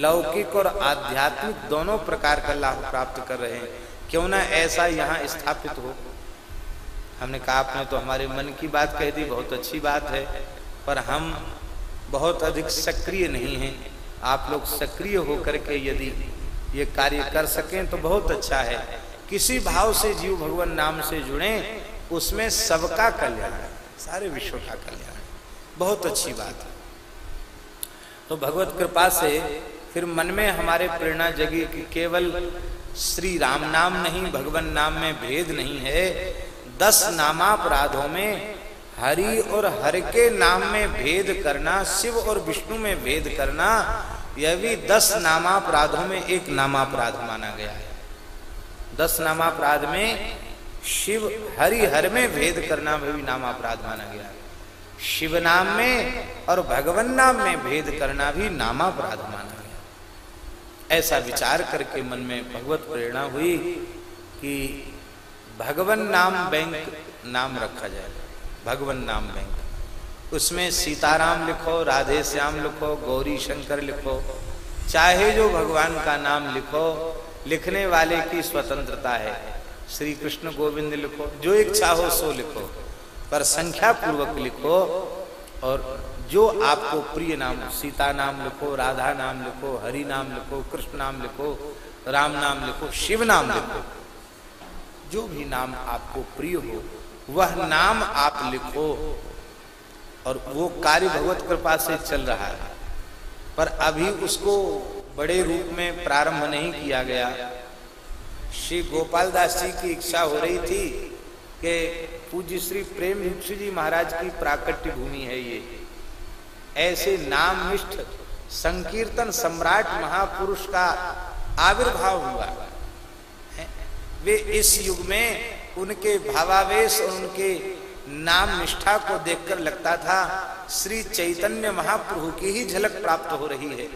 लौकिक और आध्यात्मिक दोनों प्रकार का लाभ प्राप्त कर रहे हैं। क्यों ना ऐसा यहाँ स्थापित हो? हमने कहा, आपने तो हमारे मन की बात कह दी, बहुत अच्छी बात है, पर हम बहुत अधिक सक्रिय नहीं हैं। आप लोग सक्रिय होकर के यदि ये कार्य कर सकें तो बहुत अच्छा है। किसी भाव से जीव भगवान नाम से जुड़े, उसमें सबका कल्याण सारे विश्व का कल्याण बहुत अच्छी बात है। तो भगवत कृपा से फिर मन में हमारे प्रेरणा जगी कि केवल श्री राम नाम नहीं, भगवान नाम में भेद नहीं है। दस नामापराधों में हरि और हर के नाम में भेद करना, शिव और विष्णु में भेद करना, यह भी दस नामापराधों में एक नामापराध माना गया है। दस नामापराध में शिव, हरि, हर में भेद करना भी नामापराध माना गया है। शिव नाम में और भगवान नाम में भेद करना भी नामापराध माना गया ऐसा विचार करके मन में भगवत प्रेरणा हुई कि भगवान नाम बैंक नाम रखा जाए। भगवान नाम बैंक। उसमें सीताराम लिखो, राधे श्याम लिखो, गौरी शंकर लिखो, चाहे जो भगवान का नाम लिखो, लिखने वाले की स्वतंत्रता है। श्री कृष्ण गोविंद लिखो, जो इच्छा हो सो लिखो। पर संख्या पूर्वक लिखो और जो आपको प्रिय नाम सीता नाम लिखो, राधा नाम लिखो, हरि नाम लिखो, कृष्ण नाम लिखो, राम नाम लिखो, शिव नाम लिखो, जो भी नाम आपको प्रिय हो, वह नाम आप लिखो और वो कार्य भगवत कृपा से चल रहा है। पर अभी उसको बड़े रूप में प्रारंभ नहीं किया गया। श्री गोपाल दास जी की इच्छा हो रही थी कि पूज्य श्री प्रेम भिक्षु जी महाराज की प्राकट्य भूमि है ये। ऐसे नामनिष्ठ, संकीर्तन सम्राट महापुरुष का आविर्भाव हुआ। वे इस युग में उनके भावावेश और उनके नाम निष्ठा को देखकर लगता था, श्री चैतन्य महाप्रभु की ही झलक प्राप्त हो रही है।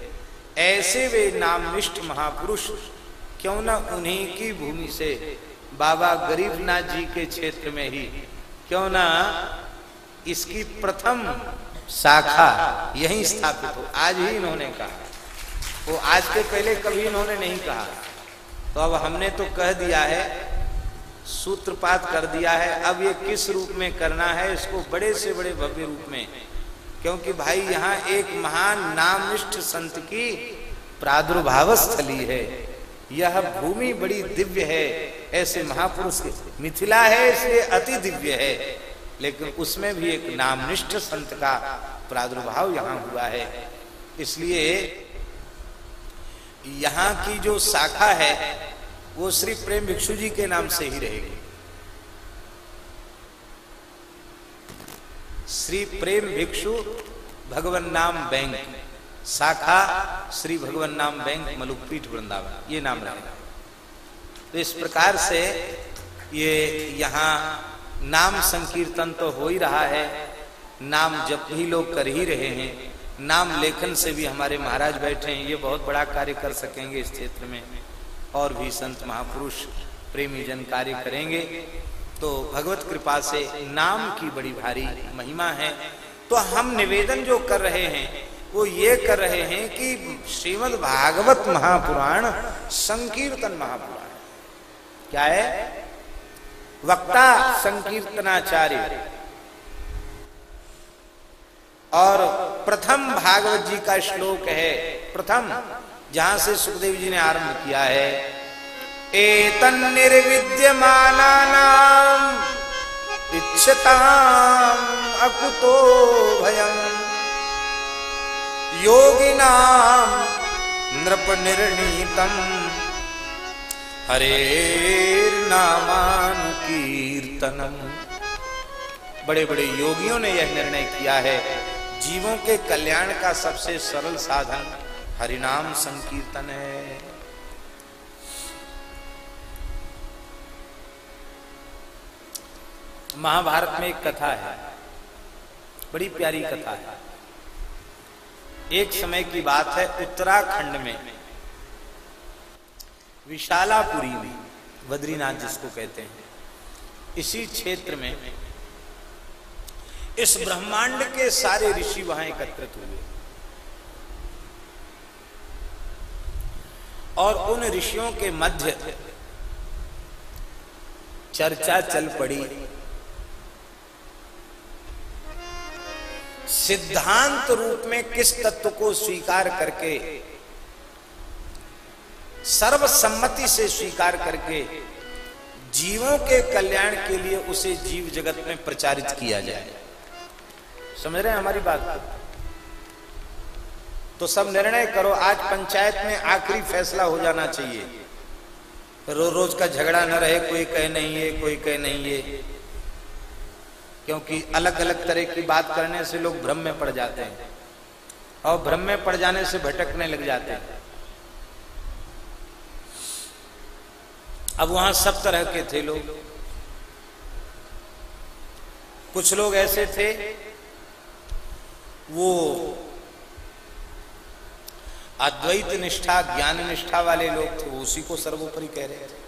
ऐसे वे नामनिष्ठ महापुरुष क्यों न उन्हीं की भूमि से बाबा गरीबनाथ जी के क्षेत्र में ही। क्यों ना? इसकी प्रथम शाखा यहीं स्थापित हो। आज ही इन्होंने कहा। वो आज के पहले कभी इन्होंने नहीं कहा। तो अब हमने तो कह दिया है, सूत्रपात कर दिया है, अब ये किस रूप में करना है, इसको बड़े से बड़े भव्य रूप में। क्योंकि भाई, यहाँ एक महान नामनिष्ठ संत की प्रादुर्भाव स्थली है। यह भूमि बड़ी दिव्य है। ऐसे महापुरुष के। मिथिला है, इसलिए अति दिव्य है। लेकिन उसमें भी एक नामनिष्ठ संत का प्रादुर्भाव यहाँ हुआ है। इसलिए यहाँ की जो शाखा है, वो श्री प्रेम भिक्षु जी के नाम से ही रहेगी। श्री प्रेम भिक्षु भगवान नाम बैंक, शाखा श्री भगवान नाम बैंक, मलुकपीठ वृंदावन, ये नाम रहेगा तो इस प्रकार से ये यहाँ नाम संकीर्तन तो हो ही रहा है। नाम जब भी लोग कर ही रहे हैं, नाम लेखन से भी हमारे महाराज बैठे हैं, ये बहुत बड़ा कार्य कर सकेंगे इस क्षेत्र में। और भी संत महापुरुष प्रेमी जन कार्य करेंगे। तो भगवत कृपा से नाम की बड़ी भारी महिमा है। तो हम निवेदन जो कर रहे हैं, वो ये कर रहे हैं कि श्रीमद् भागवत महापुराण संकीर्तन महापुराण। क्या है? वक्ता संकीर्तनाचार्य। और प्रथम भागवत जी का श्लोक है, प्रथम, जहाँ से सुखदेव जी ने आरंभ किया है। एतन निर्विद्यमानानाम इच्छताम अकुतो भयम। योगिनाम नृप निर्णीतम हरे कीर्तनम। बड़े बड़े योगियों ने यह निर्णय किया है, जीवों के कल्याण का सबसे सरल साधन हरिनाम संकीर्तन है। महाभारत में एक कथा है, बड़ी प्यारी कथा है। एक समय की बात है उत्तराखंड में। विशालापुरी में, बद्रीनाथ जिसको कहते हैं। इसी क्षेत्र में इस ब्रह्मांड के सारे ऋषि वहाँ एकत्रित हुए। और उन ऋषियों के मध्य चर्चा चल पड़ी। सिद्धांत रूप में किस तत्व को स्वीकार करके सर्वसम्मति से स्वीकार करके जीवों के कल्याण के लिए उसे जीव जगत में प्रचारित किया जाए। समझ रहे हैं हमारी बात? तो सब निर्णय करो, आज पंचायत में आखिरी फैसला हो जाना चाहिए। रोज रोज का झगड़ा न रहे, कोई कहे नहीं है, कोई कहे नहीं है। क्योंकि अलग अलग तरह की बात करने से लोग भ्रम में पड़ जाते हैं। और भ्रम में पड़ जाने से भटकने लग जाते हैं। अब वहाँ सब तरह के थे लोग। कुछ लोग ऐसे थे, वो अद्वैत निष्ठा, ज्ञान निष्ठा वाले लोग थे उसी को सर्वोपरि कह रहे थे।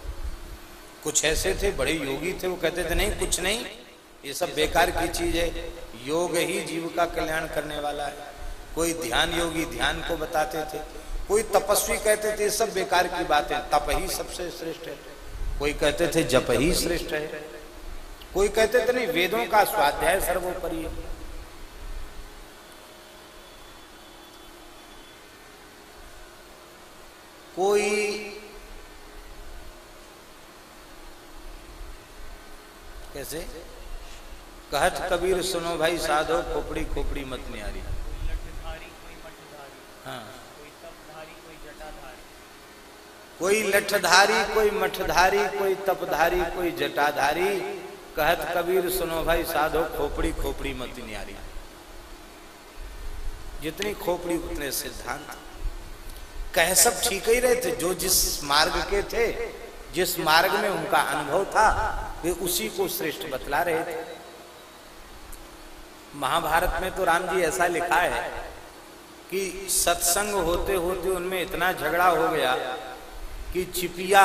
कुछ ऐसे थे, बड़े योगी थे, वो कहते थे, नहीं, कुछ नहीं, ये सब बेकार की चीज़ है। योग ही जीव का कल्याण करने वाला है। कोई ध्यान योगी ध्यान को बताते थे, कोई तपस्वी कहते थे सब बेकार की बात है तप ही सबसे श्रेष्ठ है। कोई कहते थे जप ही श्रेष्ठ है। कोई कहते थे नहीं वेदों का स्वाध्याय सर्वोपरि है। कोई कैसे? कहत कबीर सुनो भाई साधो खोपड़ी खोपड़ी मत न्यारी। हाँ। कोई लठधारी, कोई मठधारी, कोई तपधारी, कोई जटाधारी। कहत कबीर, सुनो भाई, साधो, खोपड़ी खोपड़ी मत न्यारी। जितनी खोपड़ी, उतने सिद्धांत। कह सब ठीक ही रहे थे, जो जिस मार्ग के थे, जिस मार्ग में उनका अनुभव था, वे उसी को श्रेष्ठ बतला रहे थे। महाभारत में तो राम जी ऐसा लिखा है कि सत्संग होते होते उनमें इतना झगड़ा हो गया कि चिपिया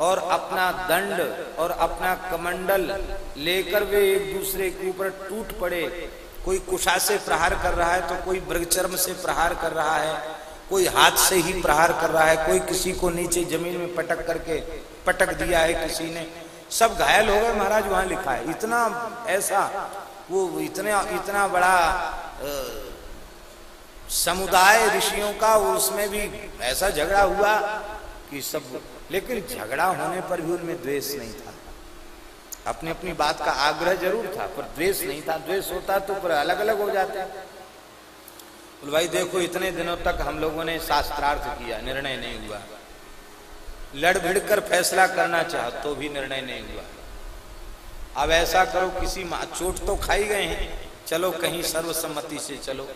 और अपना दंड और अपना कमंडल लेकर वे एक दूसरे के ऊपर टूट पड़े। कोई कुशा से प्रहार कर रहा है तो कोई ब्रगचर्म से प्रहार कर रहा है, कोई हाथ से ही प्रहार कर रहा है, कोई किसी को नीचे ज़मीन में पटक करके पटक दिया है किसी ने। सब घायल हो गए महाराज, वहाँ लिखा है। इतना ऐसा, वो इतना इतना बड़ा समुदाय ऋषियों का उसमें भी ऐसा झगड़ा हुआ कि सब लेकिन झगड़ा होने पर भी उनमें द्वेष नहीं था। अपनी अपनी बात का आग्रह ज़रूर था, पर द्वेष नहीं था। द्वेष होता तो फिर अलग अलग हो जाते। बोल, भाई देखो, इतने दिनों तक हम लोगों ने शास्त्रार्थ किया, निर्णय नहीं हुआ। लड़ भिड़ कर फैसला करना चाह तो भी निर्णय नहीं हुआ। अब ऐसा करो, किसी चोट तो खाई गए हैं। चलो कहीं सर्वसम्मति से चलो।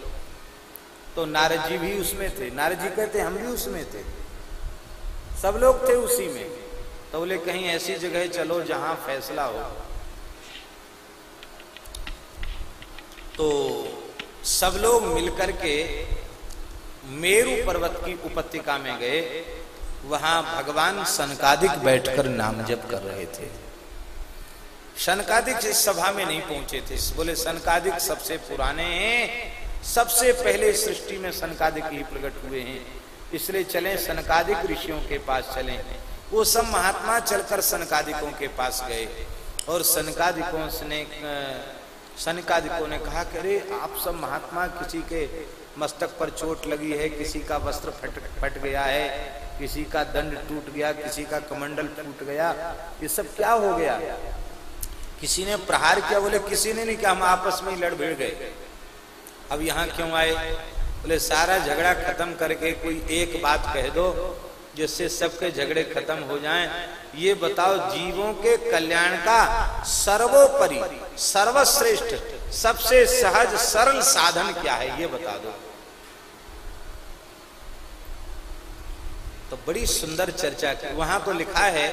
तो नारद जी भी उसमें थे। नारद जी कहते, हम भी उसमें थे। सब लोग थे उसी में। तो बोले, कहीं ऐसी जगह चलो जहाँ फैसला हो। तो सब लोग मिलकर के मेरु पर्वत की उपत्यका में गए। वहाँ भगवान सनकादिक बैठकर नाम जप कर रहे थे। सनकादिक इस सभा में नहीं पहुँचे थे, बोले, सनकादिक सबसे पुराने हैं, सबसे पहले सृष्टि में सनकादिक ही प्रकट हुए हैं। इसलिए चले सनकादिक ऋषियों के पास चले। वो सब महात्मा चलकर सनकादिकों के पास गए। और सनकादिकों ने सनकादिकों ने कहा कि अरे, आप सब महात्मा किसी के मस्तक पर चोट लगी है, किसी का वस्त्र फट फट गया है, किसी का दंड टूट गया, किसी का कमंडल टूट गया, ये सब क्या हो गया? किसी ने प्रहार किया, बोले, किसी ने नहीं किया, हम आपस में ही लड़ भिड़ गए। अब यहाँ क्यों आए? बोले, सारा झगड़ा खत्म करके कोई एक बात कह दो, जिससे सबके झगड़े खत्म हो जाएँ। ये बताओ, जीवों के कल्याण का सर्वोपरि, सर्वश्रेष्ठ, सबसे सहज, सरल साधन क्या है? ये बता दो। तो बड़ी सुंदर चर्चा की। वहाँ तो लिखा है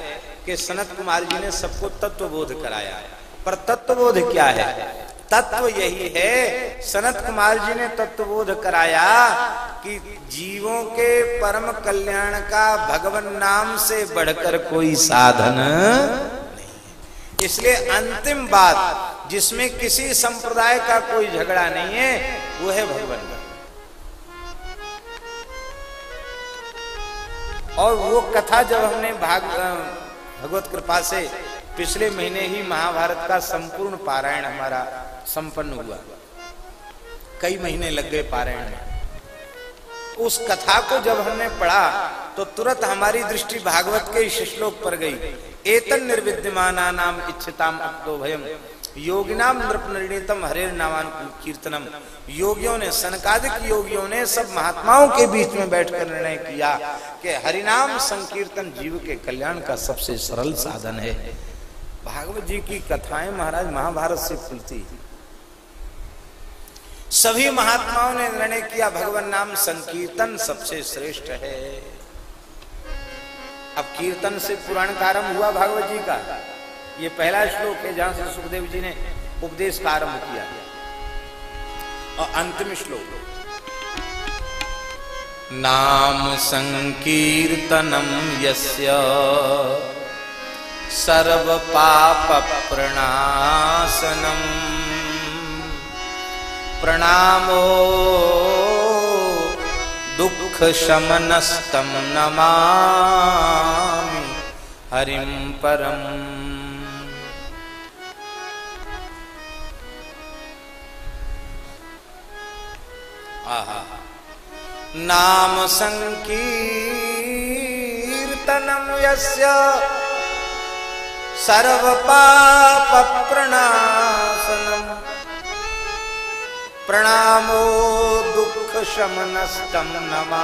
कि सनत कुमार जी ने सबको तत्वबोध कराया। पर तत्वबोध क्या है? तत्व यही है। सनत कुमार जी ने तत्वबोध कराया कि जीवों के परम कल्याण का भगवान नाम से बढ़कर कोई साधन नहीं इसलिए अंतिम बात, जिसमें किसी संप्रदाय का कोई झगड़ा नहीं है, वो है भगवान और वो कथा जब हमने भाग, भगवत कृपा से पिछले महीने ही महाभारत का संपूर्ण पारायण हमारा संपन्न हुआ। कई महीने लग गए पारायण में। उस कथा को जब हमने पढ़ा तो तुरंत हमारी दृष्टि भागवत के इस श्लोक पर गई। एतन निर्विद्यमान नाम इच्छताम अक्तो भयम योगिनाम नृपनृतम हरे नामान कीर्तनम। योगियों ने, सनकादिक योगियों ने सब महात्माओं के बीच में बैठकर निर्णय किया कि हरिनाम संकीर्तन जीव के कल्याण का सबसे सरल साधन है। भागवत जी की कथाएँ महाराज महाभारत से खुलती। सभी महात्माओं ने निर्णय किया, भगवान नाम संकीर्तन सबसे श्रेष्ठ है। अब कीर्तन से पुराण आरंभ हुआ भागवत जी का। ये पहला श्लोक है जहाँ से सुखदेव जी ने उपदेश का आरंभ किया। और अंतिम श्लोक। नाम संकीर्तनम यस्य सर्व पाप प्रणाशनम प्रणामो। दुख शमनस्तम नमामि। हरिम परम। आहा। नाम संकीर्तनम यस्य सर्व पाप प्रणाशनम प्रणामो दुख शमनस्तम नमा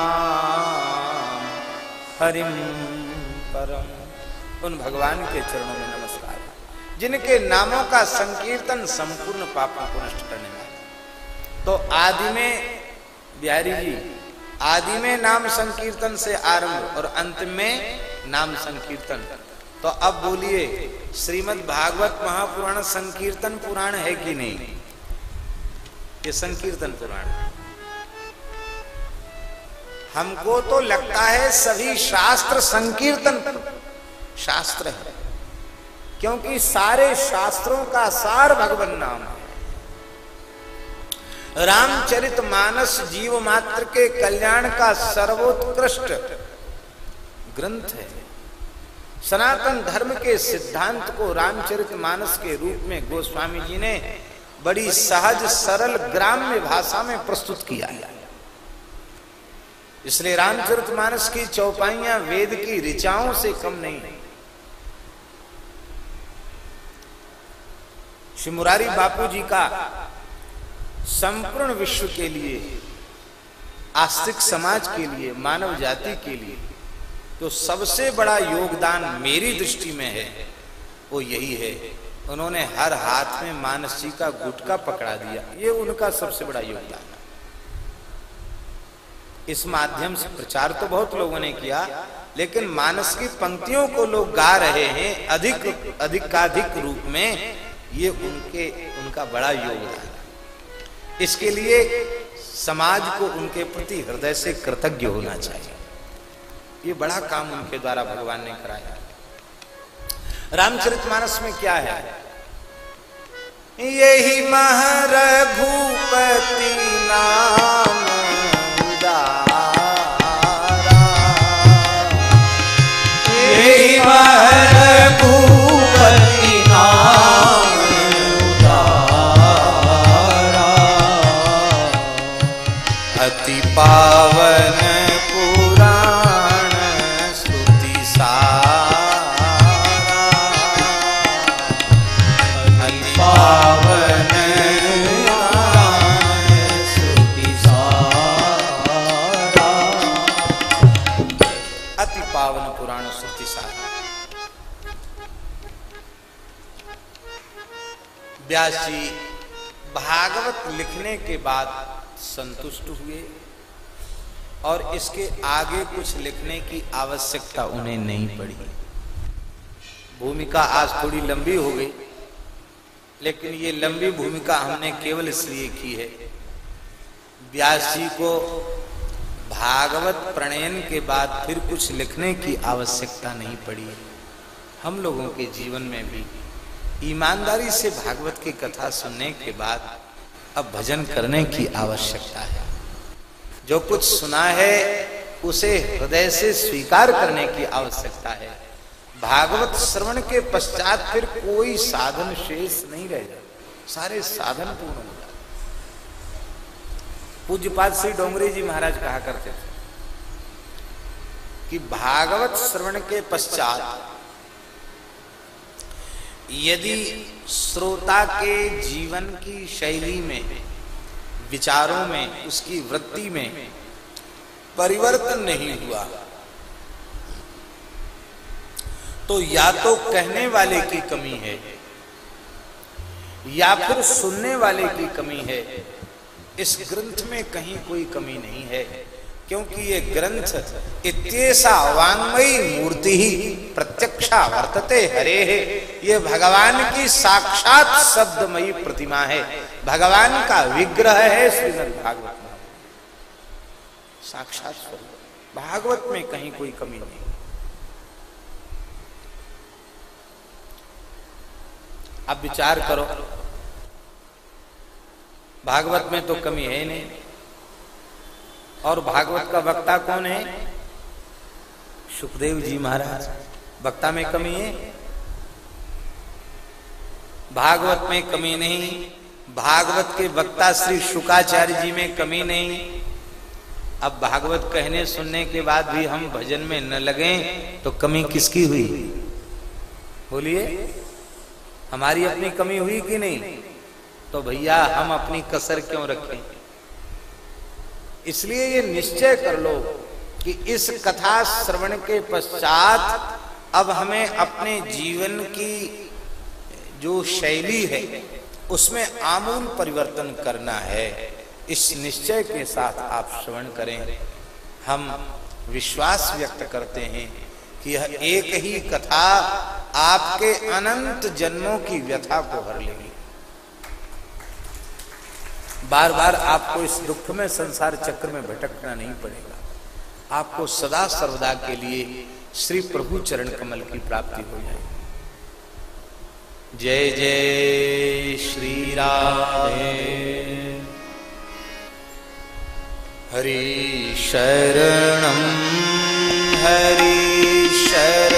हरिम परम उन भगवान के चरणों में नमस्कार। जिनके नामों का संकीर्तन संपूर्ण पापों को नष्ट करने वाला तो आदि में, बिहारी जी, आदि में नाम संकीर्तन से आरंभ और अंत में नाम संकीर्तन। तो अब बोलिए श्रीमद् भागवत महापुराण संकीर्तन पुराण है कि नहीं? ये संकीर्तन पुराण। हमको तो लगता है सभी शास्त्र संकीर्तन शास्त्र है। क्योंकि सारे शास्त्रों का सार भगवान नाम है। रामचरित मानस जीव मात्र के कल्याण का सर्वोत्कृष्ट ग्रंथ है। सनातन धर्म के सिद्धांत को रामचरित मानस के रूप में गोस्वामी जी ने बड़ी सहज, सरल, ग्राम्य भाषा में प्रस्तुत किया है। इसलिए रामचरित मानस की चौपाइयाँ वेद की ऋचाओं से कम नहीं श्री मुरारी बापू जी का संपूर्ण विश्व के लिए, आस्तिक समाज के लिए, मानव जाति के लिए तो सबसे बड़ा योगदान मेरी दृष्टि में है, वो यही है उन्होंने हर हाथ में मानसी का गुटका पकड़ा दिया। ये उनका सबसे बड़ा योगदान इस माध्यम से प्रचार तो बहुत लोगों ने किया, लेकिन मानस की पंक्तियों को लोग गा रहे हैं अधिक, अधिकाधिक रूप में, ये उनके, उनका बड़ा योगदान इसके लिए समाज को उनके प्रति हृदय से कृतज्ञ होना चाहिए। ये बड़ा काम उनके द्वारा भगवान ने कराया। रामचरितमानस में क्या है? यही महरघुपति नाम। लिखने के बाद संतुष्ट हुए और इसके आगे कुछ लिखने की आवश्यकता उन्हें नहीं पड़ी। भूमिका आज थोड़ी लंबी हो गई, लेकिन ये लंबी भूमिका हमने केवल इसलिए की है। व्यास जी को भागवत प्रणयन के बाद फिर कुछ लिखने की आवश्यकता नहीं पड़ी। हम लोगों के जीवन में भी ईमानदारी से भागवत की कथा सुनने के बाद अब भजन करने की आवश्यकता है। जो कुछ सुना है, उसे हृदय से स्वीकार करने की आवश्यकता है। भागवत श्रवण के पश्चात फिर कोई साधन शेष नहीं रहेगा। सारे साधन पूर्ण हो जाते पूज्यपाद श्री डोंगरे जी महाराज कहा करते थे कि भागवत श्रवण के पश्चात यदि श्रोता के जीवन की शैली में, विचारों में, उसकी वृत्ति में परिवर्तन नहीं हुआ तो या तो कहने वाले की कमी है, या फिर सुनने वाले की कमी है। इस ग्रंथ में कहीं कोई कमी नहीं है। क्योंकि ये ग्रंथ इत्येसा वांगमयी मूर्ति ही प्रत्यक्षा वर्तते। हरे है। ये भगवान की साक्षात शब्दमयी प्रतिमा है। भगवान का विग्रह है श्रीमद् भागवत में। साक्षात स्वरूप। भागवत में कहीं कोई कमी नहीं। अब विचार करो। भागवत में तो कमी ही नहीं। और भागवत का वक्ता कौन है? सुखदेव जी महाराज। वक्ता में कमी है? भागवत में कमी नहीं। भागवत के वक्ता श्री शुकाचार्य जी में कमी नहीं। अब भागवत कहने सुनने के बाद भी हम भजन में न लगे तो कमी किसकी हुई? बोलिए, हमारी अपनी कमी हुई कि नहीं? तो भैया, हम अपनी कसर क्यों रखें? इसलिए ये निश्चय कर लो कि इस कथा श्रवण के पश्चात अब हमें अपने जीवन की जो शैली है, उसमें आमूल परिवर्तन करना है। इस निश्चय के साथ आप श्रवण करें। हम विश्वास व्यक्त करते हैं कि यह एक ही कथा आपके अनंत जन्मों की व्यथा को हर लेगी। बार बार आपको इस दुख में, संसार चक्र में भटकना नहीं पड़ेगा। आपको सदा सर्वदा के लिए श्री प्रभु चरण कमल की प्राप्ति हो जाएगी। जय जय श्री राधे हरि शरणम हरि शरणम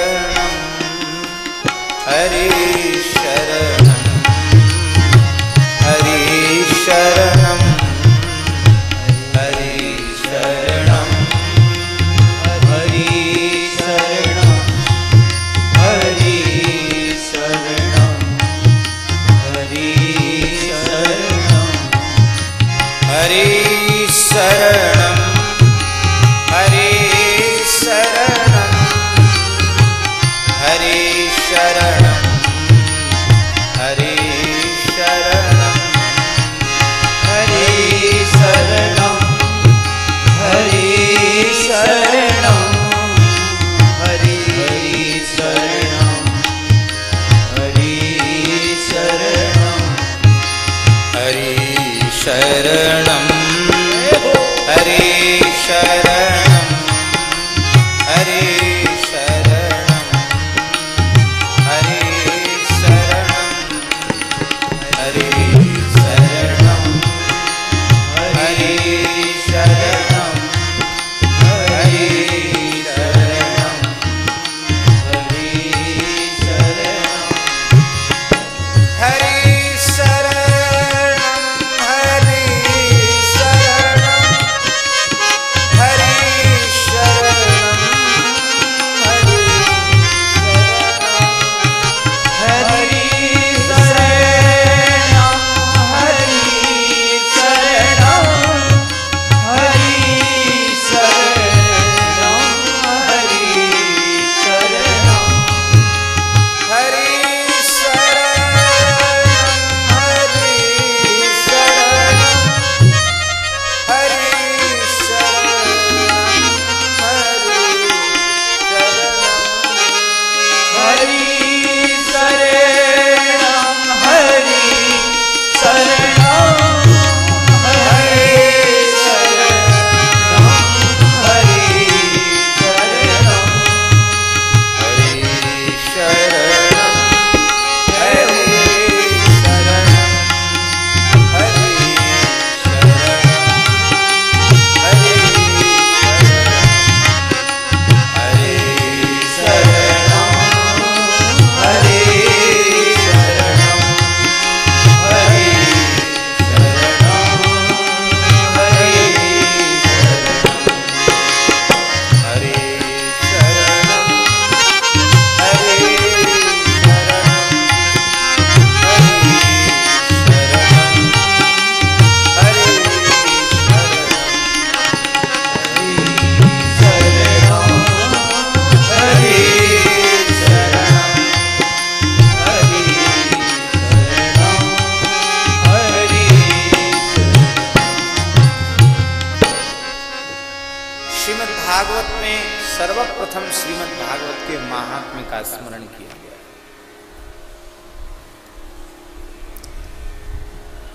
सर्वप्रथम श्रीमद् भागवत के महात्म्य का स्मरण किया गया।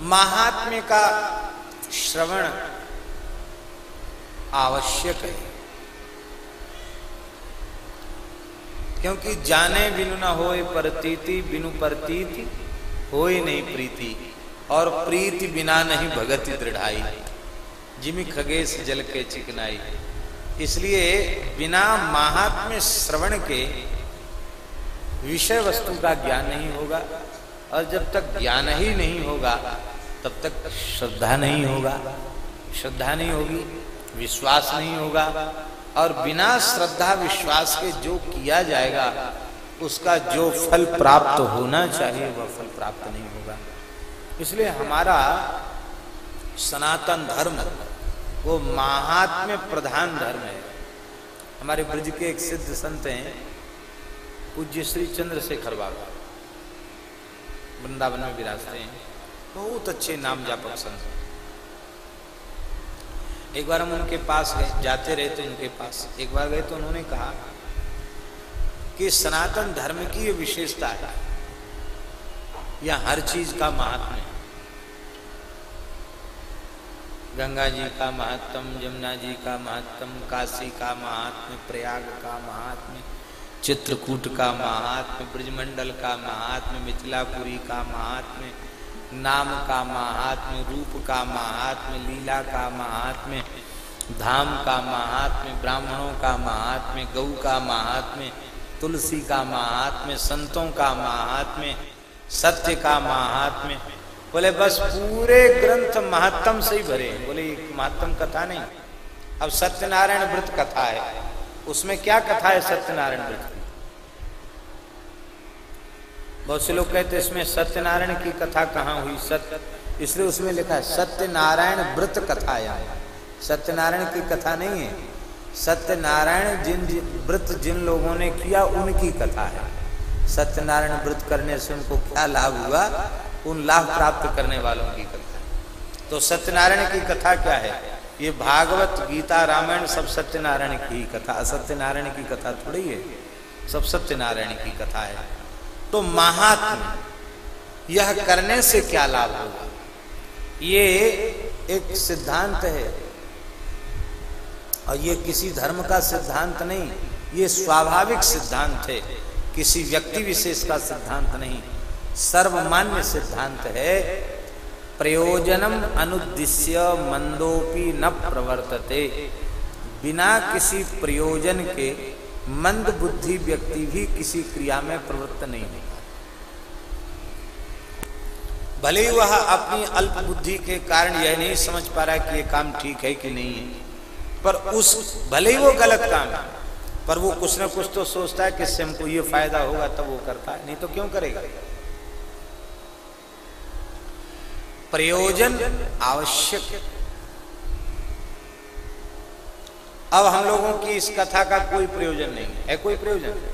महात्म्य का श्रवण आवश्यक है। क्योंकि जाने बिनु न होए परतीति, बिनु परतीति होए नहीं प्रीति, और प्रीति बिना नहीं भगति दृढ़ाई। जिमि खगेश जल के चिकनाई। इसलिए बिना महात्म्य श्रवण के विषय वस्तु का ज्ञान नहीं होगा, और जब तक ज्ञान ही नहीं होगा, तब तक श्रद्धा नहीं होगा। श्रद्धा नहीं होगी, विश्वास नहीं होगा, और बिना श्रद्धा विश्वास के जो किया जाएगा, उसका जो फल प्राप्त होना चाहिए, वह फल प्राप्त नहीं होगा। इसलिए हमारा सनातन धर्म वो महात्म्य प्रधान धर्म है। हमारे ब्रज के एक सिद्ध संत हैं, पूज्य श्री चंद्र चंद्रशेखर बाबा। वृंदावन में विराजते हैं। बहुत अच्छे नाम जापक संत एक बार हम उनके पास गए, जाते रहे थे उनके पास। एक बार गए तो उन्होंने कहा कि सनातन धर्म की ये विशेषता है। या हर चीज़ का महात्म है गंगा जी का महात्म यमुना जी का महात्म काशी का महात्म प्रयाग का महात्म चित्रकूट का महात्म ब्रजमंडल का महात्म मिथिलापुरी का महात्म नाम का महात्म रूप का महात्म लीला का महात्म धाम का महात्म्य ब्राह्मणों का महात्म्य गौ का महात्म्य तुलसी का महात्म्य संतों का महात्म्य सत्य का महात्म्य बोले, बस पूरे ग्रंथ महात्म से ही भरे बोले महात्म कथा नहीं, अब सत्यनारायण व्रत कथा है। उसमें क्या कथा है सत्यनारायण व्रत बहुत से लोग कहते इसमें सत्यनारायण की कथा कहाँ हुई? सत्य इसलिए उसमें लिखा है, सत्यनारायण व्रत कथा यहाँ सत्यनारायण की कथा नहीं है। सत्यनारायण जिन व्रत जिन लोगों ने किया, उनकी कथा है। सत्यनारायण व्रत करने से उनको क्या लाभ हुआ? उन लाभ प्राप्त करने वालों की कथा। तो सत्यनारायण की कथा क्या है? ये भागवत, गीता, रामायण सब सत्यनारायण की कथा। असत्यनारायण की कथा थोड़ी है, सब सत्यनारायण की कथा है। तो महात्म, यह करने से क्या लाभ होगा? ये एक सिद्धांत है। और ये किसी धर्म का सिद्धांत नहीं, ये स्वाभाविक सिद्धांत है। किसी व्यक्ति विशेष का सिद्धांत नहीं। सर्वमान्य सिद्धांत है, प्रयोजनम अनुद्देश्य मंदोपी न प्रवर्तते। बिना किसी प्रयोजन के मंद बुद्धि व्यक्ति भी किसी क्रिया में प्रवृत्त नहीं होगा भले ही वह अपनी अल्प बुद्धि के कारण यह नहीं समझ पा रहा कि यह काम ठीक है कि नहीं है, पर उस भले ही वो गलत काम है, पर वो कुछ ना कुछ तो सोचता है कि इससे हमको ये फ़ायदा होगा, तब वो करता है, नहीं तो क्यों करेगा? प्रयोजन आवश्यक। अब हम लोगों की इस कथा का कोई प्रयोजन नहीं है। कोई प्रयोजन?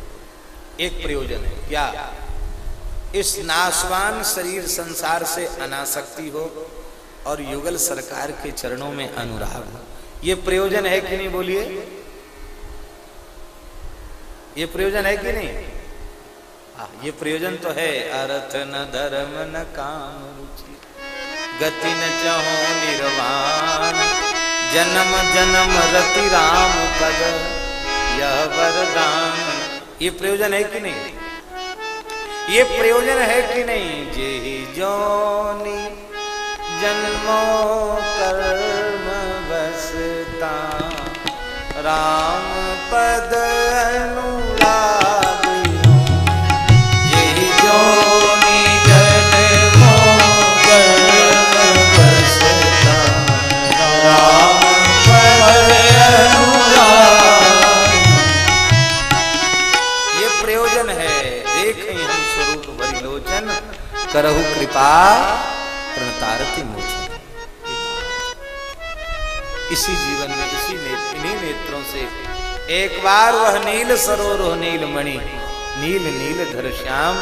एक प्रयोजन है। क्या? इस नाशवान शरीर संसार से अनासक्ति हो और युगल सरकार के चरणों में अनुराग हो। ये प्रयोजन है कि नहीं बोलिए? ये प्रयोजन है कि नहीं? आ, ये प्रयोजन तो है। अर्थ न धर्म न काम गति न चहो निर्वाण। जन्म जन्म, रति, राम, पद, यह वरदान। ये प्रयोजन है कि नहीं? ये प्रयोजन है कि नहीं? जे जोनी जन्मो कर्म बसता। राम पद अनुराग करहु कृपा प्रणतारति मोचन इसी जीवन में इसी ने, इन्हीं नेत्रों से एक बार वह नील सरोवर नील मणि नील नील धर श्याम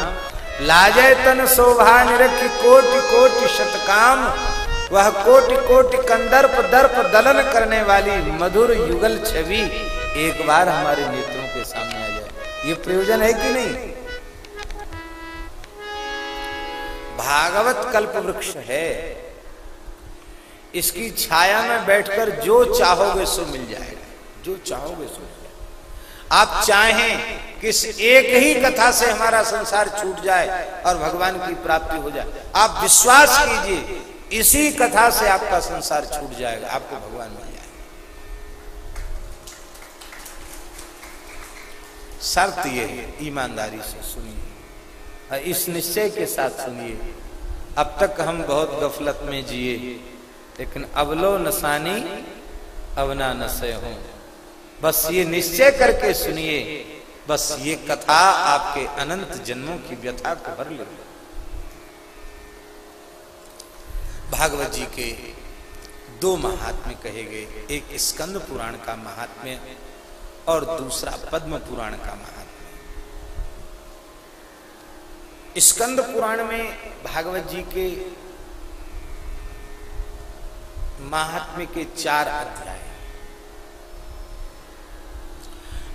लाजय तन शोभा निरख कोटि कोटि शतकाम वह कोटि कोटि कंदर्प दर्प दलन करने वाली मधुर युगल छवि एक बार हमारे नेत्रों के सामने आ जाए। ये प्रयोजन है कि नहीं? भागवत कल्प वृक्ष है। इसकी छाया में बैठकर जो चाहोगे सो मिल जाएगा। जो चाहोगे सो मिल जाएगा। आप चाहें कि एक ही कथा से हमारा संसार छूट जाए और भगवान की प्राप्ति हो जाए, आप विश्वास कीजिए, इसी कथा से आपका संसार छूट जाएगा, आपको भगवान मिल जाएगा। शर्त यह है, ईमानदारी से सुनिए। इस निश्चय के साथ सुनिए। अब तक हम बहुत गफलत में जिए, लेकिन अवलो नसानी अवना नशे हो बस ये निश्चय करके सुनिए, बस ये कथा आपके अनंत जन्मों की व्यथा को भर ले। भागवत जी के दो महात्म्य कहे गए, एक स्कंद पुराण का महात्म्य और दूसरा पद्म पुराण का महात्म्य। स्कंद पुराण में भागवत जी के महात्म्य के चार अध्याय।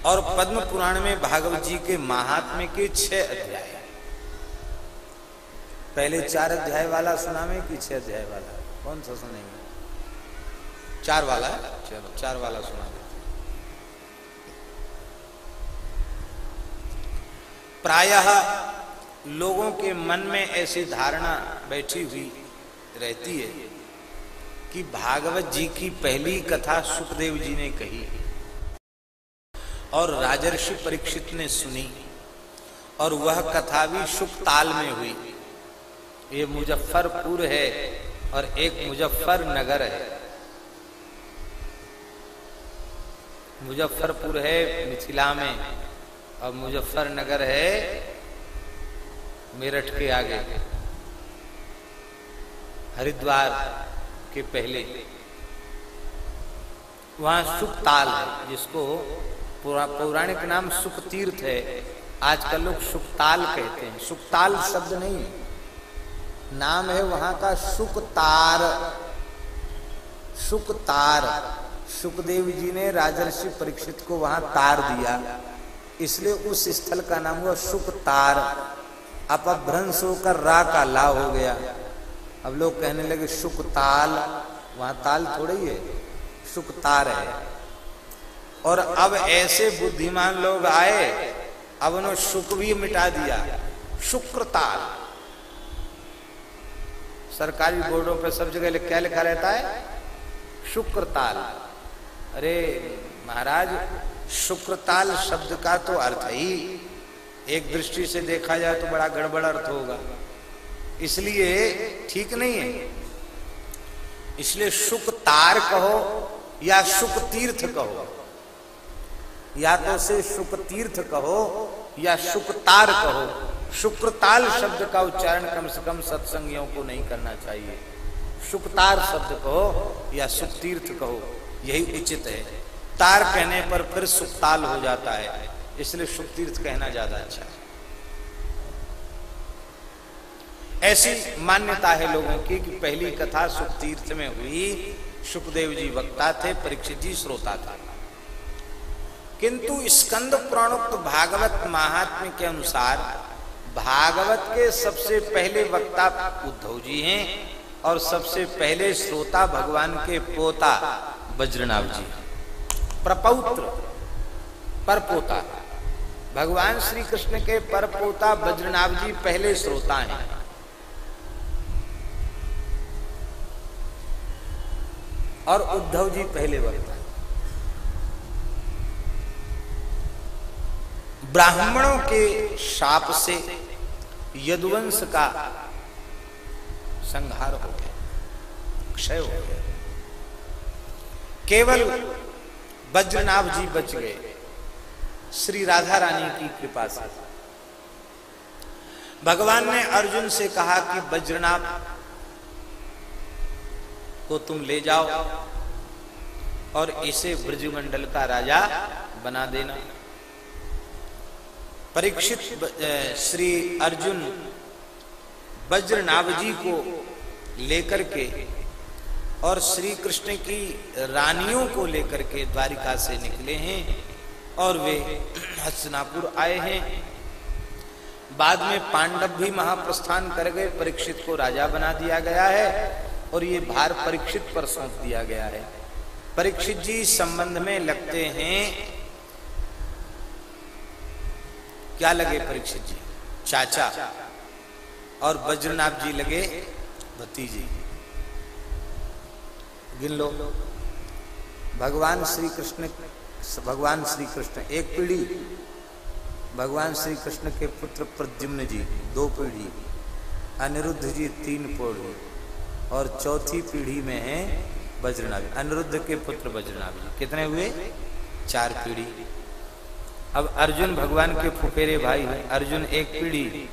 और पद्म पुराण में भागवत जी के महात्म्य के छह अध्याय। पहले चार अध्याय वाला सुना में कि छह अध्याय वाला? कौन सा सुनेंगे? चार वाला? चलो, चार वाला सुना देते प्रायः लोगों के मन में ऐसी धारणा बैठी हुई रहती है कि भागवत जी की पहली कथा सुखदेव जी ने कही और राजर्षि परीक्षित ने सुनी, और वह कथा भी सुख ताल में हुई। ये मुजफ्फरपुर है और एक मुजफ्फर नगर है। मुजफ्फरपुर है मिथिला में और मुजफ्फरनगर है मेरठ के आगे। हरिद्वार के पहले। वहाँ सुख ताल है, जिसको पौराणिक नाम सुख तीर्थ है। आजकल लोग सुखताल कहते हैं। सुखताल शब्द नहीं। नाम है वहाँ का सुखतार। सुखतार। सुखदेव जी ने राजर्षि परीक्षित को वहाँ तार दिया। इसलिए उस स्थल का नाम हुआ सुखतार। अपभ्रंश होकर रा का ला हो गया। अब लोग कहने लगे सुख ताल, वहाँ ताल थोड़ी है सुख तार है। और अब ऐसे बुद्धिमान लोग आए, अब उन्होंने सुख भी मिटा दिया। शुक्र ताल। सरकारी बोर्डों पर सब जगह क्या लिखा रहता है? शुक्र ताल। अरे महाराज शुक्रताल शब्द का तो अर्थ ही एक दृष्टि से देखा जाए तो बड़ा गड़बड़ अर्थ होगा। इसलिए ठीक नहीं है। इसलिए सुख तार कहो या शुक तीर्थ कहो। या तो से शुक तीर्थ कहो या सुख तार कहो। शुक्रताल शब्द का उच्चारण कम से कम सत्संगियों को नहीं करना चाहिए। शुकतार शब्द कहो या सुख तीर्थ कहो, यही उचित है। तार कहने पर फिर सुखताल हो जाता है। इसलिए सुख तीर्थ कहना ज़्यादा अच्छा है। ऐसी मान्यता है लोगों की कि पहली कथा सुख तीर्थ में हुई। सुखदेव जी वक्ता थे, परीक्षित जी श्रोता था। किंतु स्कंद पुराणोक्त भागवत महात्म्य के अनुसार भागवत के सबसे पहले वक्ता उद्धव जी हैं और सबसे पहले श्रोता भगवान के पोता वज्रनाभ जी प्रपौत्र, परपोता। भगवान श्री कृष्ण के परपोता वज्रनाभ जी पहले श्रोता हैं। और उद्धव जी पहले वक्ता ब्राह्मणों के शाप से यदुवंश का संहार हो गया, क्षय हो गया। केवल वज्रनाभ जी बच गए। श्री राधा रानी की कृपा से। भगवान ने अर्जुन से कहा कि वज्रनाभ को तुम ले जाओ और इसे ब्रजमंडल का राजा बना देना। परीक्षित श्री अर्जुन वज्रनाभ जी को लेकर के और श्री कृष्ण की रानियों को लेकर के द्वारिका से निकले हैं। और वे हस्तिनापुर आए हैं। बाद में पांडव भी महाप्रस्थान कर गए, परीक्षित को राजा बना दिया गया है और ये भार परीक्षित पर सौंप दिया गया है। परीक्षित जी, संबंध में लगते हैं। क्या लगे परीक्षित जी? चाचा और वज्रनाथ जी लगे भतीजी। गिन लो। भगवान श्री कृष्ण भगवान श्री कृष्ण एक पीढ़ी। भगवान श्री कृष्ण के पुत्र प्रद्युम्न जी दो पीढ़ी। अनिरुद्ध जी, तीन पीढ़ी। और चौथी पीढ़ी में है वज्रनाभ अनिरुद्ध के पुत्र वज्रनाभ जी कितने हुए? चार पीढ़ी। अब अर्जुन भगवान के फुफेरे भाई हैं। अर्जुन एक पीढ़ी।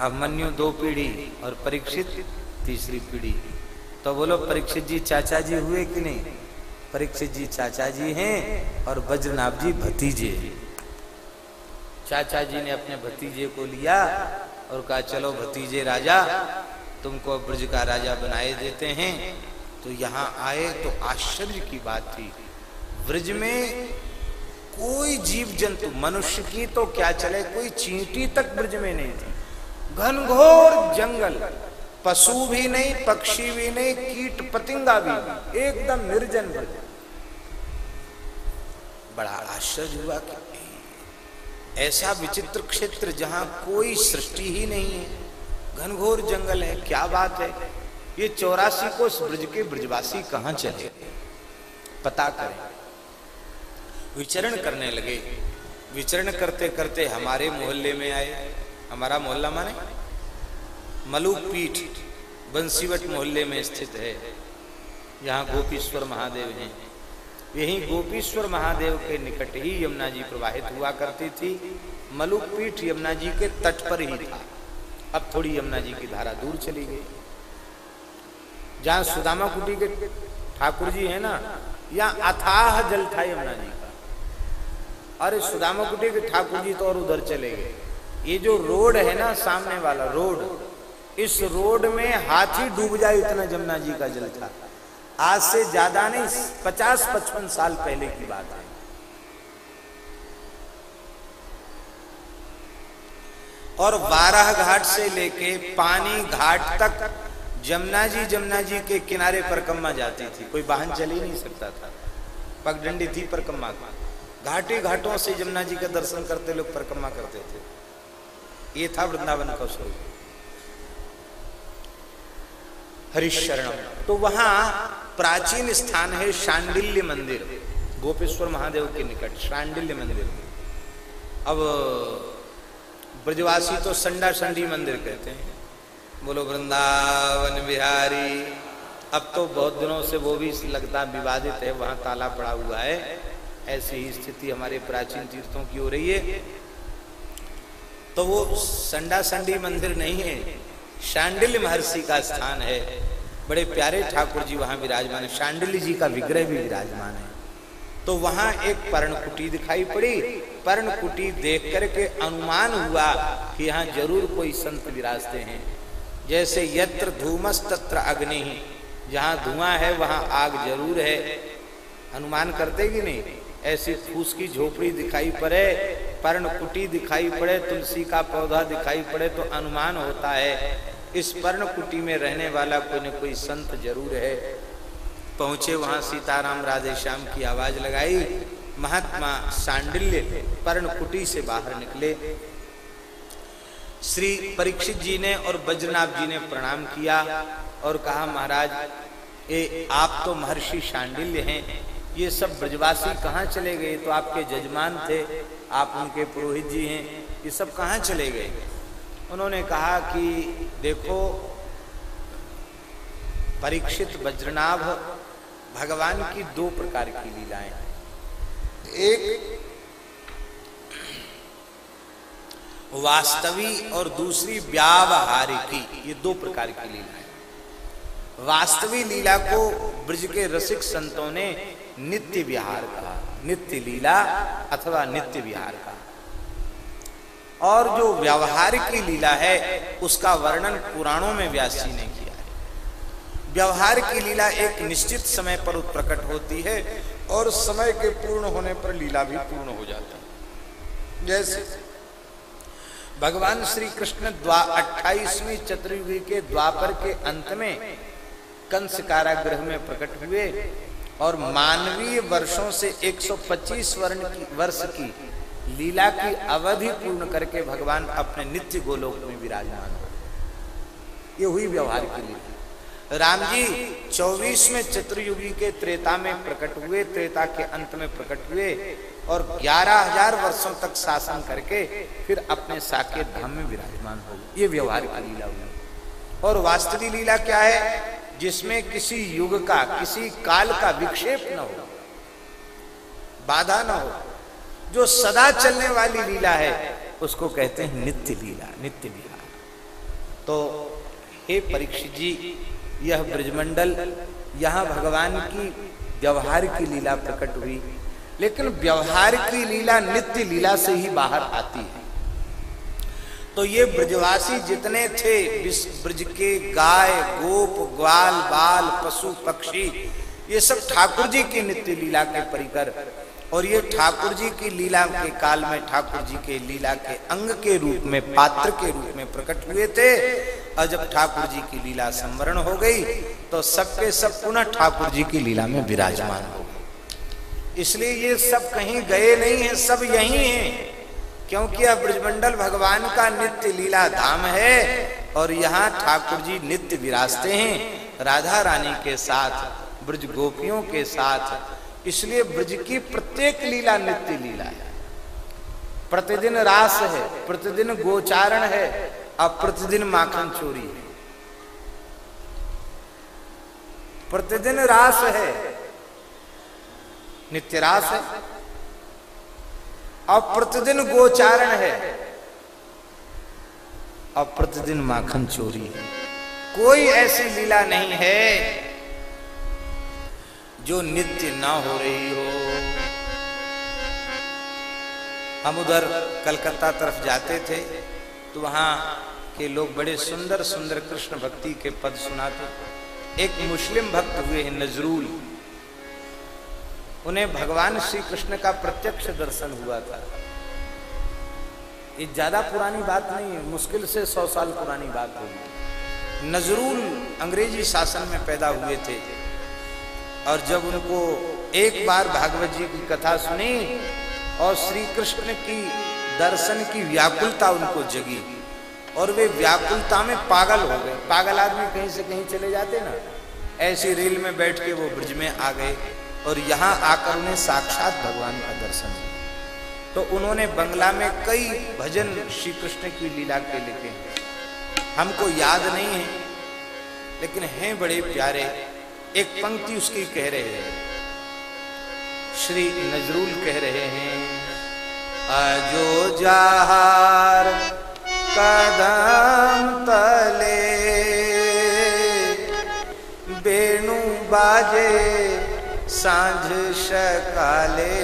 अब मन्यु दो पीढ़ी। और परीक्षित तीसरी पीढ़ी। तो बोलो, परीक्षित जी, चाचा जी हुए कि नहीं? परीक्षित जी चाचा जी हैं और वज्रनाभ जी भतीजे। चाचा जी ने अपने भतीजे को लिया और कहा, चलो भतीजे राजा, तुमको ब्रज का राजा बनाए देते हैं। तो यहाँ आए तो आश्चर्य की बात थी। ब्रज में कोई जीव जंतु मनुष्य की तो क्या चले? कोई चींटी तक ब्रज में नहीं थी। घनघोर जंगल पशु भी नहीं, पक्षी भी नहीं, कीट पतिंगा भी नहीं। एकदम निर्जन ब्रज बड़ा आश्चर्य हुआ कि ऐसा विचित्र क्षेत्र जहाँ कोई सृष्टि ही नहीं है। घनघोर जंगल है, क्या बात है? ये चौरासी को ब्रज के ब्रजवासी कहाँ चले? पता करें। विचरण करने लगे। विचरण करते करते हमारे मोहल्ले में आए। हमारा मोहल्ला माने? मलुक पीठ बंसीवट मोहल्ले में स्थित है। यहाँ गोपीश्वर महादेव हैं। यही गोपीश्वर महादेव के निकट ही यमुना जी प्रवाहित हुआ करती थी। मलुक पीठ यमुना जी के तट पर ही था। अब थोड़ी यमुना जी की धारा दूर चली गई। जहाँ सुदामा कुटी के ठाकुर जी है ना, यहाँ अथाह जल था यमुना जी का। अरे सुदामा कुटी के ठाकुर जी तो और उधर चले गए। ये जो रोड है ना, सामने वाला रोड इस रोड में हाथी डूब जाए इतना जमुना जी का जल था। आज से ज़्यादा नहीं, पचास पचपन साल पहले की बात है। और बारह घाट से लेके पानी घाट तक जमुना जी जमुना जी के किनारे परकम्मा जाती थी। कोई वाहन चल ही नहीं सकता था। पगडंडी थी परकम्मा घाटी घाटों से जमुना जी का दर्शन करते लोग परिक्रमा करते थे। ये था वृंदावन का स्वरूप हरिशरण। तो वहाँ प्राचीन स्थान है शांडिल्य मंदिर, गोपेश्वर महादेव के निकट, शांडिल्य मंदिर। अब, ब्रजवासी तो संडा संडी मंदिर कहते हैं। बोलो, वृंदावन बिहारी। अब तो बहुत दिनों से वो भी लगता विवादित है, वहाँ ताला पड़ा हुआ है। ऐसी ही स्थिति हमारे प्राचीन तीर्थों की हो रही है। तो वो संडा संडी मंदिर नहीं है शांडिल्य महर्षि का स्थान है। बड़े प्यारे ठाकुर जी वहाँ विराजमान है। शांडिल्य जी का विग्रह भी विराजमान है। तो वहाँ एक पर्णकुटी दिखाई पड़ी। पर्णकुटी देख करके अनुमान हुआ कि यहाँ ज़रूर कोई संत विराजते हैं। जैसे यत्र धूमस तत्र अग्नि, जहाँ धुआँ है, वहाँ आग ज़रूर है। अनुमान करते कि नहीं? ऐसी फूस की झोपड़ी दिखाई पड़े। पर्ण कुटी दिखाई पड़े, तुलसी का पौधा दिखाई पड़े तो अनुमान होता है, इस पर्ण कुटी में रहने वाला कोई न कोई संत ज़रूर है। पहुँचे वहाँ सीताराम राधे श्याम की आवाज़ लगाई, महात्मा सांडिल्य पर्ण कुटी से बाहर निकले। श्री परीक्षित जी ने और बज्रनाथ जी ने प्रणाम किया और कहा, महाराज, ये आप तो महर्षि शांडिल्य हैं। ये सब ब्रजवासी कहाँ चले गए? तो आपके जजमान थे, आप उनके पुरोहित जी हैं, ये सब कहाँ चले गए? उन्होंने कहा कि देखो, परीक्षित वज्रनाभ भगवान की दो प्रकार की लीलाएँ एक, वास्तवी और दूसरी व्यावहारिकी ये दो प्रकार की लीलाएँ। वास्तवी लीला को ब्रज के रसिक संतों ने नित्य विहार कहा। नित्य लीला अथवा नित्य विहार का और जो व्यवहार की लीला है, उसका वर्णन पुराणों में व्यास जी ने किया है। व्यवहार की लीला एक निश्चित समय पर प्रकट होती है और समय के पूर्ण होने पर लीला भी पूर्ण हो जाती है। जैसे भगवान श्री कृष्ण द्वा अट्ठाईसवीं चतुर्युगी के द्वापर के अंत में कंस कारागृह में प्रकट हुए और मानवीय वर्षों से 125 वर्ण की, वर्ष की लीला की अवधि पूर्ण करके भगवान अपने नित्य गोलोक में विराजमान हो। ये हुई व्यवहार की लीला। राम जी चौबीसवें चतुर्युगी के त्रेता में प्रकट हुए, त्रेता के अंत में प्रकट हुए और ग्यारह हज़ार वर्षों तक शासन करके फिर अपने साकेत धाम में विराजमान हो ये व्यवहार की लीला हुई। और वास्तविक लीला क्या है? जिसमें किसी युग का, किसी काल का विक्षेप न हो, बाधा न हो, जो सदा चलने वाली लीला है, उसको कहते हैं नित्य लीला नित्य लीला। तो हे परीक्षित जी, यह ब्रजमंडल, यहाँ भगवान की व्यवहार की लीला प्रकट हुई, लेकिन व्यवहार की लीला नित्य लीला से ही बाहर आती है। तो ये ब्रजवासी जितने थे ब्रज के गाय, गोप, ग्वाल, बाल, पशु, पक्षी, ये सब ठाकुर जी की नित्य लीला के परिकर। और ये ठाकुर जी की लीला के काल में ठाकुर जी के लीला के अंग के रूप में, पात्र के रूप में प्रकट हुए थे। और जब ठाकुर जी की लीला संवरण हो गई तो सबके सब पुनः ठाकुर जी की लीला में विराजमान हो गए। इसलिए ये सब कहीं गए नहीं है, सब यही हैं। क्योंकि अब ब्रजमंडल भगवान का नित्य लीला धाम है और यहाँ ठाकुर जी नित्य विराजते हैं। राधा रानी के साथ, ब्रज गोपियों के साथ। इसलिए ब्रज की प्रत्येक लीला नित्य लीला है। प्रतिदिन रास है, प्रतिदिन गोचारण है और प्रतिदिन माखन चोरी है। प्रतिदिन रास है, नित्य रास है। और प्रतिदिन गोचारण है। और प्रतिदिन माखन चोरी है। कोई ऐसी लीला नहीं है जो नित्य ना हो रही हो। हम उधर कलकत्ता तरफ़ जाते थे तो वहाँ के लोग बड़े सुंदर सुंदर कृष्ण भक्ति के पद सुनाते एक मुस्लिम भक्त हुए हैं नजरूल। उन्हें भगवान श्री कृष्ण का प्रत्यक्ष दर्शन हुआ था। ये ज़्यादा पुरानी बात नहीं मुश्किल से सौ साल पुरानी बात होगी। नजरूल अंग्रेज़ी शासन में पैदा हुए थे। और जब उनको एक बार भागवत जी की कथा सुनी और श्री कृष्ण की दर्शन की व्याकुलता उनको जगी और वे व्याकुलता में पागल हो गए। पागल आदमी कहीं से कहीं चले जाते ना। ऐसी रेल में बैठ के वो ब्रिज में आ गए। और यहाँ आकर उन्हें साक्षात भगवान का दर्शन हुआ। तो उन्होंने बंगला में कई भजन श्री कृष्ण की लीला के लिखे हैं। हमको याद नहीं है, लेकिन हैं बड़े प्यारे। एक पंक्ति उसकी कह रहे हैं। श्री नजरूल कह रहे हैं अजो जहार कदम तले बेणु बाजे साँझ सकाले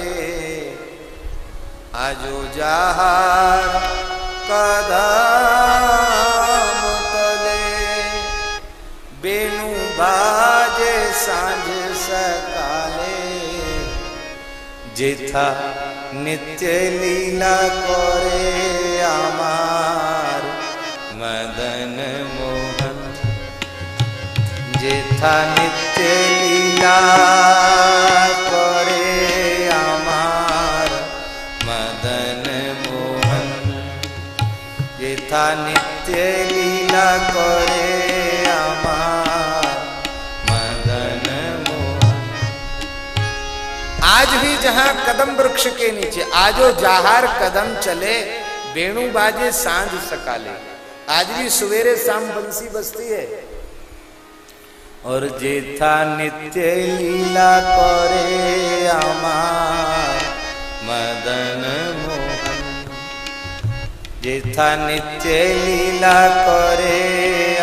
आजो जाहार कदम तले बेनु बाजे साँझ सकाले जिथा नित्य लीला करे आमार मदन मोहन। जिथा नित्य लीला जेथा नित्य लीला करे আমার मदन मोहन आज भी जहां कदम वृक्ष के नीचे आजो जाहार कदम चले बेणु बाजे सांझ सकाले आज भी सवेरे शाम बंसी बजती है और जेथा नित्य लीला करे আমার मदन मोहन जेथा नित्य लीला करे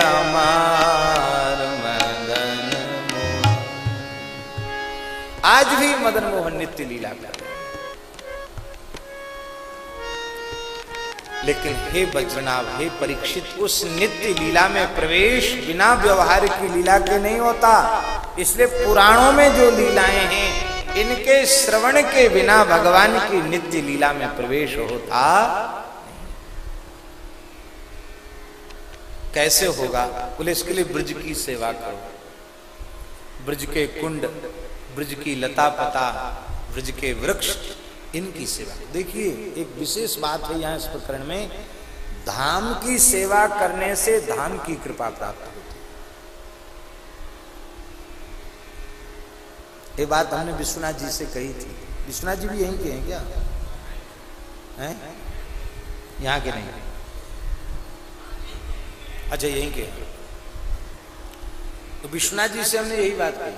আমার मदन मोहन आज भी मदन मोहन नित्य लीला कर लेकिन हे बज्रनाभ हे परीक्षित उस नित्य लीला में प्रवेश बिना व्यवहार की लीला के नहीं होता इसलिए पुराणों में जो लीलाएं हैं इनके श्रवण के बिना भगवान की नित्य लीला में प्रवेश होता कैसे होगा? बोले, इसके लिए ब्रज की सेवा करो। ब्रज के कुंड, ब्रज की लता पता ब्रज के वृक्ष, इनकी सेवा देखिए, एक विशेष बात है यहाँ इस प्रकरण में। धाम की सेवा करने से धाम की कृपा प्राप्त होती ये बात हमने विश्वनाथ जी से कही थी। विश्वनाथ जी भी यहीं के हैं क्या? हैं? यहाँ के नहीं। अच्छा यहीं के। तो विश्वनाथ जी से हमने यही बात कही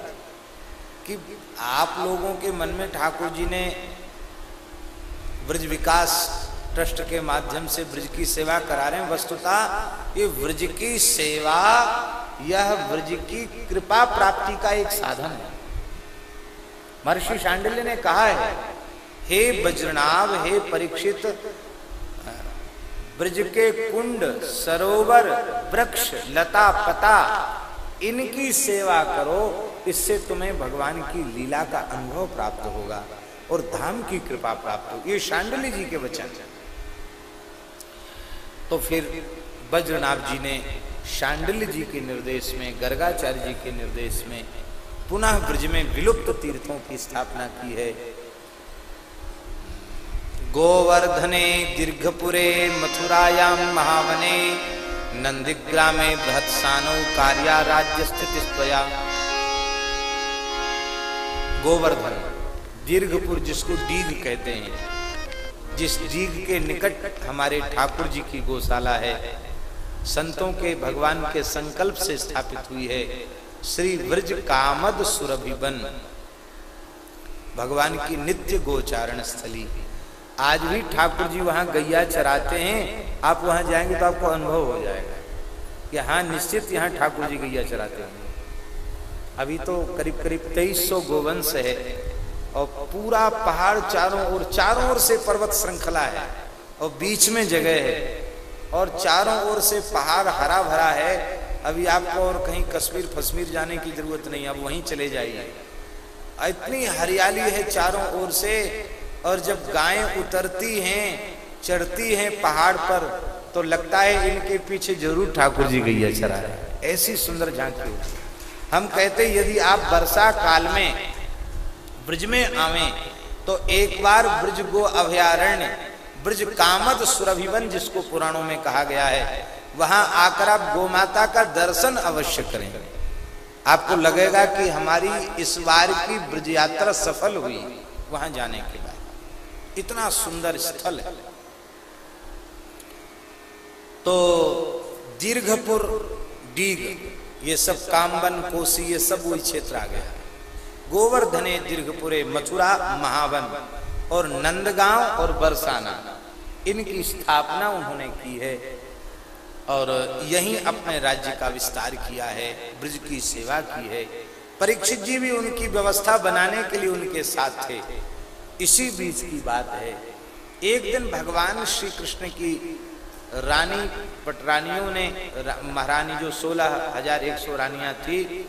कि आप लोगों के मन में ठाकुर जी ने ब्रज विकास ट्रस्ट के माध्यम से ब्रज की सेवा करा रहे हैं। वस्तुता ये ब्रज की सेवा, यह ब्रज की कृपा प्राप्ति का एक साधन है। महर्षि शांडिल्य ने कहा है, हे बज्रनाभ हे परीक्षित ब्रज के कुंड, सरोवर, वृक्ष, लता, पता, इनकी सेवा करो, इससे तुम्हें भगवान की लीला का अनुभव प्राप्त होगा और धाम की कृपा प्राप्त हो। ये शांडली जी के वचन। तो फिर वज्रनाभ जी ने शांडिल्य जी के निर्देश में, गर्गाचार्य जी के निर्देश में पुनः ब्रज में विलुप्त तीर्थों की स्थापना की है। गोवर्धने दीर्घपुरे मथुरायाम महावने नंदिग्रामे बृहत्सानो कार्या स्थित गोवर्धन, दीर्घपुर जिसको डीग कहते हैं, जिस डीग के निकट हमारे ठाकुर जी की गौशाला है, संतों के भगवान के संकल्प से स्थापित हुई है, श्री व्रज कामद सुरभिबन भगवान की नित्य गोचारण स्थली आज भी ठाकुर जी वहाँ गैया चराते हैं। आप वहाँ जाएँगे तो आपको अनुभव हो जाएगा कि हाँ निश्चित यहाँ ठाकुर जी गैया चराते हैं। अभी तो करीब करीब तेईस सौ गोवंश है और पूरा पहाड़ चारों ओर चारों ओर से पर्वत श्रृंखला है और बीच में जगह है और चारों ओर से पहाड़ हरा भरा है। अभी आपको और कहीं कश्मीर फश्मीर जाने की ज़रूरत नहीं अब वहीं चले जाइए। इतनी हरियाली है चारों ओर से और जब गायें उतरती हैं, चढ़ती हैं पहाड़ पर तो लगता है इनके पीछे ज़रूर ठाकुर जी गैया चरा रहे ऐसी सुंदर झांकी होती हम कहते यदि आप वर्षा काल में ब्रज में आवे तो एक बार ब्रज गो अभयारण्य, ब्रज कामद सुरभिवन जिसको पुराणों में कहा गया है, वहाँ आकर आप गोमाता का दर्शन अवश्य करें। आपको लगेगा कि हमारी इस बार की ब्रज यात्रा सफल हुई, वहाँ जाने के बाद। इतना सुंदर स्थल है। तो दीर्घपुर, डीग, ये सब कामबन, कोसी, ये सब वही क्षेत्र आ गया। गोवर्धने, दीर्घपुरे, मथुरा, महावन और नंदगांव और बरसाना, इनकी स्थापना उन्होंने की है और यही अपने राज्य का विस्तार किया है, ब्रज की सेवा की है। परीक्षित जी भी उनकी व्यवस्था बनाने के लिए उनके साथ थे। इसी बीच की बात है। एक दिन भगवान श्री कृष्ण की रानी पटरानियों ने महारानी जो सोलह हज़ार एक सौ रानियाँ थी,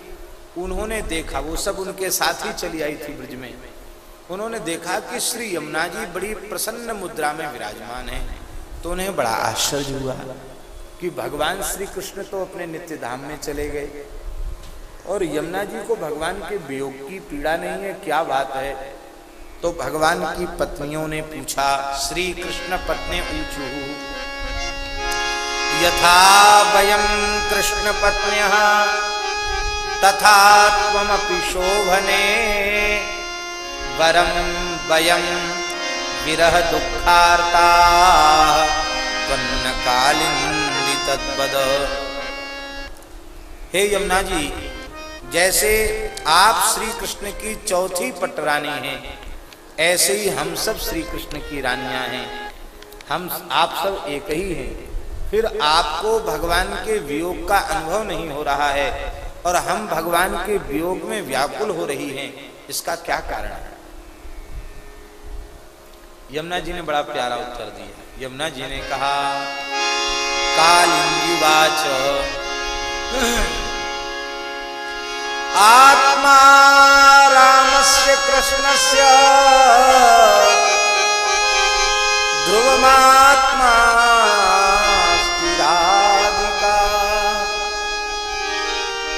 उन्होंने देखा, वो सब उनके साथ ही चली आई थी ब्रज में। उन्होंने देखा कि श्री यमुना जी बड़ी प्रसन्न मुद्रा में विराजमान है तो उन्हें बड़ा आश्चर्य हुआ कि भगवान श्री कृष्ण तो अपने नित्य धाम में चले गए। और यमुना जी को भगवान के वियोग की पीड़ा नहीं है, क्या बात है? तो भगवान की पत्नियों ने पूछा, श्री कृष्ण पत्नी ऊंचू, यथा वयम कृष्ण पत्न्य, तथा त्वमपि शोभने वरम वयम विरह दुखार्ता कालिंदी तत्पद हे यमुना जी, जैसे आप श्री कृष्ण की चौथी पटरानी हैं ऐसे ही हम सब श्री कृष्ण की रानियाँ हैं। हम आप सब एक ही हैं। फिर आपको भगवान के वियोग का अनुभव नहीं हो रहा है और हम भगवान के वियोग में व्याकुल हो रही हैं। इसका क्या कारण है? यमुना जी ने बड़ा प्यारा उत्तर दिया। यमुना जी ने कहा कालिंगुवाच आत्मा रामस्य कृष्णस्य। ध्रुवमात्मा स्थिराधिका।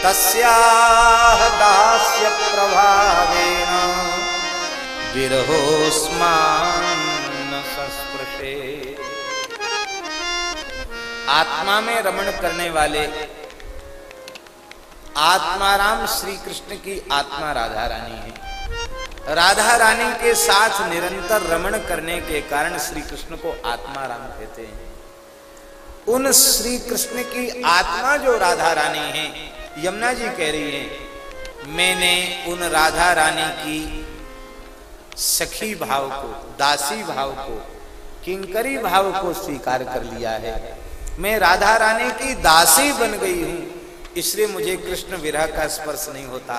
तस्याह दास्य प्रभावेन विरहोस्मान संस्पृशे। आत्मा में रमण करने वाले आत्माराम श्री कृष्ण की आत्मा राधा रानी है। राधा रानी के साथ निरंतर रमण करने के कारण श्री कृष्ण को आत्माराम कहते हैं। उन श्री कृष्ण की आत्मा जो राधा रानी है, यमुना जी कह रही है, मैंने उन राधा रानी की सखी भाव को, दासी भाव को, किंकरी भाव को स्वीकार कर लिया है। मैं राधा रानी की दासी बन गई हूँ। इसलिए मुझे कृष्ण विरह का स्पर्श नहीं होता,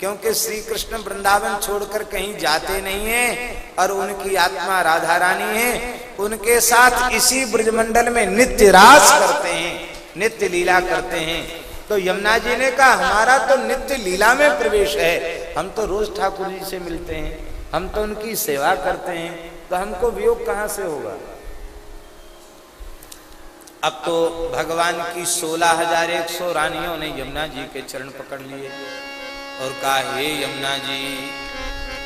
क्योंकि श्री कृष्ण वृंदावन छोड़कर कहीं जाते नहीं हैं और उनकी आत्मा राधा रानी है। उनके साथ इसी ब्रजमंडल में नित्य रास करते हैं, नित्य लीला करते हैं। तो यमुना जी ने कहा, हमारा तो नित्य लीला में प्रवेश है। हम तो रोज ठाकुर जी से मिलते हैं, हम तो उनकी सेवा करते हैं। तो हमको वियोग कहाँ से होगा? अब तो भगवान की सोलह हज़ार एक सौ रानियों ने यमुना जी के चरण पकड़ लिए और कहा, हे यमुना जी,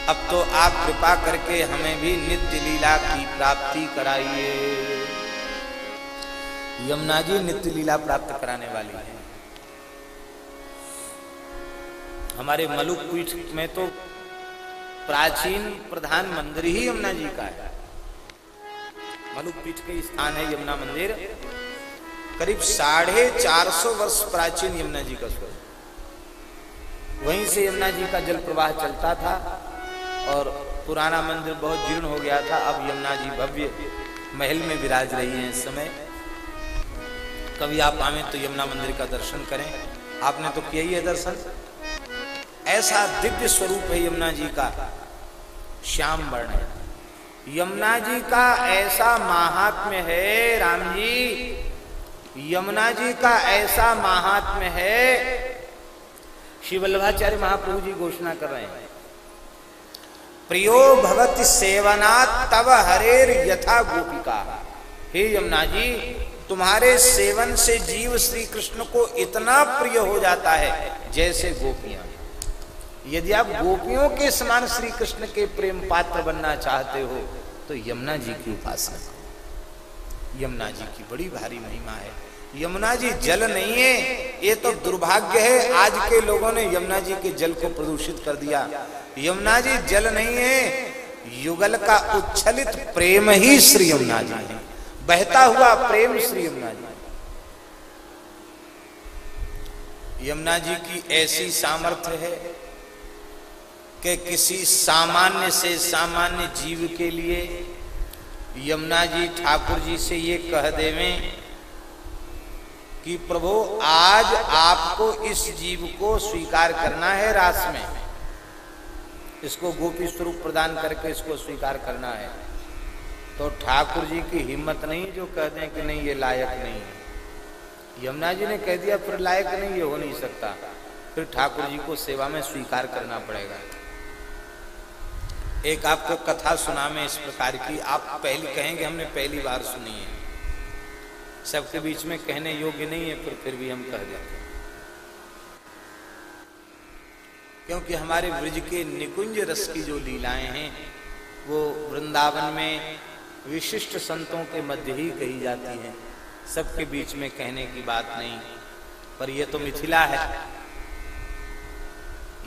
अब तो आप कृपा करके हमें भी नित्य लीला की प्राप्ति कराइए। यमुना जी नित्य लीला प्राप्त कराने वाली है। हमारे मलुक पीठ में तो प्राचीन प्रधान मंदिर ही यमुना जी का है। मलुक पीठ के स्थान है यमुना मंदिर। करीब साढ़े चार सौ वर्ष प्राचीन यमुना जी का स्वरूप वहीं से यमुना जी का जल प्रवाह चलता था और पुराना मंदिर बहुत जीर्ण हो गया था। अब यमुना जी भव्य महल में विराज रही है इस समय। कभी आप आवे तो यमुना मंदिर का दर्शन करें। आपने तो किया ही है दर्शन। ऐसा दिव्य स्वरूप है यमुना जी का श्याम वर्ण। यमुना जी का ऐसा महात्म्य है, राम जी यमुना जी का ऐसा महात्म्य है। श्री वल्लभाचार्य महाप्रभु जी घोषणा कर रहे हैं। प्रियो भवति सेवना तब हरेर यथा गोपिका। हे यमुना जी, तुम्हारे सेवन से जीव श्री कृष्ण को इतना प्रिय हो जाता है, जैसे गोपियाँ। यदि आप गोपियों के समान श्री कृष्ण के प्रेम पात्र बनना चाहते हो तो यमुना जी की उपासना। यमुना जी की बड़ी भारी महिमा है। यमुना जी जल नहीं है, ये तो दुर्भाग्य है। आज के लोगों ने यमुना जी के जल को प्रदूषित कर दिया। यमुना जी जल नहीं है, युगल का उच्छलित प्रेम ही श्री यमुना जी है। बहता हुआ प्रेम श्री यमुना जी यमुना जी की ऐसी सामर्थ्य है कि किसी सामान्य से सामान्य जीव के लिए यमुना जी ठाकुर जी से ये कह देवें कि प्रभु, आज आपको इस जीव को स्वीकार करना है रास में। इसको गोपी स्वरूप प्रदान करके इसको स्वीकार करना है। तो ठाकुर जी की हिम्मत नहीं, जो कह दें कि नहीं, ये लायक नहीं है। यमुना जी ने कह दिया, फिर लायक नहीं, ये हो नहीं सकता। फिर ठाकुर जी को सेवा में स्वीकार करना पड़ेगा। एक आपको कथा सुना में इस प्रकार की। आप पहली कहेंगे, हमने पहली बार सुनी है। सबके बीच में कहने योग्य नहीं है फिर फिर भी हम कह देते हैं। क्योंकि हमारे ब्रज के निकुंज रस की जो लीलाएँ हैं, वो वृंदावन में विशिष्ट संतों के मध्य ही कही जाती हैं। सबके बीच में कहने की बात नहीं, पर ये तो मिथिला है।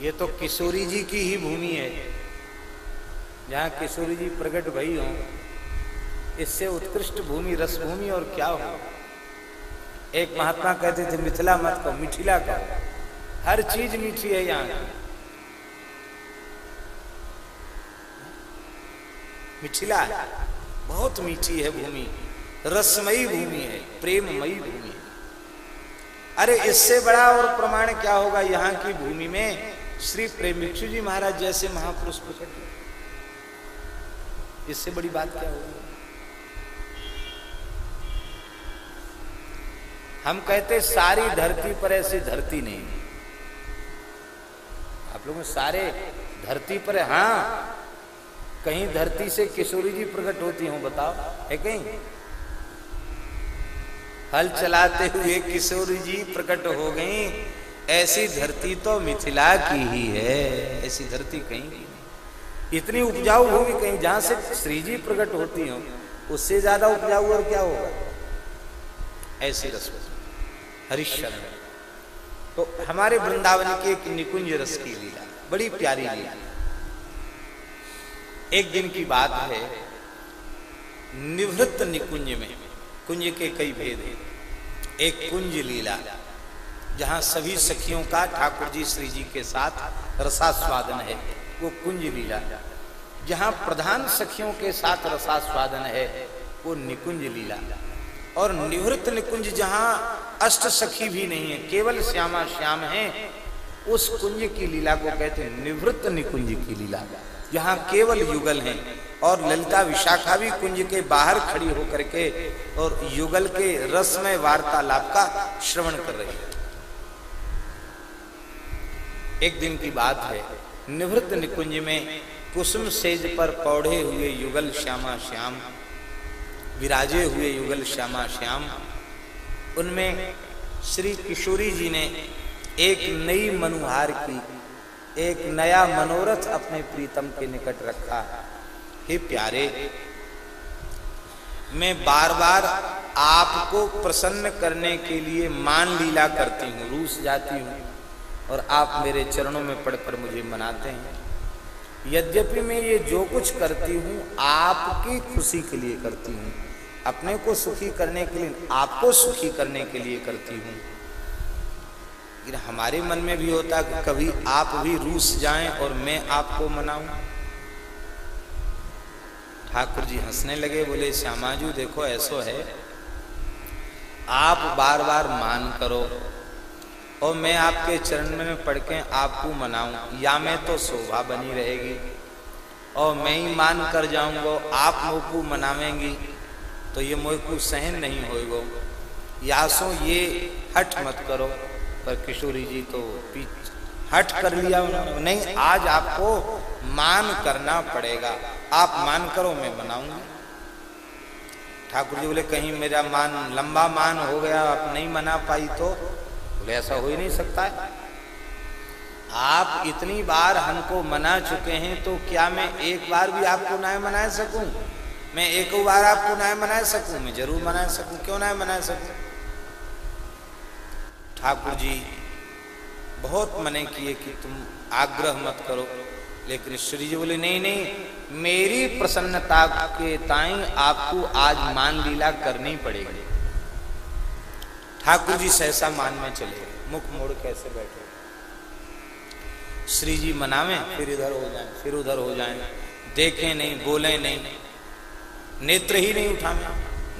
ये तो किशोरी जी की ही भूमि है। जहाँ किशोरी जी प्रकट भई हो, इससे उत्कृष्ट भूमि रस भूमि और क्या हो? एक महात्मा कहते थे, मिथिला मत कहो, मिथिला कहो। हर चीज़ मीठी है यहाँ। की मिथिला बहुत मीठी है भूमि, रसमयी भूमि है, प्रेममयी भूमि है। अरे, इससे बड़ा और प्रमाण क्या होगा यहाँ की भूमि में? श्री प्रेमिक्षु जी महाराज जैसे महापुरुष प्रकट इससे बड़ी बात क्या होगी? हम कहते सारी धरती पर ऐसी धरती नहीं आप लोगों सारे धरती पर हाँ कहीं धरती से किशोरी जी प्रकट होती हूँ, बताओ, है कहीं? हल चलाते हुए किशोरी जी प्रकट हो गई, ऐसी धरती तो मिथिला की ही है, ऐसी धरती कहीं इतनी उपजाऊ भूमि कहीं जहाँ से श्री जी प्रकट होती हो, उससे ज़्यादा उपजाऊ और क्या होगा? ऐसी रसोई हरिश्चंद्र तो हमारे वृंदावन की एक निकुंज रस की लीला, बड़ी प्यारी लीला। एक दिन की बात है, निवृत्त निकुंज में, कुंज के कई भेद हैं। एक कुंज लीला, जहाँ सभी सखियों का ठाकुर जी श्री जी के साथ रसास्वादन है। वो कुंज लीला। जहाँ प्रधान सखियों के साथ रसास्वादन है, वो निकुंज लीला। और निवृत्त निकुंज जहाँ अष्ट सखी भी नहीं है, केवल श्यामा श्याम है, उस कुंज की लीला को कहते हैं निवृत्त निकुंज की लीला। जहाँ केवल युगल हैं, और ललिता विशाखा भी कुंज के बाहर खड़ी होकर के और युगल के रसमय वार्तालाप का श्रवण कर रही है। एक दिन की बात है निवृत्त निकुंज में कुसुम सेज पर पौधे हुए युगल श्यामा श्याम, विराजे हुए युगल श्यामा श्याम। उनमें श्री किशोरी जी ने एक नई मनुहार की, एक नया मनोरथ अपने प्रीतम के निकट रखा। हे प्यारे, मैं बार बार आपको प्रसन्न करने के लिए मान लीला करती हूँ, रूस जाती हूँ। और आप मेरे चरणों में पढ़कर मुझे मनाते हैं। यद्यपि मैं ये जो कुछ करती हूँ, आपकी खुशी के लिए करती हूँ। अपने को सुखी करने के लिए, आपको सुखी करने के लिए करती हूँ। लेकिन हमारे मन में भी होता कि कभी आप भी रूस जाएँ और मैं आपको मनाऊं। ठाकुर जी हंसने लगे, बोले श्यामाजू देखो, ऐसो है। आप बार बार मान करो और मैं आपके चरण में पढ़ के आपको मनाऊं। या मैं तो शोभा बनी रहेगी। और मैं ही मान कर जाऊँगा, आप मोकू मनावेंगी। तो ये मोकू सहन नहीं होएगो। या सो ये हट मत करो। पर किशोरी जी तो हट कर लिया नहीं, आज आपको मान करना पड़ेगा। आप मान करो, मैं बनाऊँगी ठाकुर जी बोले, कहीं मेरा मान लंबा मान हो गया, आप नहीं मना पाई तो बोले, ऐसा हो ही नहीं सकता। है आप इतनी बार हमको मना चुके हैं तो क्या मैं एक बार भी आपको ना मना सकूँ? मैं एक बार आपको ना मना सकूँ? मैं ज़रूर मना सकूँ? क्यों ना मना सकूँ? ठाकुर जी, बहुत मने किए कि तुम आग्रह मत करो। लेकिन श्री जी बोले, नहीं नहीं, मेरी प्रसन्नता के ताई आपको आज मान लीला करनी पड़ेगी। ठाकुर जी सहसा मान में चले मुख मोड़ कैसे बैठे? श्री जी मनावे, फिर इधर हो जाए, फिर उधर हो जाए। देखे नहीं, बोले नहीं। नेत्र ही नहीं उठावे,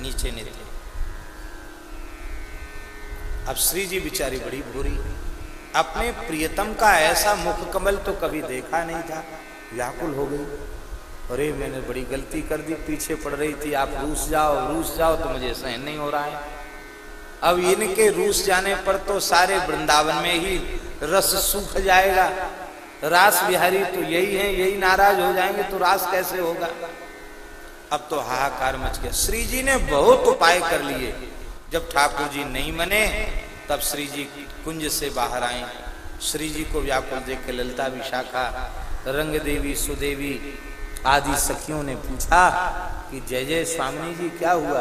नीचे नेत्र। अब श्री जी बिचारी बड़ी भूरी अपने प्रियतम का ऐसा मुख कमल तो कभी देखा नहीं था। व्याकुल हो गई। अरे, मैंने बड़ी गलती कर दी, पीछे पड़ रही थी। आप रूस जाओ रूस जाओ तो मुझे सहन नहीं हो रहा है। अब इनके रूस जाने पर तो सारे वृंदावन में ही रस सूख जाएगा। रास बिहारी तो यही है, यही नाराज़ हो जाएँगे तो रास कैसे होगा? अब तो हाहाकार मच गया। श्री जी ने बहुत उपाय कर लिए। जब ठाकुर जी नहीं मने, तब श्री जी कुंज से बाहर आए। श्री जी को व्याकुल देख के ललिता विशाखा रंग देवी सुदेवी आदि सखियों ने पूछा कि जय जय स्वामी जी, क्या हुआ?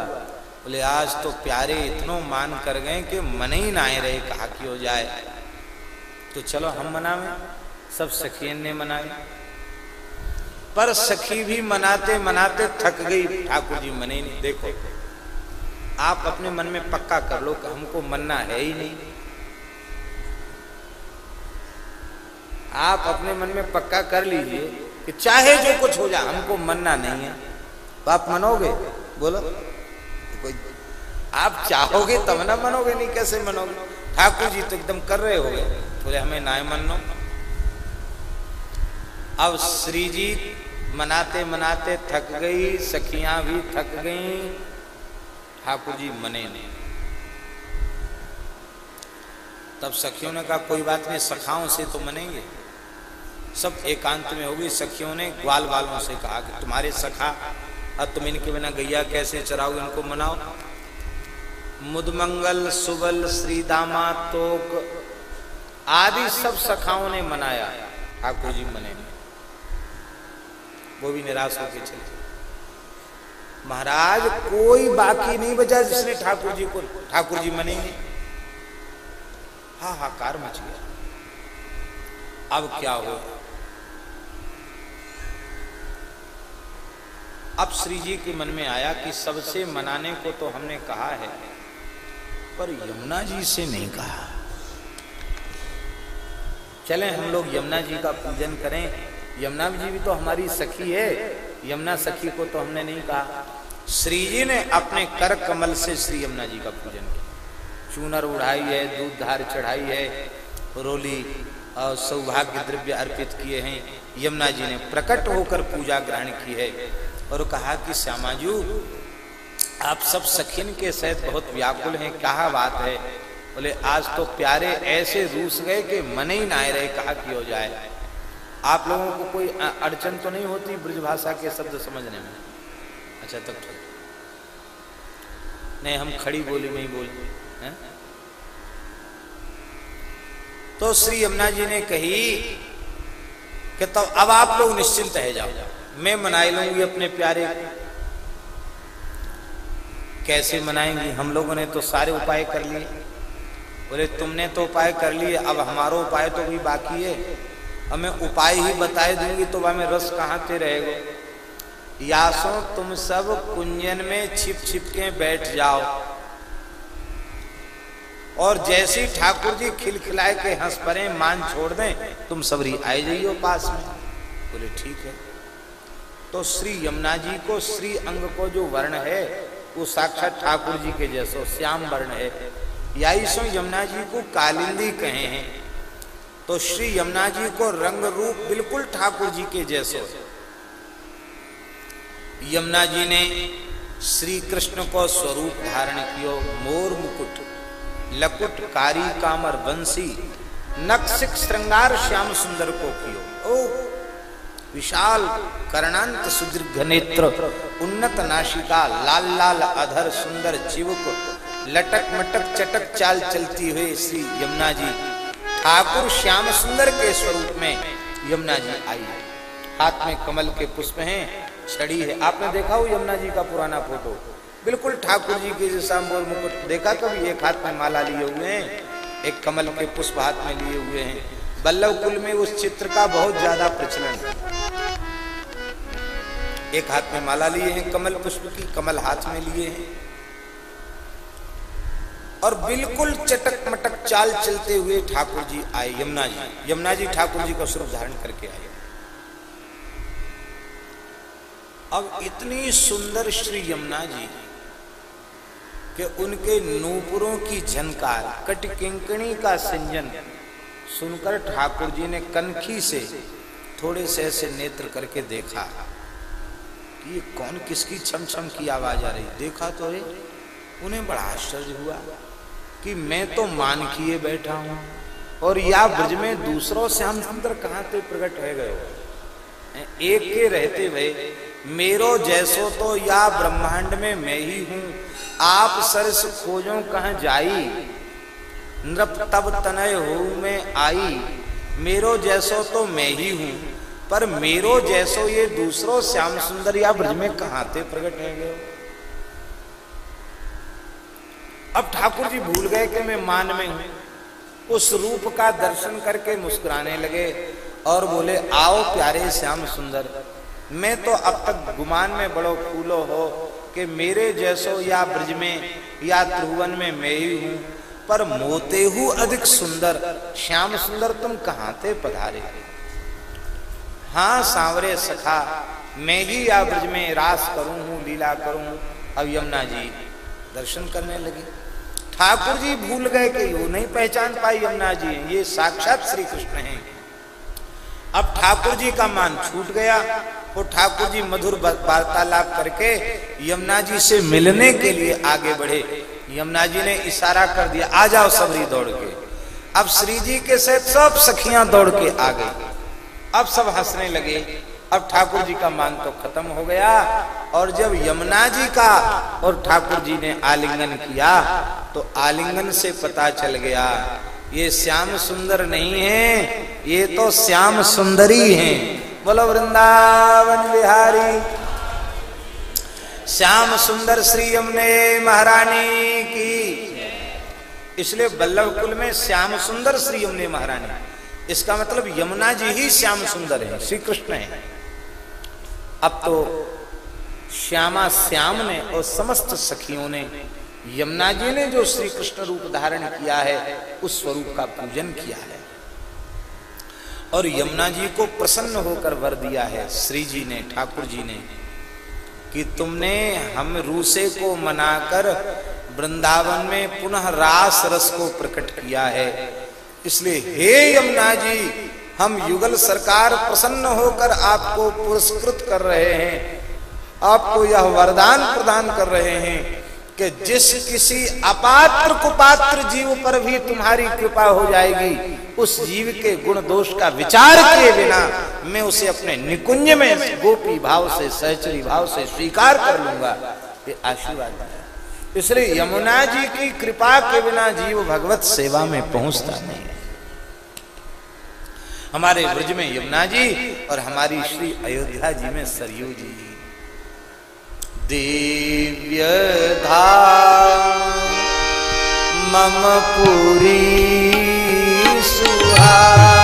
बोले, आज तो प्यारे इतनो मान कर गए कि मन ही ना रहे, कहा कि हो जाए। तो चलो हम मनावे, सब सखियन ने मनाए पर सखी भी मनाते मनाते थक गई, ठाकुर जी मने नहीं। देखो, आप अपने मन में पक्का कर लो कि हमको मनना है ही नहीं। आप अपने मन में पक्का कर लीजिए कि चाहे जो कुछ हो जाए, हमको मनना नहीं है। तो आप मनोगे? बोलो। आप चाहोगे तब ना मनोगे, नहीं कैसे मनोगे? ठाकुर जी तो एकदम कर रहे हो गए बोले, हमें ना मनो अब श्री जी मनाते मनाते थक गई, सखियाँ भी थक गई। ठाकुर जी मने नहीं। तब सखियों ने कहा, कोई बात नहीं, सखाओं से तो मनेंगे। सब एकांत में होगी। सखियों ने ग्वाल वालों से कहा कि तुम्हारे सखा, अब तुम इनके बिना गैया कैसे चराओ इनको मनाओ। मुदमंगल, सुबल श्री दामा तोक आदि सब सखाओं ने मनाया। ठाकुर जी मने वो भी निराश होकर चले महाराज, कोई बाकी नहीं बचा जिसने ठाकुर जी को। ठाकुर जी मनेंगे हाहाकार मच गया। अब क्या हो? अब श्री जी के मन में आया कि सबसे मनाने को तो हमने कहा है। पर यमुना जी से नहीं कहा। चलें, हम लोग यमुना जी का पूजन करें। यमुना जी भी तो हमारी सखी है। यमुना सखी को तो हमने नहीं कहा। श्री जी ने अपने कर कमल से श्री यमुना जी का पूजन किया। चूनर उड़ाई है, दूध धार चढ़ाई है, रोली और सौभाग्य द्रव्य अर्पित किए हैं। यमुना जी ने प्रकट होकर पूजा ग्रहण की है और कहा कि श्यामाजू आप सब सखिन के सहित बहुत व्याकुल हैं कहा बात है? बोले, आज तो प्यारे ऐसे रूस गए कि मन ही ना रहे, कहा कि हो जाए? आप लोगों को कोई अड़चन तो नहीं होती ब्रज भाषा के शब्द समझने में? अच्छा तब ठीक। नहीं, हम खड़ी बोली में ही बोल, हैं? तो श्री यमुना जी ने कही कि तब तो अब आप लोग निश्चिंत रह जाओ। मैं मनाई लूँगी अपने प्यारे कैसे मनाएँगी? हम लोगों ने तो सारे उपाय कर लिए। बोले, तुमने तो उपाय कर लिए, अब हमारा उपाय तो भी बाकी है। हमें उपाय ही बताए दूँगी तो वह रस कहाँ से रहेगा? यासो तुम सब कुंजन में छिप छिप के बैठ जाओ। और जैसे ठाकुर जी खिलखिलाए के हंस परे मान छोड़ दें, तुम सबरी आए जाइयो पास में। बोले, ठीक है। तो श्री यमुना जी को, श्री अंग को जो वर्ण है वो साक्षात ठाकुर जी के जैसो श्याम वर्ण है। याई सो यमुना जी को कालिंदी कहे हैं। तो श्री यमुना जी को रंग रूप बिल्कुल ठाकुर जी के जैसो यमुना जी ने श्री कृष्ण को स्वरूप धारण कियो, मोर मुकुट, लकुट कारी कामर बंसी, नक्सिक श्रृंगार श्याम सुंदर को कियो। ओ विशाल कर्णांत सुदीर्घ नेत्र उन्नत नाशिका, लाल लाल अधर सुंदर चिवक, लटक मटक चटक चाल चलती हुई श्री यमुना जी। ठाकुर श्याम सुंदर के स्वरूप में यमुना जी आई। हाथ में कमल के पुष्प हैं छड़ी है। आपने देखा हो यमुना जी का पुराना फ़ोटो? बिल्कुल ठाकुर जी के जैसा मुकुट। देखा कभी? एक हाथ में माला लिए हुए हैं, एक कमल के पुष्प हाथ में लिए हुए हैं। बल्लभ कुल में उस चित्र का बहुत ज़्यादा प्रचलन। है एक हाथ में माला लिए हैं, कमल पुष्प की, कमल हाथ में लिए हैं। और बिल्कुल चटक मटक चाल चलते हुए ठाकुर जी आए, यमुना जी। यमुना जी ठाकुर जी का स्वरूप धारण करके आए। अब इतनी सुंदर श्री यमुना जी कि उनके नूपुरों की झनकार, कटकिंकणी का संजन सुनकर ठाकुर जी ने कनखी से थोड़े से ऐसे नेत्र करके देखा। कि ये कौन किसकी छम छम की आवाज़ आ रही? देखा तो है। उन्हें बड़ा आश्चर्य हुआ कि मैं तो मान किए बैठा हूँ और या ब्रज में दूसरों से हम सुंदर कहाँ से प्रकट रह गए एक के रहते हुए, मेरो जैसो तो या ब्रह्मांड में मैं ही हूँ। आप सरस खोजो कहा जाई? नृप तब तनय हो मैं आई। मेरो जैसो तो मैं ही हूँ, पर मेरो जैसो ये दूसरो श्याम सुंदर या ब्रज में कहा थे प्रकट रह गए अब ठाकुर जी भूल गए कि मैं मान में हूँ। उस रूप का दर्शन करके मुस्कुराने लगे और बोले, आओ प्यारे श्याम सुंदर, मैं तो अब तक गुमान में बड़ो फूलो हो कि मेरे जैसो या ब्रज में या त्रिभुवन में मैं ही हूँ। पर मोते हूँ अधिक सुंदर। श्याम सुंदर तुम कहाँ थे पधारे? हाँ सांवरे सखा, मैं ही या ब्रज में रास करूँ हूँ, लीला करूँ अब यमुना जी दर्शन करने लगे। ठाकुर जी भूल गए कि वो नहीं पहचान पाई यमुना जी। ये साक्षात श्री कृष्ण हैं। अब ठाकुर जी का मान छूट गया वो ठाकुर जी मधुर वार्तालाप करके यमुना जी से मिलने के लिए आगे बढ़े। यमुना जी ने इशारा कर दिया, आ जाओ सबरी दौड़ के। अब श्री जी के साथ सब सखियाँ दौड़ के आ गई। अब सब हंसने लगे। अब ठाकुर जी का मान तो खत्म हो गया और जब यमुना जी का और ठाकुर जी ने आलिंगन किया तो आलिंगन से पता चल गया, ये श्याम सुंदर नहीं है, ये तो श्याम सुंदरी हैं। बोलो, वृंदावन बिहारी श्याम सुंदर श्री यमुने महारानी की। इसलिए बल्लभ कुल में श्याम सुंदर श्री यमुने महारानी। इसका मतलब यमुना जी ही श्याम सुंदर है श्री कृष्ण है। अब तो श्यामा श्याम ने और समस्त सखियों ने, यमुना जी ने जो श्री कृष्ण रूप धारण किया है, उस स्वरूप का पूजन किया है। और यमुना जी को प्रसन्न होकर वर दिया है श्री जी ने ठाकुर जी ने। कि तुमने हम रूसे को मनाकर वृंदावन में पुनः रास रस को प्रकट किया है। इसलिए हे यमुना जी, हम युगल सरकार प्रसन्न होकर आपको पुरस्कृत कर रहे हैं। आपको यह वरदान प्रदान कर रहे हैं कि जिस किसी अपात्र कुपात्र जीव पर भी तुम्हारी कृपा हो जाएगी, उस जीव के गुण दोष का विचार किए बिना मैं उसे अपने निकुंज में गोपी भाव से, सहचरी भाव से स्वीकार कर लूँगा। ये आशीर्वाद इसलिए यमुना जी की कृपा के बिना जीव भगवत सेवा में पहुँचता नहीं हमारे ब्रज में यमुना जी और हमारी श्री अयोध्या जी में सरयू जी। दिव्य धाम मम पुरी सुहावन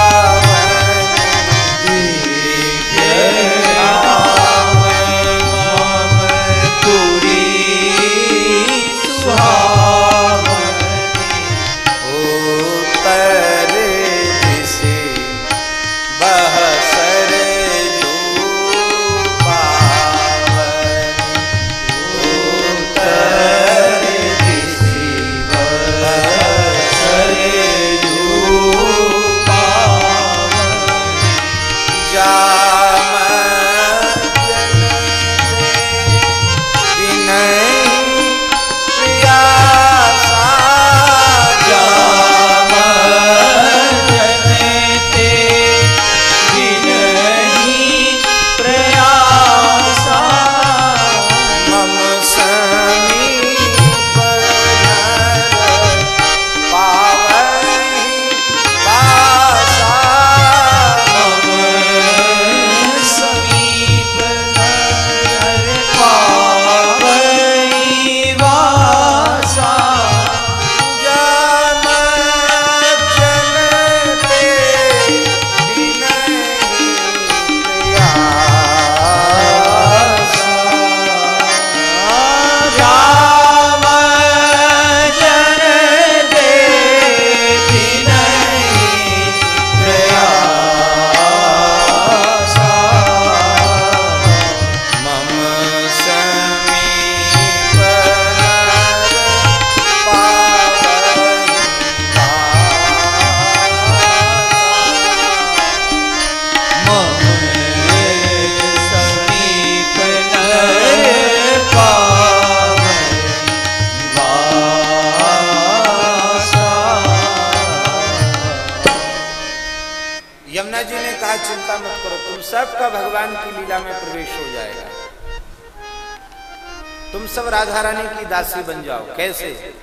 कैसे?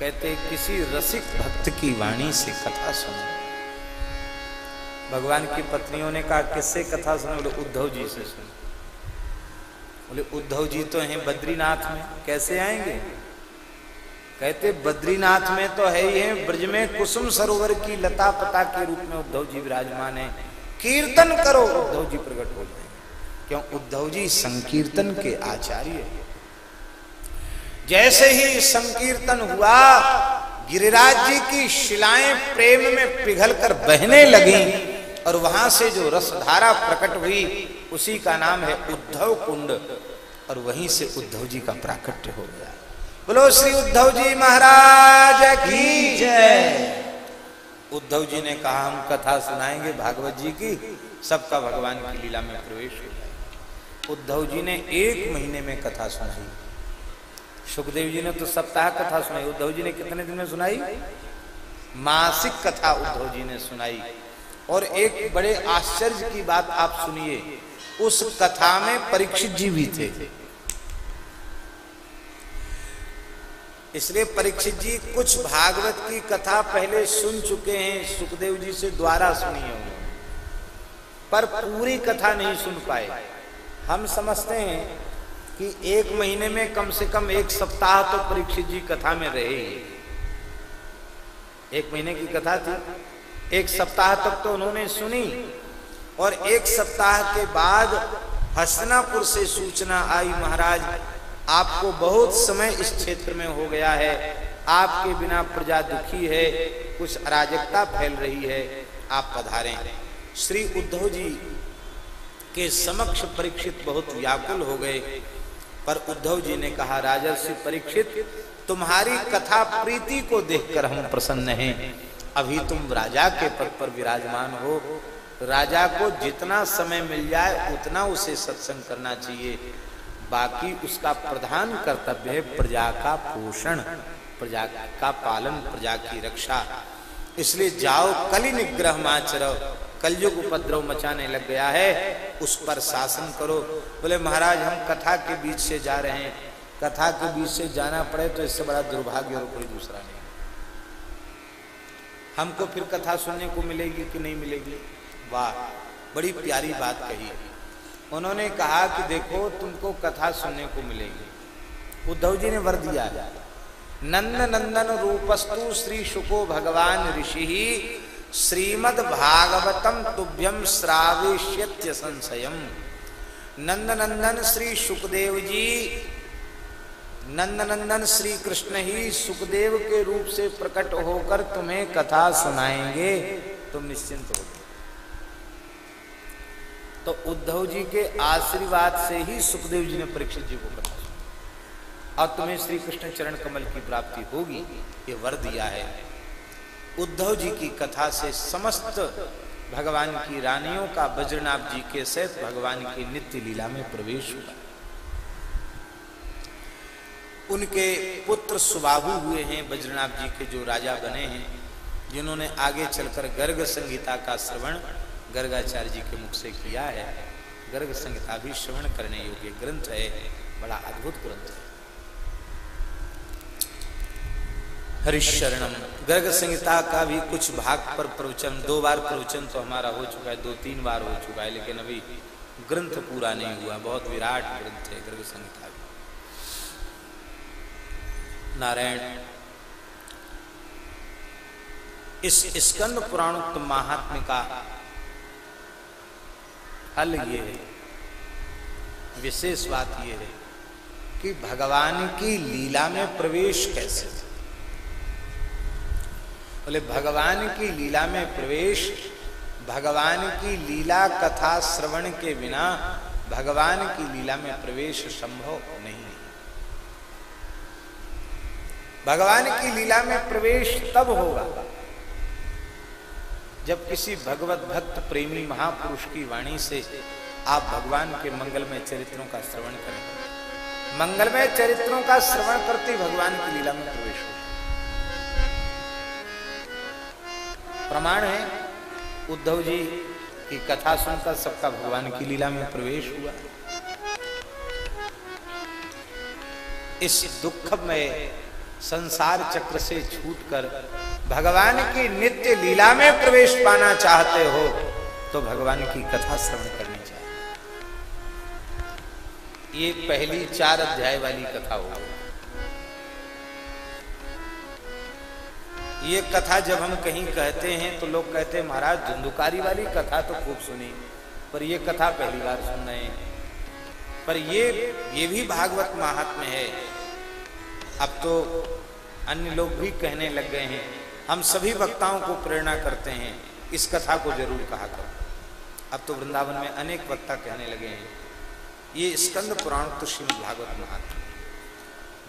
कहते, किसी रसिक भक्त की वाणी से कथा सुनो। भगवान की पत्नियों ने कहा, किससे कथा सुनो? बोले, उद्धव जी से सुनो। बोले, उद्धव जी तो हैं बद्रीनाथ में, कैसे आएँगे? कहते, बद्रीनाथ में तो है ही है, ब्रज में कुसुम सरोवर की लता पता के रूप में उद्धव जी विराजमान है। कीर्तन करो, उद्धव जी प्रकट हो जाए क्यों? उद्धव जी संकीर्तन के आचार्य हैं। जैसे ही संकीर्तन हुआ, गिरिराज जी की शिलाएँ प्रेम में पिघलकर बहने लगी और वहाँ से जो रसधारा प्रकट हुई, उसी का नाम है उद्धव कुंड और वहीं से उद्धव जी का प्राकट्य हो गया। बोलो, श्री उद्धव जी महाराज की जय। उद्धव जी ने कहा, हम कथा सुनाएँगे भागवत जी की, सबका भगवान की लीला में प्रवेश हो जाए उद्धव जी ने एक महीने में कथा सुनाई। सुखदेव जी ने तो सप्ताह कथा सुनाई। उद्धव जी ने कितने दिन में सुनाई? मासिक कथा उद्धव जी ने सुनाई। और एक बड़े आश्चर्य की बात आप सुनिए, उस कथा में परीक्षित जी भी थे। इसलिए परीक्षित जी कुछ भागवत की कथा पहले सुन चुके हैं, सुखदेव जी से द्वारा सुनी है उन्होंने पर पूरी कथा नहीं सुन पाए। हम समझते हैं कि एक महीने में कम से कम एक सप्ताह तो परीक्षित जी कथा में रहे एक महीने की कथा थी। एक सप्ताह तक तो उन्होंने सुनी और एक सप्ताह के बाद हसनापुर से सूचना आई, महाराज, आपको बहुत समय इस क्षेत्र में हो गया है। आपके बिना प्रजा दुखी है, कुछ अराजकता फैल रही है। आप पधारें। श्री उद्धव जी के समक्ष परीक्षित बहुत व्याकुल हो गए। पर उद्धव जी ने कहा, राजर्षि परीक्षित, तुम्हारी कथा प्रीति को देखकर हम प्रसन्न हैं। अभी तुम राजा के पद पर विराजमान हो। राजा को जितना समय मिल जाए, उतना उसे सत्संग करना चाहिए। बाकी उसका प्रधान कर्तव्य है प्रजा का पोषण, प्रजा का पालन, प्रजा की रक्षा। इसलिए जाओ कली निग्रह माचरो कलयुग उपद्रव मचाने लग गया है, उस पर शासन करो। बोले, महाराज, हम कथा के बीच से जा रहे हैं। कथा के बीच से जाना पड़े तो इससे बड़ा दुर्भाग्य और कोई दूसरा नहीं हमको फिर कथा सुनने को मिलेगी कि नहीं मिलेगी? वाह, बड़ी प्यारी बात कही। उन्होंने कहा कि देखो, तुमको कथा सुनने को मिलेगी। उद्धव जी ने वर दिया नंद नंदन रूपस्तु श्री शुको भगवान ऋषि श्रीमद भागवतम तुभ्यम श्राविष्यत्य संशयम। नंद नंदन श्री सुखदेव जी नंद नंदन श्री कृष्ण ही सुखदेव के रूप से प्रकट होकर तुम्हें कथा सुनाएँगे। तुम निश्चिंत हो। तो उद्धव जी के आशीर्वाद से ही सुखदेव जी ने परीक्षित जी को कथा और तुम्हें श्री कृष्ण चरण कमल की प्राप्ति होगी। ये वर दिया है। उद्धव जी की कथा से समस्त भगवान की रानियों का बज्रनाथ जी के सहित भगवान की नित्य लीला में प्रवेश हुआ। उनके पुत्र सुबाहु हुए हैं बज्रनाथ जी के जो राजा बने हैं, जिन्होंने आगे चलकर गर्ग संहिता का श्रवण गर्गाचार्य जी के मुख से किया है। गर्ग संहिता भी श्रवण करने योग्य ग्रंथ है, बड़ा अद्भुत ग्रंथ है। हरिशरणम। गर्ग संहिता का भी कुछ भाग पर प्रवचन, दो बार प्रवचन तो हमारा हो चुका है, दो तीन बार हो चुका है, लेकिन अभी ग्रंथ पूरा नहीं हुआ, बहुत विराट ग्रंथ है गर्ग संहिता भी नारायण, इस स्कंद पुराण महात्म्य का फल ये है, विशेष बात ये है कि भगवान की लीला में प्रवेश कैसे? बोले, भगवान की लीला में प्रवेश, भगवान की लीला कथा श्रवण के बिना भगवान की लीला में प्रवेश संभव नहीं भगवान की लीला में प्रवेश तब होगा जब किसी भगवत भक्त प्रेमी महापुरुष की वाणी से आप भगवान के मंगलमय चरित्रों का श्रवण करें। मंगलमय चरित्रों का श्रवण करते भगवान की लीला में प्रवेश हो प्रमाण है। उद्धव जी की कथा सुनकर सबका भगवान की लीला में प्रवेश हुआ। इस दुख में संसार चक्र से छूटकर भगवान की नित्य लीला में प्रवेश पाना चाहते हो तो भगवान की कथा श्रवण करनी चाहिए। ये पहली चार अध्याय वाली कथा हो ये कथा जब हम कहीं कहते हैं तो लोग कहते हैं, महाराज, धुंधुकारी वाली कथा तो खूब सुनी, पर ये कथा पहली बार सुन रहे हैं। पर ये ये भी भागवत महात्म्य है। अब तो अन्य लोग भी कहने लग गए हैं। हम सभी वक्ताओं को प्रेरणा करते हैं, इस कथा को ज़रूर कहा करो। अब तो वृंदावन में अनेक वक्ता कहने लगे हैं, ये स्कंद पुराण तो श्रीमद भागवत महात्मा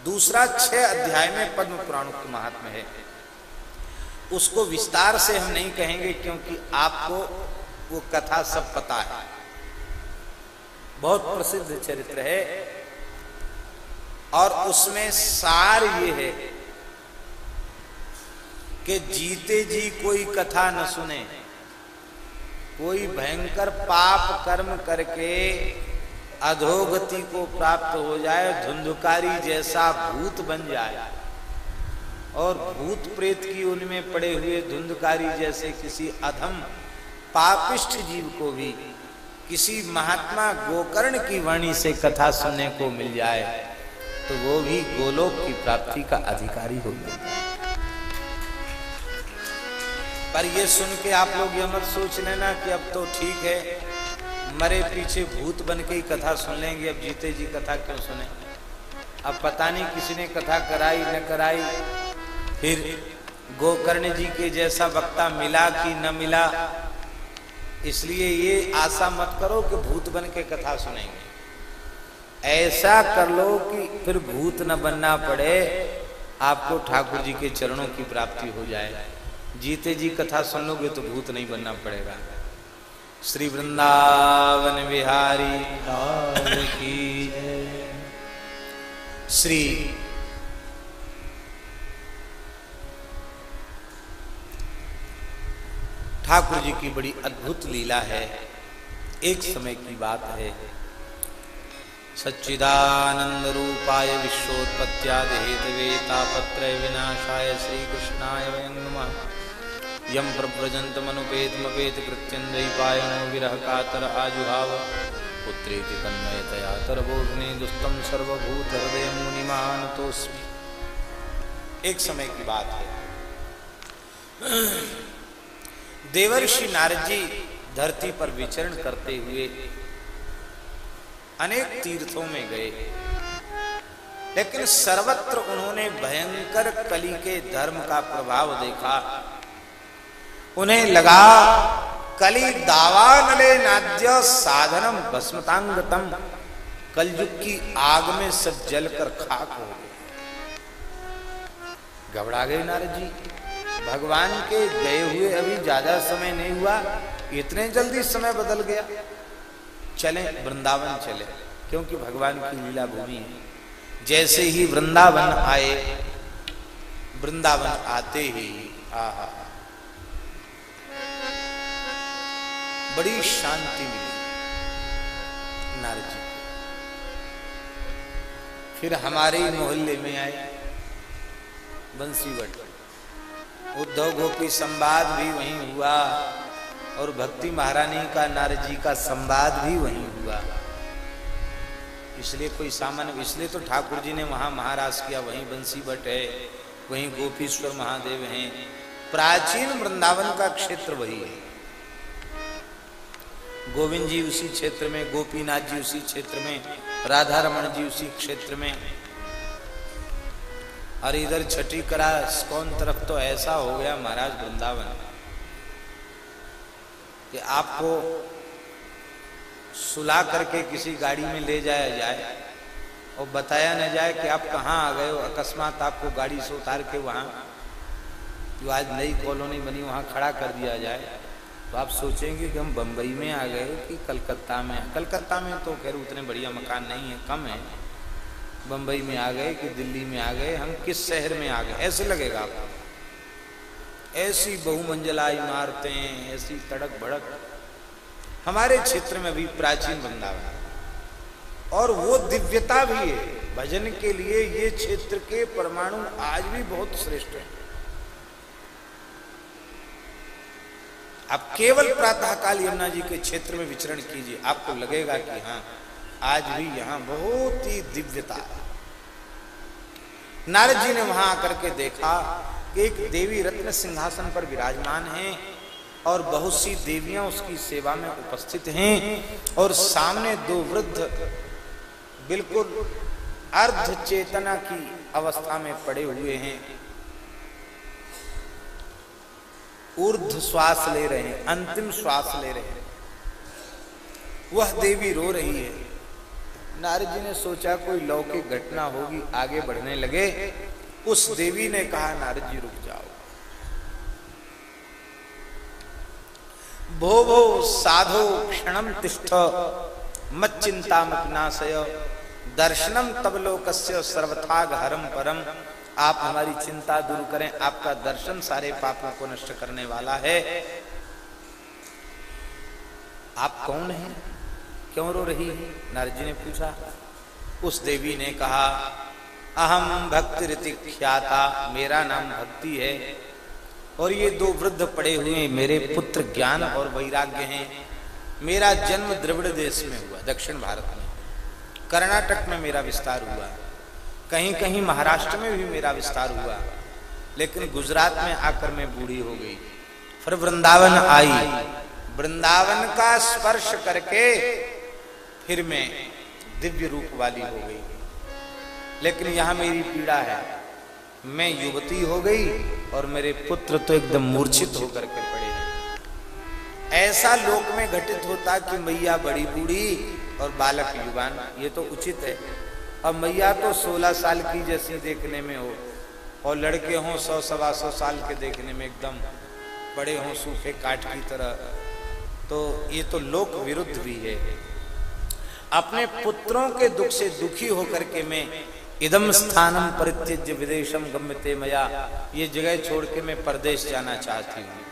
दूसरा छह अध्याय में पद्म पुराण महात्मा है। उसको विस्तार से हम नहीं कहेंगे क्योंकि आपको वो कथा सब पता है। बहुत प्रसिद्ध चरित्र है। और उसमें सार ये है कि जीते जी कोई कथा न सुने, कोई भयंकर पाप कर्म करके अधोगति को प्राप्त हो जाए, धुंधकारी जैसा भूत बन जाए। और भूत प्रेत की उनमें पड़े हुए धुंधकारी जैसे किसी अधम पापिष्ठ जीव को भी किसी महात्मा गोकर्ण की वाणी से कथा सुनने को मिल जाए तो वो भी गोलोक की प्राप्ति का अधिकारी हो जाता पर ये सुन के आप लोग ये मत सोच लेना कि अब तो ठीक है, मरे पीछे भूत बन के ही कथा सुन लेंगे, अब जीते जी कथा क्यों सुने? अब पता नहीं किसी ने कथा कराई, न कराई फिर गोकर्ण जी के जैसा वक्ता मिला कि न मिला, इसलिए ये आशा मत करो कि भूत बन के कथा सुनेंगे। ऐसा कर लो कि फिर भूत न बनना पड़े, आपको ठाकुर जी के चरणों की प्राप्ति हो जाए। जीते जी कथा सुन लोगे तो भूत नहीं बनना पड़ेगा। श्री वृंदावन बिहारी की श्री ठाकुर जी की बड़ी अद्भुत लीला है। एक समय की बात है। सच्चिदानंद रूपाय विश्वोत्पत्त्यादि हेतवे तापत्रय विनाशाय श्री कृष्णाय वयं नमः। यम प्रव्रजंत मनुपेत मपेत कृत्यन्वैपायनो विरह कातर आजुहाव। पुत्रेति तन्मयतया तरबोधने दुस्तम सर्वभूत हृदय मुनिमानतोस्मि एक समय की बात है। देवर्षि नारद जी धरती पर विचरण करते हुए अनेक तीर्थों में गए। लेकिन सर्वत्र उन्होंने भयंकर कली के धर्म का प्रभाव देखा। उन्हें लगा, कली दावानले नाद्य साधनम भस्मतांगतम, कलयुग की आग में सब जलकर खाक हो गए। घबरा गए नारद जी भगवान के गए हुए अभी ज़्यादा समय नहीं हुआ, इतने जल्दी समय बदल गया। चले, वृंदावन चले, क्योंकि भगवान की लीला भूमि है। जैसे ही वृंदावन आए, वृंदावन आते ही, आहा। बड़ी शांति मिली, नारद जी फिर हमारे मोहल्ले में आए, बंसीवट। उद्धव गोपी संवाद भी वहीं हुआ। और भक्ति महारानी का नारद जी का संवाद भी वहीं हुआ। इसलिए कोई सामान्य, इसलिए तो ठाकुर जी ने वहाँ महाराज किया। वहीं बंसी भट्ट है, वहीं गोपीश्वर महादेव हैं। प्राचीन वृंदावन का क्षेत्र वही है। गोविंद जी उसी क्षेत्र में, गोपीनाथ जी उसी क्षेत्र में राधा रमन जी उसी क्षेत्र में और इधर छठी करा कौन तरफ़ तो ऐसा हो गया महाराज वृंदावन? कि आपको सुला करके किसी गाड़ी में ले जाया जाए और बताया न जाए कि आप कहाँ आ गए हो, अकस्मात आपको गाड़ी से उतार के वहाँ, जो आज नई कॉलोनी बनी, वहाँ खड़ा कर दिया जाए। तो आप सोचेंगे कि हम बम्बई में आ गए कि कलकत्ता में। कलकत्ता में तो खैर उतने बढ़िया मकान नहीं है, कम है। बम्बई में आ गए कि दिल्ली में आ गए, हम किस शहर में आ गए? ऐसे लगेगा आपको। ऐसी बहुमंजिला इमारतें, ऐसी तड़क भड़क हमारे क्षेत्र में भी प्राचीन वृंदावन और वो दिव्यता भी है। भजन के लिए ये क्षेत्र के परमाणु आज भी बहुत श्रेष्ठ हैं। आप केवल प्रातःकाल यमुना जी के क्षेत्र में विचरण कीजिए, आपको लगेगा कि हाँ आज भी यहाँ बहुत ही दिव्यता है। नारद जी ने वहाँ आकर के देखा कि एक देवी रत्न सिंहासन पर विराजमान है और बहुत सी देवियाँ उसकी सेवा में उपस्थित हैं और सामने दो वृद्ध बिल्कुल अर्ध चेतना की अवस्था में पड़े हुए हैं। ऊर्ध श्वास ले रहे हैं, अंतिम श्वास ले रहे हैं। वह देवी रो रही है। नारद जी ने सोचा कोई लौकिक घटना होगी, आगे बढ़ने लगे। उस देवी ने कहा, नारद जी, रुक जाओ। भो भो साधो क्षणम तिष्ठ, मत चिंता मत दर्शनम तब लोकस्य सर्वथाग हरम परम आप हमारी चिंता दूर करें, आपका दर्शन सारे पापों को नष्ट करने वाला है। आप कौन हैं? क्यों रो रही? है नारद जी ने पूछा। उस देवी ने कहा अहम भक्ति ऋतिख्याता मेरा नाम भक्ति है। और ये दो वृद्ध पड़े हुए मेरे पुत्र ज्ञान और वैराग्य हैं। मेरा जन्म द्रविड़ देश में हुआ, दक्षिण भारत में। कर्नाटक में मेरा विस्तार हुआ। कहीं कहीं महाराष्ट्र में भी मेरा विस्तार हुआ। लेकिन गुजरात में आकर मैं बूढ़ी हो गई। फिर वृंदावन आई। वृंदावन का स्पर्श करके फिर मैं दिव्य रूप वाली हो गई। लेकिन यहाँ मेरी पीड़ा है। मैं युवती हो गई और मेरे पुत्र तो एकदम मूर्छित होकर के पड़े हैं। ऐसा लोक में घटित होता कि मैया बड़ी बूढ़ी और बालक युवान, ये तो उचित है। अब मैया तो 16 साल की जैसी देखने में हो और लड़के हों सौ सवा सौ साल के देखने में एकदम बड़े हों सूखे काट की तरह। तो ये तो लोक विरुद्ध भी है। अपने पुत्रों के दुख से दुखी होकर के मैं इदम स्थानम परित्यज्य विदेशम गम्यते मया, ये जगह छोड़ के मैं परदेश जाना चाहती हूँ।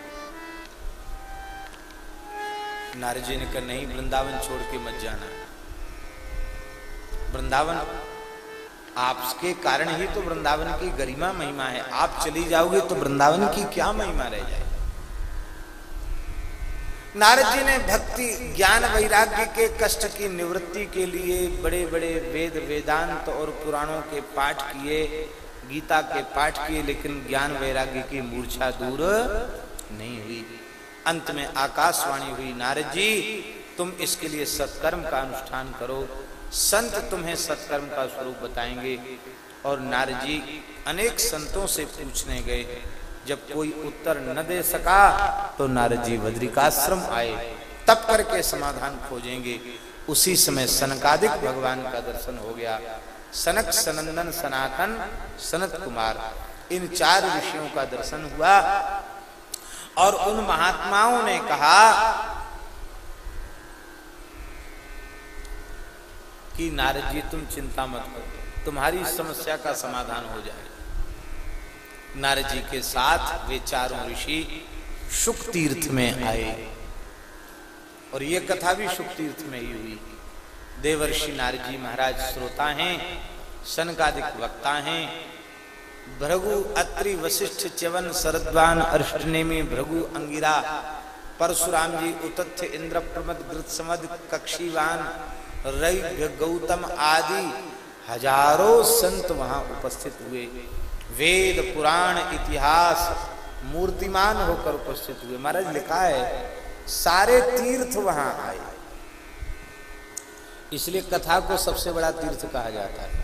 नारद जी ने कहा, नहीं, वृंदावन छोड़ के मत जाना। वृंदावन, आपके कारण ही तो वृंदावन की गरिमा महिमा है। आप चली जाओगे तो वृंदावन की क्या महिमा रह जाए नारद जी ने भक्ति, ज्ञान, वैराग्य के कष्ट की निवृत्ति के लिए बड़े बड़े वेद, वेदांत और पुराणों के पाठ किए, गीता के पाठ किए, लेकिन ज्ञान, वैराग्य की मूर्छा दूर नहीं हुई। अंत में आकाशवाणी हुई, नारद जी, तुम इसके लिए सत्कर्म का अनुष्ठान करो। संत तुम्हें सत्कर्म का स्वरूप बताएँगे। और नारद जी, अनेक संतों से पूछने गए जब कोई उत्तर न दे सका तो नारद जी बद्रिकाश्रम आए। तब करके समाधान खोजेंगे। उसी समय सनकादिक भगवान का दर्शन हो गया। सनक सनंदन सनातन सनत कुमार, इन चार ऋषियों का दर्शन हुआ। और उन महात्माओं ने कहा कि नारद जी तुम चिंता मत करो, तुम्हारी समस्या का समाधान हो जाए नारद जी के साथ वे चारों ऋषि शुक तीर्थ में आए। और ये कथा भी शुक तीर्थ में ही हुई। देवर्षि नारद जी महाराज श्रोता हैं, सनकादिक वक्ता हैं। भृगु अत्रि वशिष्ठ च्यवन शरद्वान अष्टनेमी भृगु अंगिरा, परशुराम जी उतथ्य इंद्र प्रमद गृत समद कक्षीवान, रैभ्य गौतम आदि हज़ारों संत वहाँ उपस्थित हुए। वेद, पुराण, इतिहास मूर्तिमान होकर उपस्थित हुए। महाराज लिखा है, सारे तीर्थ वहाँ आए। इसलिए कथा को सबसे बड़ा तीर्थ कहा जाता है।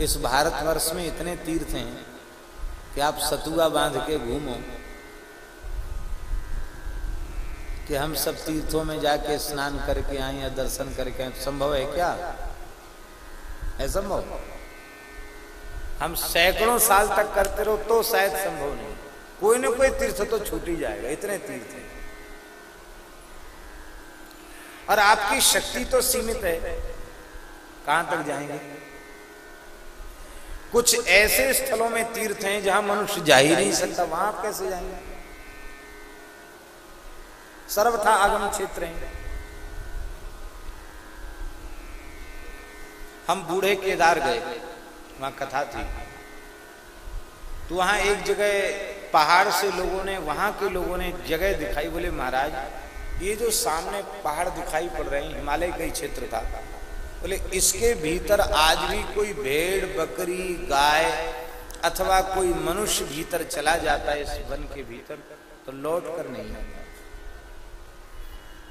इस भारतवर्ष में इतने तीर्थ हैं कि आप सतुआ बाँध के घूमो, कि हम सब तीर्थों में जाके स्नान करके आए या दर्शन करके आए। संभव है क्या? है संभव? हम सैकड़ों साल तक करते रहो तो शायद संभव नहीं। कोई ना कोई तीर्थ तो छूट ही जाएगा, इतने तीर्थ हैं। और आपकी शक्ति तो सीमित है। कहाँ तक जाएँगे? कुछ ऐसे स्थलों में तीर्थ हैं जहाँ मनुष्य जा ही नहीं सकता, वहाँ आप कैसे जाएँगे? सर्वथा आगम क्षेत्र हैं। हम बूढ़े केदार गए। वहाँ कथा थी। तो वहाँ एक जगह पहाड़ से लोगों ने, वहाँ के लोगों ने जगह दिखाई, बोले, महाराज, ये जो सामने पहाड़ दिखाई पड़ रहे हैं, हिमालय का ही क्षेत्र था। बोले, इसके भीतर आज भी कोई भेड़, बकरी, गाय अथवा कोई मनुष्य भीतर चला जाता है इस वन के भीतर तो लौट कर नहीं आता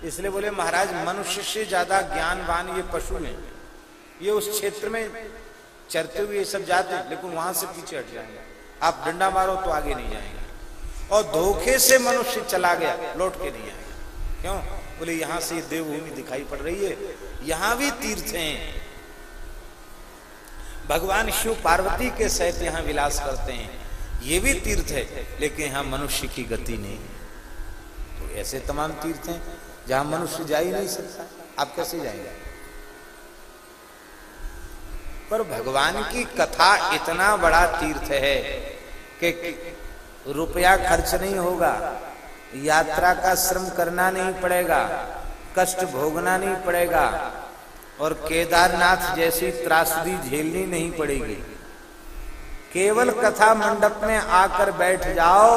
इसलिए बोले, महाराज, मनुष्य से ज़्यादा ज्ञानवान ये पशु हैं। ये उस क्षेत्र में चरते हुए ये सब जाते हैं, लेकिन वहाँ से पीछे हट जाएँगे। आप डंडा मारो तो आगे नहीं जाएँगे। और धोखे से मनुष्य चला गया, लौट के नहीं आएगा। क्यों? बोले, यहाँ से देवभूमि दिखाई पड़ रही है। यहाँ भी तीर्थ हैं। भगवान शिव पार्वती के सहित यहाँ विलास करते हैं। ये भी तीर्थ है, लेकिन यहाँ मनुष्य की गति नहीं तो ऐसे तमाम तीर्थ हैं, जहाँ मनुष्य जा ही नहीं सकता। आप कैसे जाएँगे? पर भगवान की कथा इतना बड़ा तीर्थ है कि रुपया खर्च नहीं होगा, यात्रा का श्रम करना नहीं पड़ेगा, कष्ट भोगना नहीं पड़ेगा, और केदारनाथ जैसी त्रासदी झेलनी नहीं पड़ेगी। केवल कथा मंडप में आकर बैठ जाओ,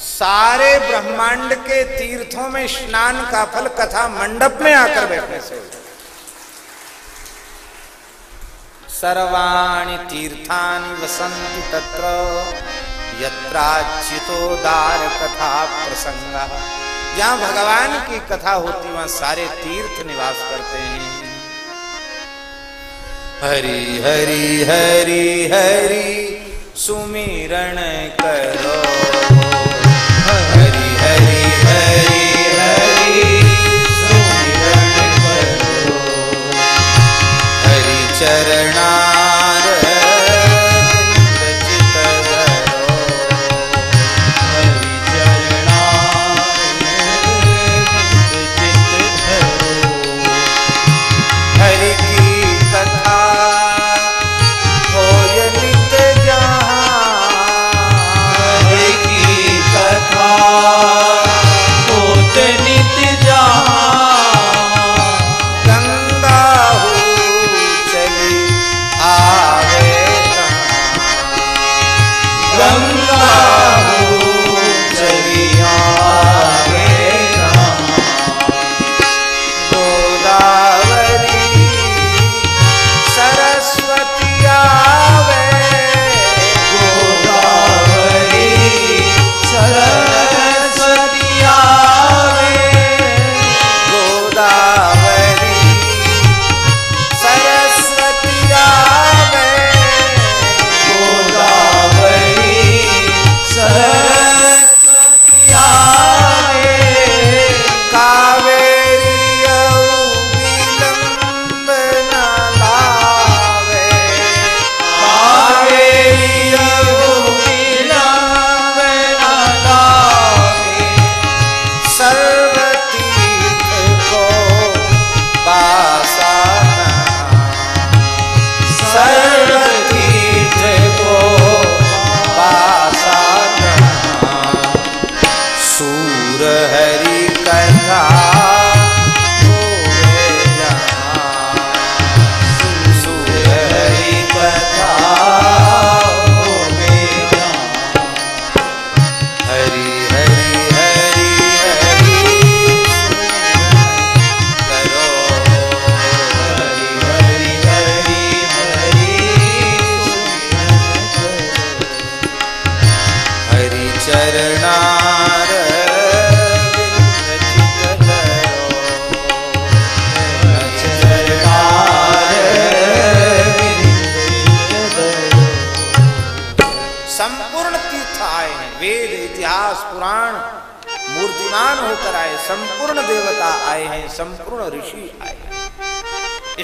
सारे ब्रह्मांड के तीर्थों में स्नान का फल कथा मंडप में आकर बैठने से होता सर्वाणि तीर्थानि वसन्ति तत्र। यत्राच्युतोदार कथा प्रसंग जहाँ भगवान की कथा होती, वहाँ सारे तीर्थ निवास करते हैं। हरि हरि हरि हरि सुमिरण करो।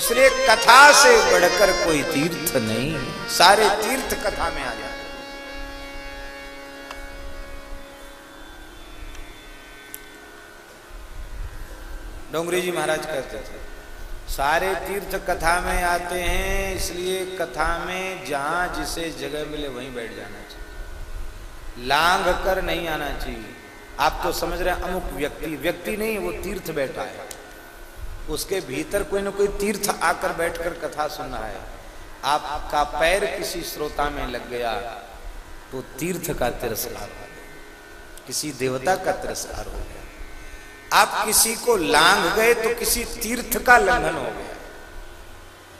इसलिए कथा से बढ़कर कोई तीर्थ नहीं सारे तीर्थ कथा में आ जाते डोंगरी जी महाराज कहते थे, सारे तीर्थ कथा में आते हैं, इसलिए कथा में जहाँ जिसे जगह मिले वहीं बैठ जाना चाहिए। लांग कर नहीं आना चाहिए। आप तो समझ रहे हैं, अमुक व्यक्ति व्यक्ति नहीं, वो तीर्थ बैठा है। उसके भीतर कोई ना कोई तीर्थ आकर बैठकर कथा सुन रहा है। आपका पैर किसी श्रोता में लग गया तो तीर्थ का तिरस्कार हो गया। किसी देवता का तिरस्कार हो गया। आप किसी को लांग गए तो किसी तीर्थ का लंघन हो गया।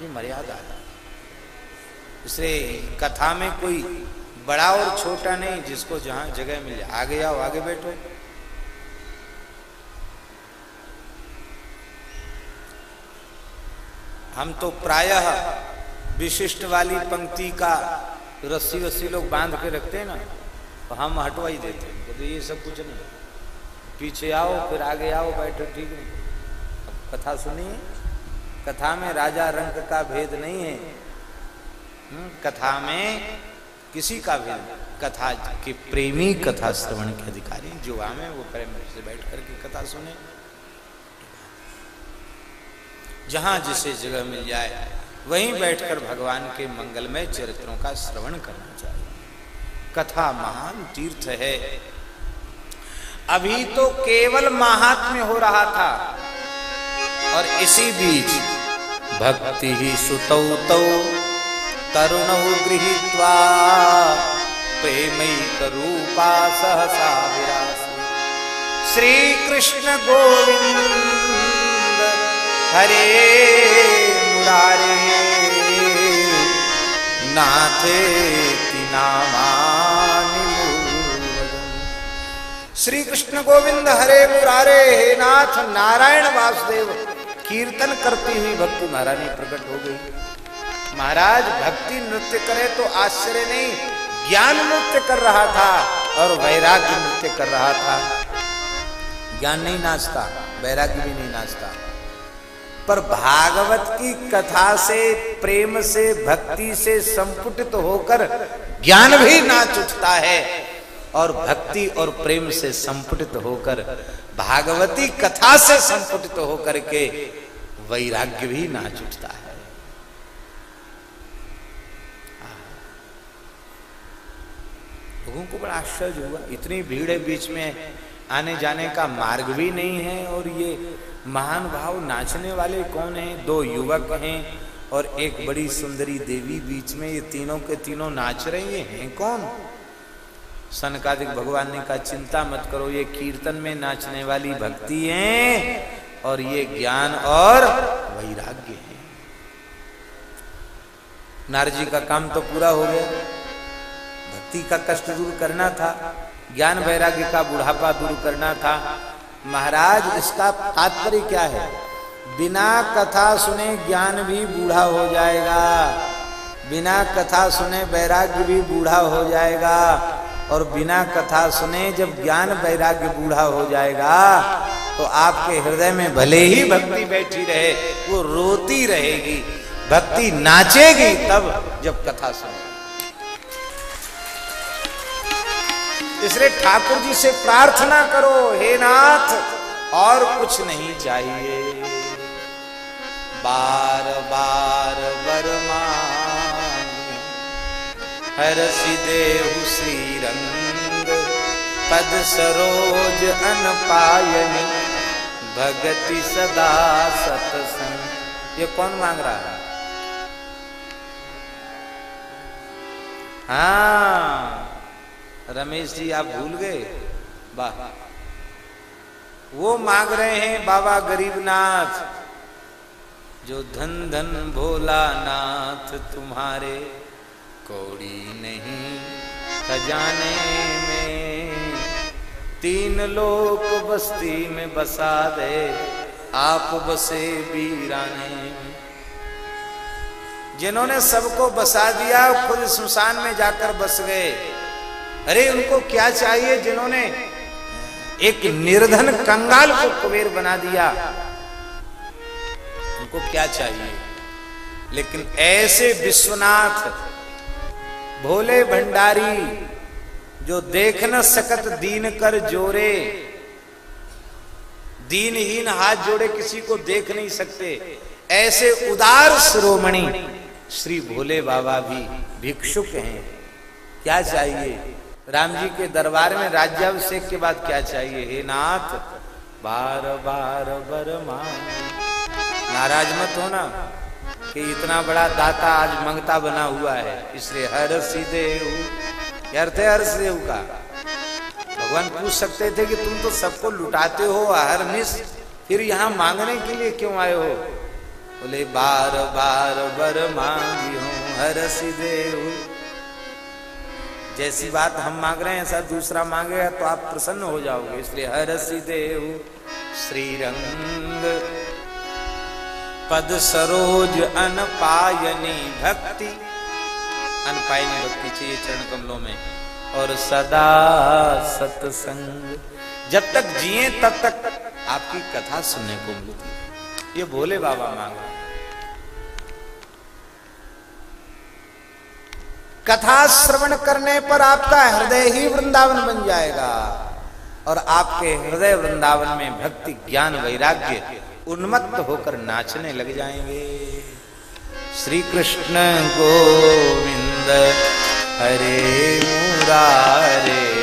ये मर्यादा है। इसलिए कथा में कोई बड़ा और छोटा नहीं, जिसको जहाँ जगह मिले, आगे आओ, आगे बैठो। हम तो प्रायः विशिष्ट वाली पंक्ति का रस्सी वस्सी लोग बाँध के रखते हैं ना तो हम हटवा ही देते हैं। तो ये सब कुछ नहीं। पीछे आओ फिर आगे आओ बैठो ठीक नहीं। अब कथा सुनिए। कथा में राजा रंग का भेद नहीं है। हम्म, कथा में किसी का भेद कथा के प्रेमी कथा श्रवण के अधिकारी जो आमे वो प्रेम से बैठ करके कथा सुने। जहाँ जिसे जगह मिल जाए, वहीं बैठकर भगवान के मंगलमय चरित्रों का श्रवण करना चाहिए। कथा महान तीर्थ है। अभी तो केवल महात्म्य हो रहा था, और इसी बीच भक्ति ही सुतौ तौ, तरुण गृहीत्वा प्रेमैक रूपा सहसा विरासी श्री कृष्ण गोविंद हरे मुरारे, नाथे श्री कृष्ण गोविंद हरे मुरारे, हे नाथ नारायण वासुदेव, कीर्तन करती हुई भक्ति महारानी प्रकट हो गई। महाराज, भक्ति नृत्य करे तो आश्चर्य नहीं, ज्ञान नृत्य कर रहा था और वैराग्य नृत्य कर रहा था। ज्ञान नहीं नाचता, वैराग्य भी नहीं नाचता। पर भागवत की कथा से, प्रेम से, भक्ति से संपुटित होकर ज्ञान भी नाच उठता है और भक्ति और प्रेम से संपुटित होकर, भागवती कथा से संपुटित होकर के वैराग्य भी नाच उठता है। लोगों को बड़ा आश्चर्य हुआ इतनी भीड़ है बीच में, आने जाने का मार्ग भी नहीं है और ये महान भाव नाचने वाले कौन हैं? दो युवक हैं और एक बड़ी सुंदरी देवी बीच में ये तीनों के तीनों नाच रहे हैं। कौन? सनकादिक भगवान ने कहा, चिंता मत करो, ये कीर्तन में नाचने वाली भक्ति है और ये ज्ञान और वैराग्य है। नारजी का काम तो पूरा हो गया। भक्ति का कष्ट दूर करना था, ज्ञान वैराग्य का बुढ़ापा दूर करना था महाराज, इसका तात्पर्य क्या है? बिना कथा सुने ज्ञान भी बूढ़ा हो जाएगा। बिना कथा सुने वैराग्य भी बूढ़ा हो जाएगा। और बिना कथा सुने जब ज्ञान वैराग्य बूढ़ा हो जाएगा तो आपके हृदय में भले ही भक्ति बैठी रहे, वो रोती रहेगी। भक्ति नाचेगी तब जब कथा सुने। इसलिए ठाकुर जी से प्रार्थना करो, हे नाथ, और कुछ नहीं चाहिए। बार बार बरमान हर देहु श्री रंग पद सरोज अन पायनी भगति सदा सतसंग। ये कौन मांग रहा है? हाँ। रमेश जी, आप भूल गए? वाह। वो मांग रहे हैं, बाबा गरीबनाथ, जो धन धन भोला नाथ तुम्हारे कौड़ी नहीं खजाने में। तीन लोक बस्ती में बसा दे, आप बसे बीराने जिन्होंने सबको बसा दिया, खुद शमशान में जाकर बस गए। अरे उनको क्या चाहिए जिन्होंने एक निर्धन कंगाल को कुबेर बना दिया? उनको क्या चाहिए? लेकिन ऐसे विश्वनाथ, भोले भंडारी, जो देख न सकत दीन कर जोरे, दीनहीन हाथ जोड़े किसी को देख नहीं सकते। ऐसे उदार श्रोमणि श्री भोले बाबा भी भिक्षुक हैं। क्या चाहिए? राम जी के दरबार में राज्याभिषेक के बाद क्या चाहिए? हे नाथ, बार बार बर नाराज़ मत होना कि इतना बड़ा दाता आज मंगता बना हुआ है। इसलिए हर सीधे अर्थ हर देव का। भगवान पूछ सकते थे कि तुम तो सबको लुटाते हो, हर मिस। फिर यहाँ मांगने के लिए क्यों आए हो? बोले, बार बार बर मांगी हूँ हर देव जैसी बात हम मांग रहे हैं ऐसा दूसरा मांगेगा तो आप प्रसन्न हो जाओगे। इसलिए हर देव श्रीरंग। पद सरोज अनपायनी भक्ति। अनपायनी भक्ति चाहिए चरण कमलों में। और सदा सत्संग। जब तक जिए, तब तक आपकी कथा सुनने को मिलती ये भोले बाबा मांगा कथा श्रवण करने पर आपका हृदय ही वृंदावन बन जाएगा। और आपके हृदय वृंदावन में भक्ति, ज्ञान, वैराग्य उन्मत्त होकर नाचने लग जाएँगे। श्री कृष्ण गोविंद, हरे मुरारे।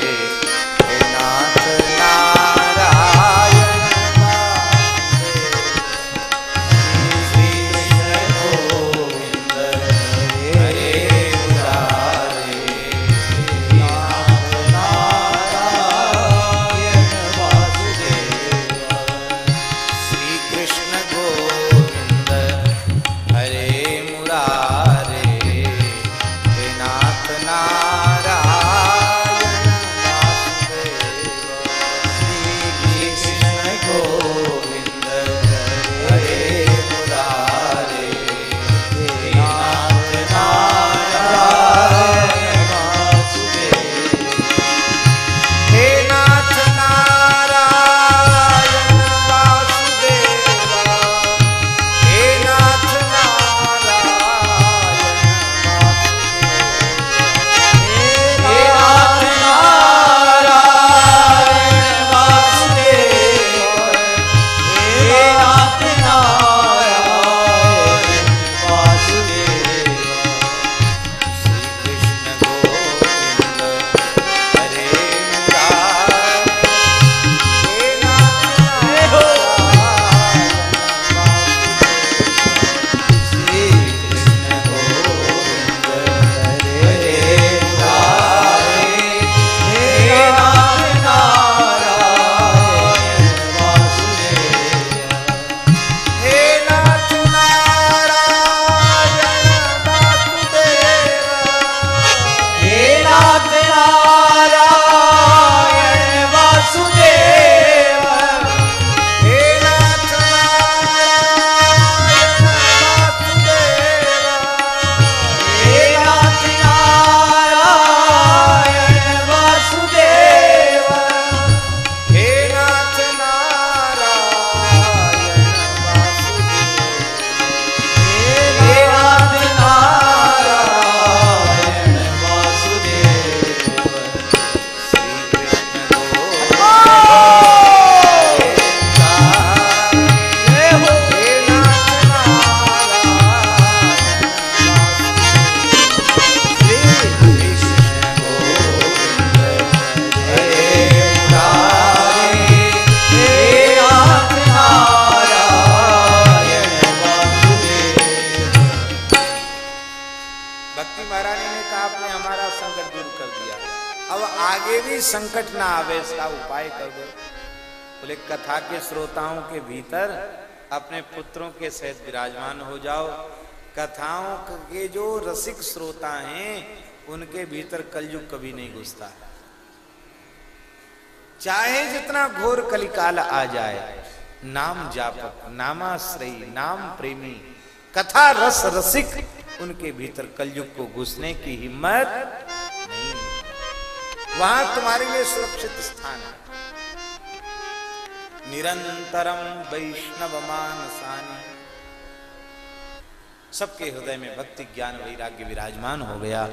घुसता चाहे जितना घोर कलिकाल आ जाए, नाम जापक, नामाश्रयी, नाम प्रेमी, कथा रस रसिक, उनके भीतर कलयुग को घुसने की हिम्मत नहीं। वहाँ तुम्हारे लिए सुरक्षित स्थान है। निरंतरम वैष्णव मानसानी। सबके हृदय में भक्ति, ज्ञान, वैराग्य विराजमान हो गया।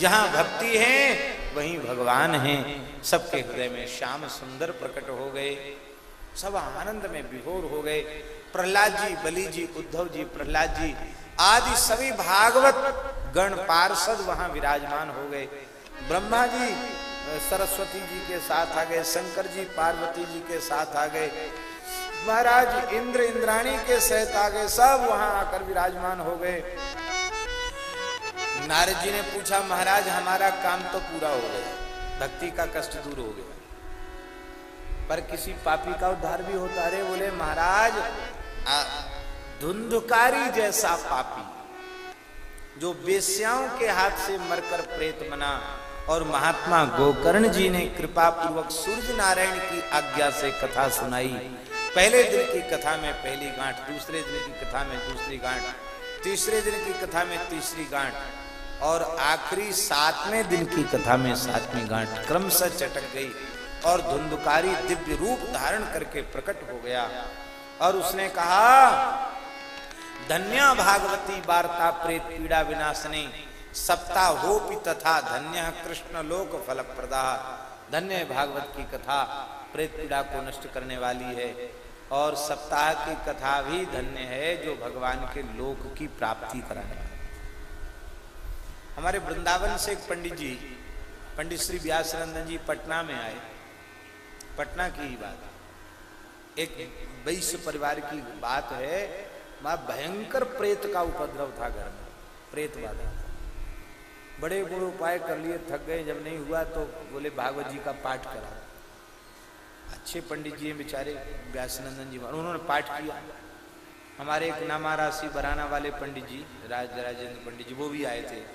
जहाँ भक्ति है वहीं भगवान है। सबके हृदय में श्याम सुंदर प्रकट हो गए। सब आनंद में विभोर हो गए। प्रहलाद जी, बलि जी, उद्धव जी, प्रहलाद जी, आदि सभी भागवत गण पार्षद वहाँ विराजमान हो गए। ब्रह्मा जी, सरस्वती जी के साथ आ गए, शंकर जी, पार्वती जी के साथ आ गए, महाराज इंद्र इंद्राणी के सहित आ गए, सब वहाँ आकर विराजमान हो गए। नारद जी ने पूछा, महाराज, हमारा काम तो पूरा हो गया। भक्ति का कष्ट दूर हो गया। पर किसी पापी का उद्धार भी होता रहे बोले, महाराज धुंधकारी जैसा पापी, जो बेस्याओं के हाथ से मरकर प्रेत बना और महात्मा गोकर्ण जी ने कृपा पूर्वक सूर्य नारायण की आज्ञा से कथा सुनाई। पहले दिन की कथा में पहली गांठ, दूसरे दिन की कथा में दूसरी गांठ, तीसरे दिन की कथा में तीसरी गांठ और आखिरी सातवें दिन की कथा में सातवीं गांठ क्रमशः चटक गई और धुंधुकारी दिव्य रूप धारण करके प्रकट हो गया। और उसने कहा, धन्य भागवती वार्ता प्रेत पीड़ा विनाशनी, सप्ताह होपि तथा धन्य कृष्ण लोक फल प्रदा धन्य भागवत की कथा प्रेत पीड़ा को नष्ट करने वाली है और सप्ताह की कथा भी धन्य है जो भगवान के लोक की प्राप्ति कराने हमारे वृंदावन से एक पंडित जी, पंडित श्री व्यासनंदन जी पटना में आए। पटना की ही बात। एक वैश्य परिवार की बात है, वहाँ भयंकर प्रेत का उपद्रव था घर में, प्रेत था बड़े बड़े उपाय कर लिए, थक गए, जब नहीं हुआ तो बोले, भागवत जी का पाठ करा। अच्छे पंडित जी बेचारे, व्यासनंदन जी उन्होंने पाठ किया। हमारे एक नामा राशि बराना वाले पंडित जी, राज, राजेंद्र पंडित जी, वो भी आए थे।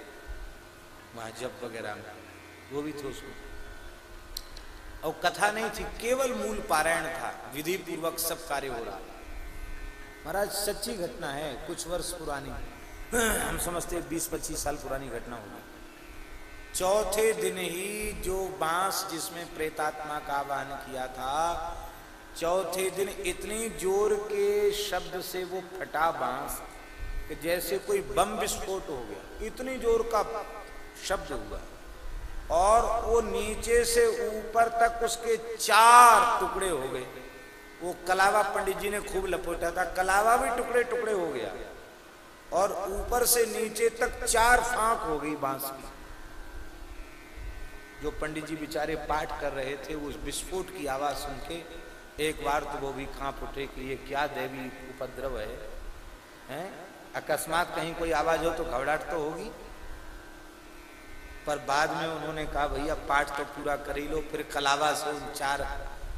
वहाँ जब वगैरह में। वो भी थे उसको और कथा नहीं थी, केवल मूल पारायण था। विधि पूर्वक सब कार्य हो रहा महाराज, सच्ची घटना है, कुछ वर्ष पुरानी। हम समझते 20-25 साल पुरानी घटना होगी चौथे दिन ही जो बाँस जिसमें प्रेतात्मा का आवाहन किया था, चौथे दिन इतनी ज़ोर के शब्द से वो फटा बाँस, कि जैसे कोई बम विस्फोट हो गया। इतनी ज़ोर का शब्द हुआ। और वो नीचे से ऊपर तक उसके चार टुकड़े हो गए। वो कलावा पंडित जी ने खूब लपोटा था। कलावा भी टुकड़े टुकड़े हो गया। और ऊपर से नीचे तक चार फांक हो गई बाँस की। जो पंडित जी बेचारे पाठ कर रहे थे, उस विस्फोट की आवाज़ सुन के एक बार तो वो भी काँप उठे कि ये क्या देवी उपद्रव है, हैं? अकस्मात कहीं कोई आवाज़ हो तो घबराहट तो होगी। पर बाद में उन्होंने कहा, भैया, पाठ तो पूरा कर ही लो। फिर कलावा से उन चार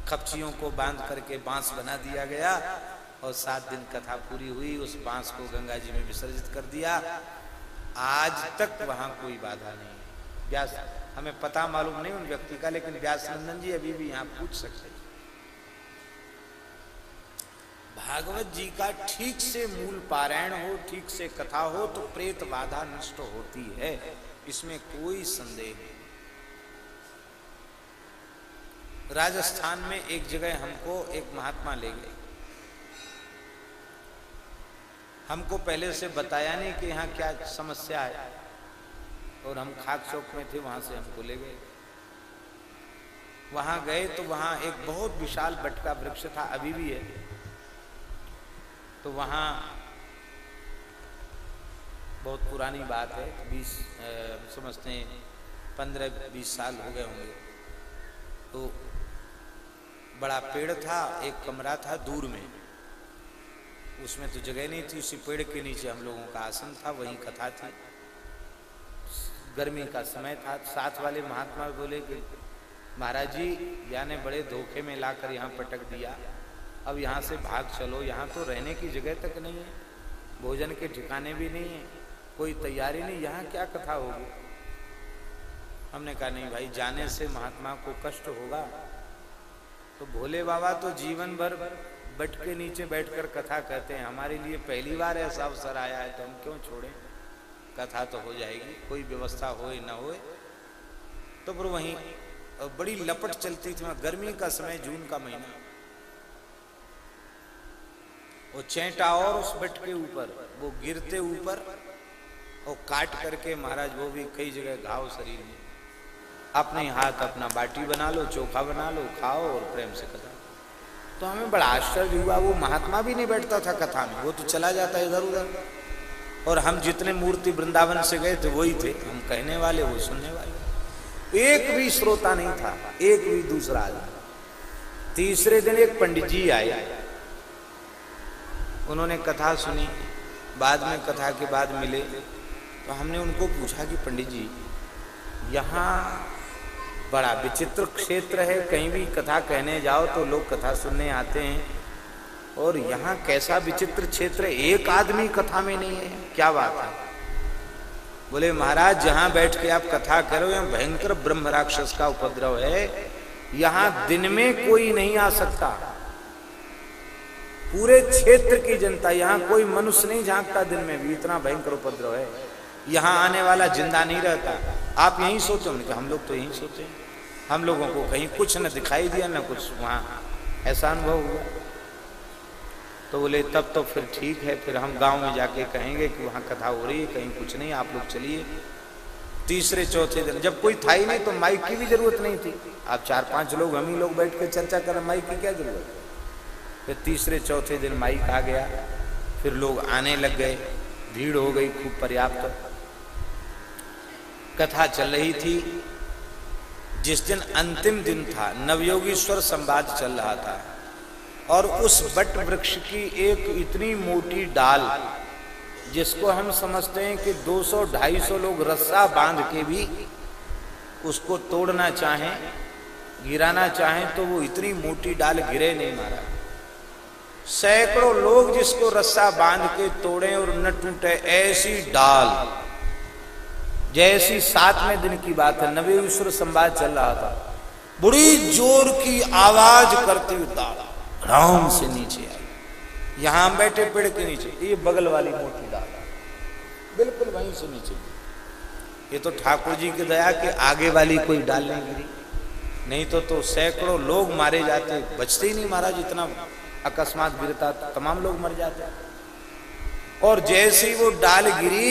खपचियों को बाँध करके बाँस बना दिया गया और सात दिन कथा पूरी हुई। उस बाँस को गंगा जी में विसर्जित कर दिया। आज तक वहाँ कोई बाधा नहीं व्यास, हमें पता मालूम नहीं उन व्यक्ति का, लेकिन व्यास नंदन जी अभी भी यहाँ पूछ सकते भागवत जी का ठीक से मूल पारायण हो, ठीक से कथा हो तो प्रेत बाधा नष्ट होती है। इसमें कोई संदेह नहीं। राजस्थान में एक जगह हमको एक महात्मा ले गए। हमको पहले से बताया नहीं कि यहाँ क्या समस्या है। और हम खाक चौक में थे, वहाँ से हमको ले गए। वहाँ गए तो वहाँ एक बहुत विशाल बट का वृक्ष था, अभी भी है। तो वहाँ बहुत पुरानी बात है, बीस समझते हैं, पंद्रह, बीस साल हो गए होंगे। तो बड़ा पेड़ था, एक कमरा था दूर में। उसमें तो जगह नहीं थी, उसी पेड़ के नीचे हम लोगों का आसन था, वहीं कथा थी। गर्मी का समय था, साथ वाले महात्मा बोले कि, महाराज जी या ने बड़े धोखे में लाकर यहाँ पटक दिया। अब यहाँ से भाग चलो, यहाँ तो रहने की जगह तक नहीं है, भोजन के ठिकाने भी नहीं है। कोई तैयारी नहीं, यहाँ क्या कथा होगी? हमने कहा, नहीं भाई, जाने से महात्मा को कष्ट होगा। तो भोले बाबा तो जीवन भर बट के नीचे बैठकर कथा कहते हैं। हमारे लिए पहली बार ऐसा अवसर आया है तो हम क्यों छोड़ें? कथा तो हो जाएगी, कोई व्यवस्था होए ना होए। तो फिर वहीं बड़ी लपट चलती थी गर्मी का समय, जून का महीना। वो चेंटा और उस बट के ऊपर, वो गिरते ऊपर और काट करके महाराज, वो भी कई जगह घाव शरीर में। अपने हाथ अपना बाटी बना लो, चोखा बना लो, खाओ और प्रेम से कथा। तो हमें बड़ा आश्चर्य हुआ, वो महात्मा भी नहीं बैठता था कथा में, वो तो चला जाता है इधर उधर। और हम जितने मूर्ति वृंदावन से गए थे, वही थे, हम कहने वाले, वो सुनने वाले। एक भी श्रोता नहीं था, एक भी दूसरा आदमी। तीसरे दिन एक पंडित जी आए। उन्होंने कथा सुनी, बाद में कथा के बाद मिले। तो हमने उनको पूछा कि पंडित जी, यहाँ बड़ा विचित्र क्षेत्र है, कहीं भी कथा कहने जाओ तो लोग कथा सुनने आते हैं। और यहाँ कैसा विचित्र क्षेत्र, एक आदमी कथा में नहीं है, क्या बात है? बोले, महाराज, जहाँ बैठ के आप कथा करो, यहाँ भयंकर ब्रह्म राक्षस का उपद्रव है। यहाँ दिन में कोई नहीं आ सकता। पूरे क्षेत्र की जनता, यहाँ कोई मनुष्य नहीं झांकता दिन में भी, इतना भयंकर उपद्रव है। यहाँ आने वाला ज़िंदा नहीं रहता। आप यही सोचो उनके हम लोग तो यही सोचे हम लोगों को कहीं कुछ न दिखाई दिया, न कुछ वहाँ ऐसा अनुभव हुआ। तो बोले, तब तो फिर ठीक है, फिर हम गाँव में जाके कहेंगे कि वहाँ कथा हो रही है, कहीं कुछ नहीं, आप लोग चलिए। तीसरे चौथे दिन, जब कोई था ही नहीं तो माइक की भी ज़रूरत नहीं थी। आप चार पाँच लोग, हम ही लोग बैठ के चर्चा करें माइक की क्या ज़रूरत? फिर तीसरे चौथे दिन माइक आ गया, फिर लोग आने लग गए। भीड़ हो गई, खूब पर्याप्त। कथा चल रही थी। जिस दिन अंतिम दिन था, नवयोगीश्वर संवाद चल रहा था और उस बट वृक्ष की एक इतनी मोटी डाल, जिसको हम समझते हैं कि 200-250 लोग रस्सा बाँध के भी उसको तोड़ना चाहें, गिराना चाहें तो वो इतनी मोटी डाल गिरे नहीं मारा। सैकड़ों लोग जिसको रस्सा बाँध के तोड़े और न टूटे, ऐसी डाल जैसी सातवें दिन की बात है नवेश्वर संवाद चल रहा था। बड़ी ज़ोर की आवाज़ करती हुई डाल राम से नीचे आई। यहाँ बैठे पेड़ के नीचे, ये बगल वाली मोटी डाल बिल्कुल वहीं से नीचे। ये तो ठाकुर जी की दया के आगे वाली कोई डाल नहीं गिरी। नहीं तो तो सैकड़ों लोग मारे जाते, बचते ही नहीं महाराज, इतना अकस्मात गिरता, तमाम लोग मर जाते। और जैसे ही वो डाल गिरी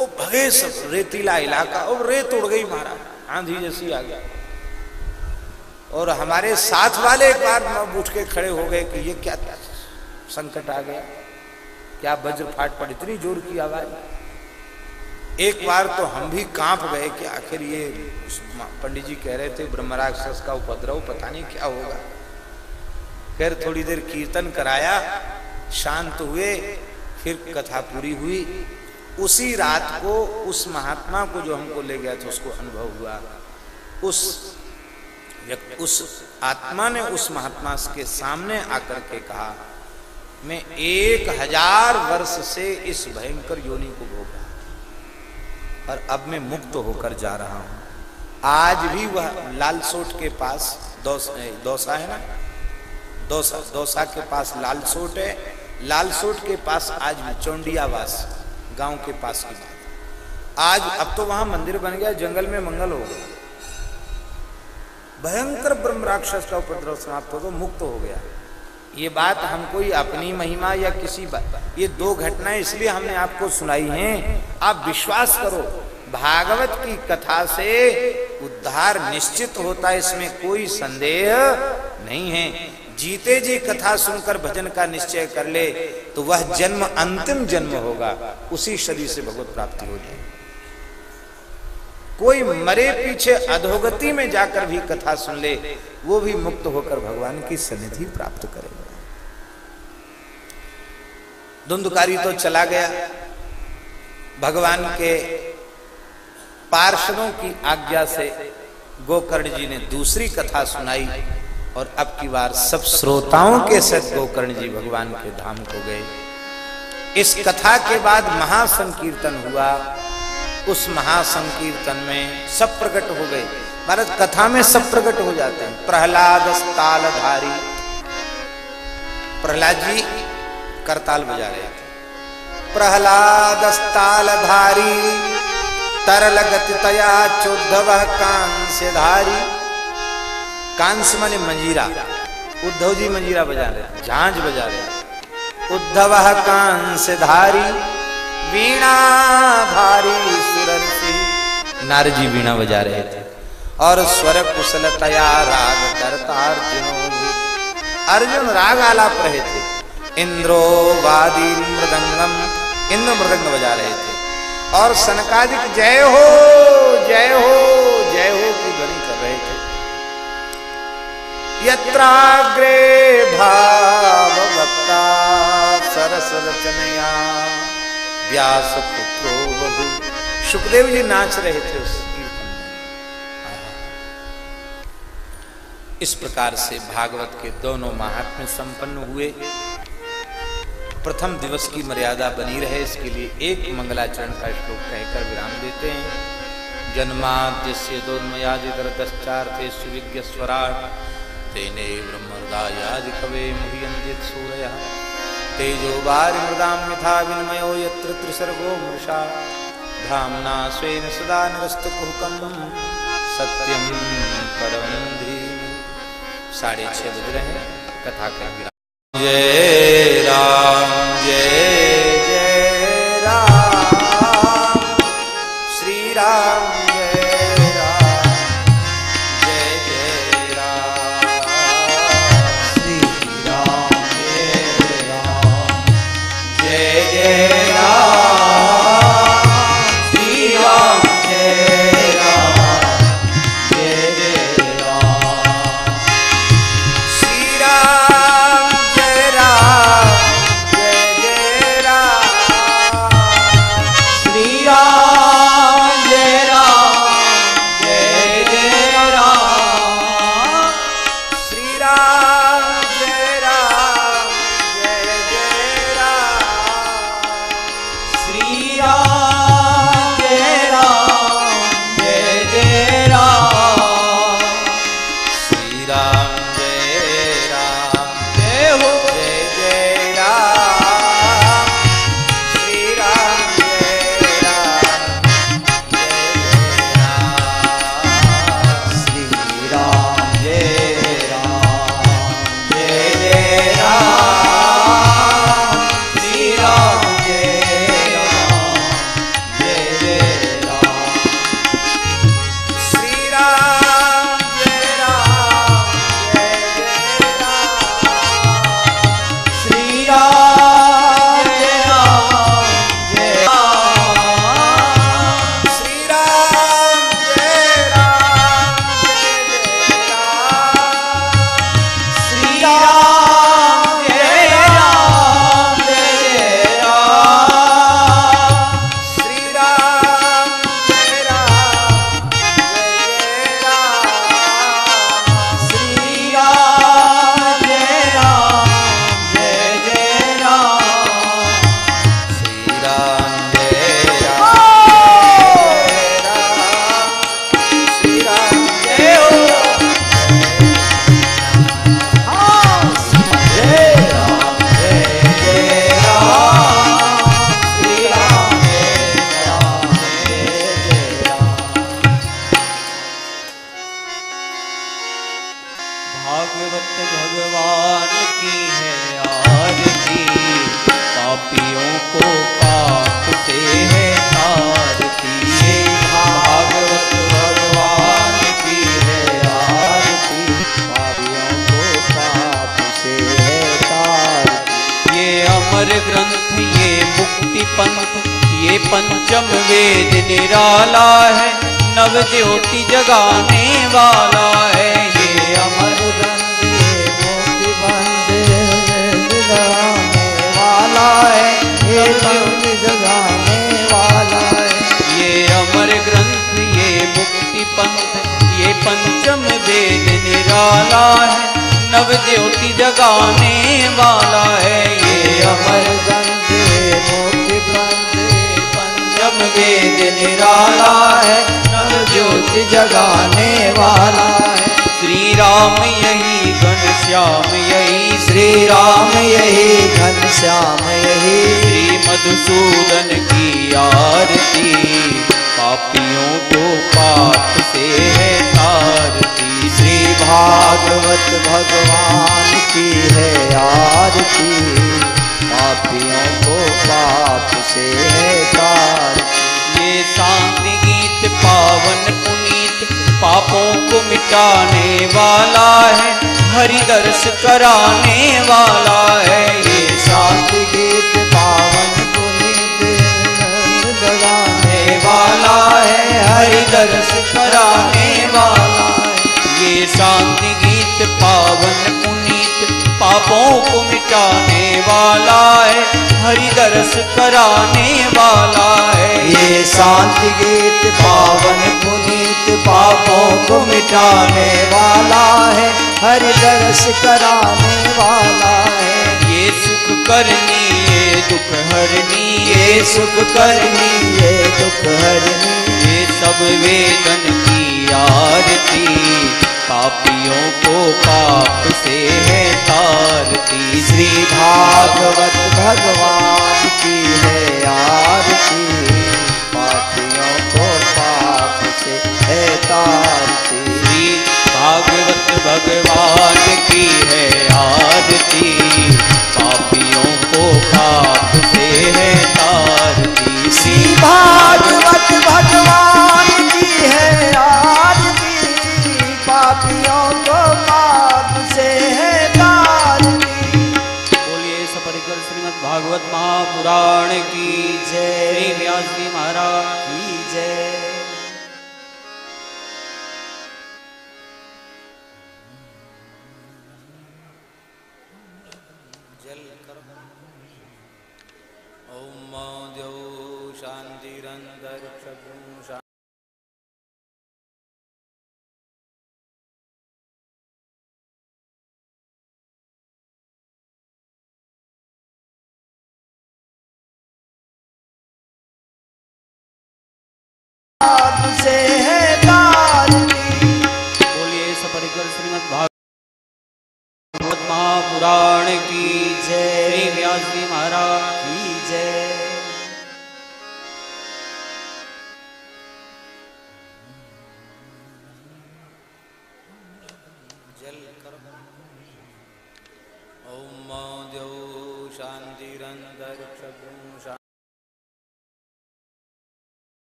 वो भगे सब, रेतीला इलाका और रेत उड़ गई महाराज। आंधी जैसी आ गया। और हमारे साथ वाले एक बार उठ के खड़े हो गए कि ये क्या संकट आ गया। क्या वज्र फाट पड़ इतनी ज़ोर की आवाज़? एक बार तो हम भी काँप गए कि आखिर ये पंडित जी कह रहे थे ब्रह्म राक्षस का उपद्रव, पता नहीं क्या होगा। फिर थोड़ी देर कीर्तन कराया, शांत हुए, फिर कथा पूरी हुई। उसी रात को, उस महात्मा को जो हमको ले गया था, उसको अनुभव हुआ। उस उस आत्मा ने उस महात्मा के सामने आकर के कहा, मैं एक हज़ार वर्ष से इस भयंकर योनि को भोग रहा और अब मैं मुक्त होकर जा रहा हूँ। आज भी वह लालसोट के पास दौसा है ना? दौसा दौसा के पास लालसोट है। लालसोट के पास आज भी चौंडियावास गाँव के पास की बात। आज अब तो वहाँ मंदिर बन गया, जंगल में मंगल हो गया। भयंकर ब्रह्म राक्षस का उपद्रव समाप्त हो गया, मुक्त हो गया। ये बात हम कोई अपनी महिमा या किसी बात ये दो घटनाएँ इसलिए हमने आपको सुनाई हैं। आप विश्वास करो, भागवत की कथा से उद्धार निश्चित होता है, इसमें कोई संदेह नहीं है। जीते जी कथा सुनकर भजन का निश्चय कर ले तो वह जन्म, अंतिम जन्म होगा। उसी शरीर से भगवत प्राप्ति हो जाएगी। कोई मरे पीछे अधोगति में जाकर भी कथा सुन ले, वो भी मुक्त होकर भगवान की सन्निधि प्राप्त करेगा। धुंधकारी तो चला गया। भगवान के पार्षदों की आज्ञा से गोकर्ण जी ने दूसरी कथा सुनाई। और अब की बार सब श्रोताओं के साथ गोकर्ण जी भगवान के धाम को गए। इस कथा के बाद महासंकीर्तन हुआ। उस महासंकीर्तन में सब प्रकट हो गए। भारत कथा में सब प्रकट हो जाते हैं। प्रहलाद तालधारी प्रहलाद जी करताल बजा रहे थे। प्रहलाद तालधारी तरल गति तया चौधव कांस्य धारी कांस माने मंजीरा उद्धव जी मंजीरा बजा रहे झांझ बजा रहे उद्धव कांस धारी वीणा भारी सुरसी। नारजी वीणा बजा रहे थे। और स्वर कुशल तया राग करता अर्जुन अर्जुन राग आलाप रहे थे। इंद्रो वादी मृदंगम, इंद्र मृदंग बजा रहे थे। और सनकादिक, जय हो जय हो। यत्राग्रे सरस रचनया व्यास पुत्रो बहु सुखदेव जी नाच रहे थे उस इस प्रकार से भागवत के दोनों महात्म्य संपन्न हुए। प्रथम दिवस की मर्यादा बनी रहे, इसके लिए एक मंगलाचरण का श्लोक कहकर विराम देते हैं। जन्माद्य दोन्मयादितर थे सुविज्ञ स्वराट तेने ब्रह्मदायादिकवे मुह्यन्त्यत् सूरय। तेजो वारिमृदां यथा विनिमयो यत्र त्रिसर्गो मृषा। धामना स्वेन सदा नरस्तुकुहुकं सत्यं परं साढ़े छह बज रहे हैं। कथा का विराम जय राम, जय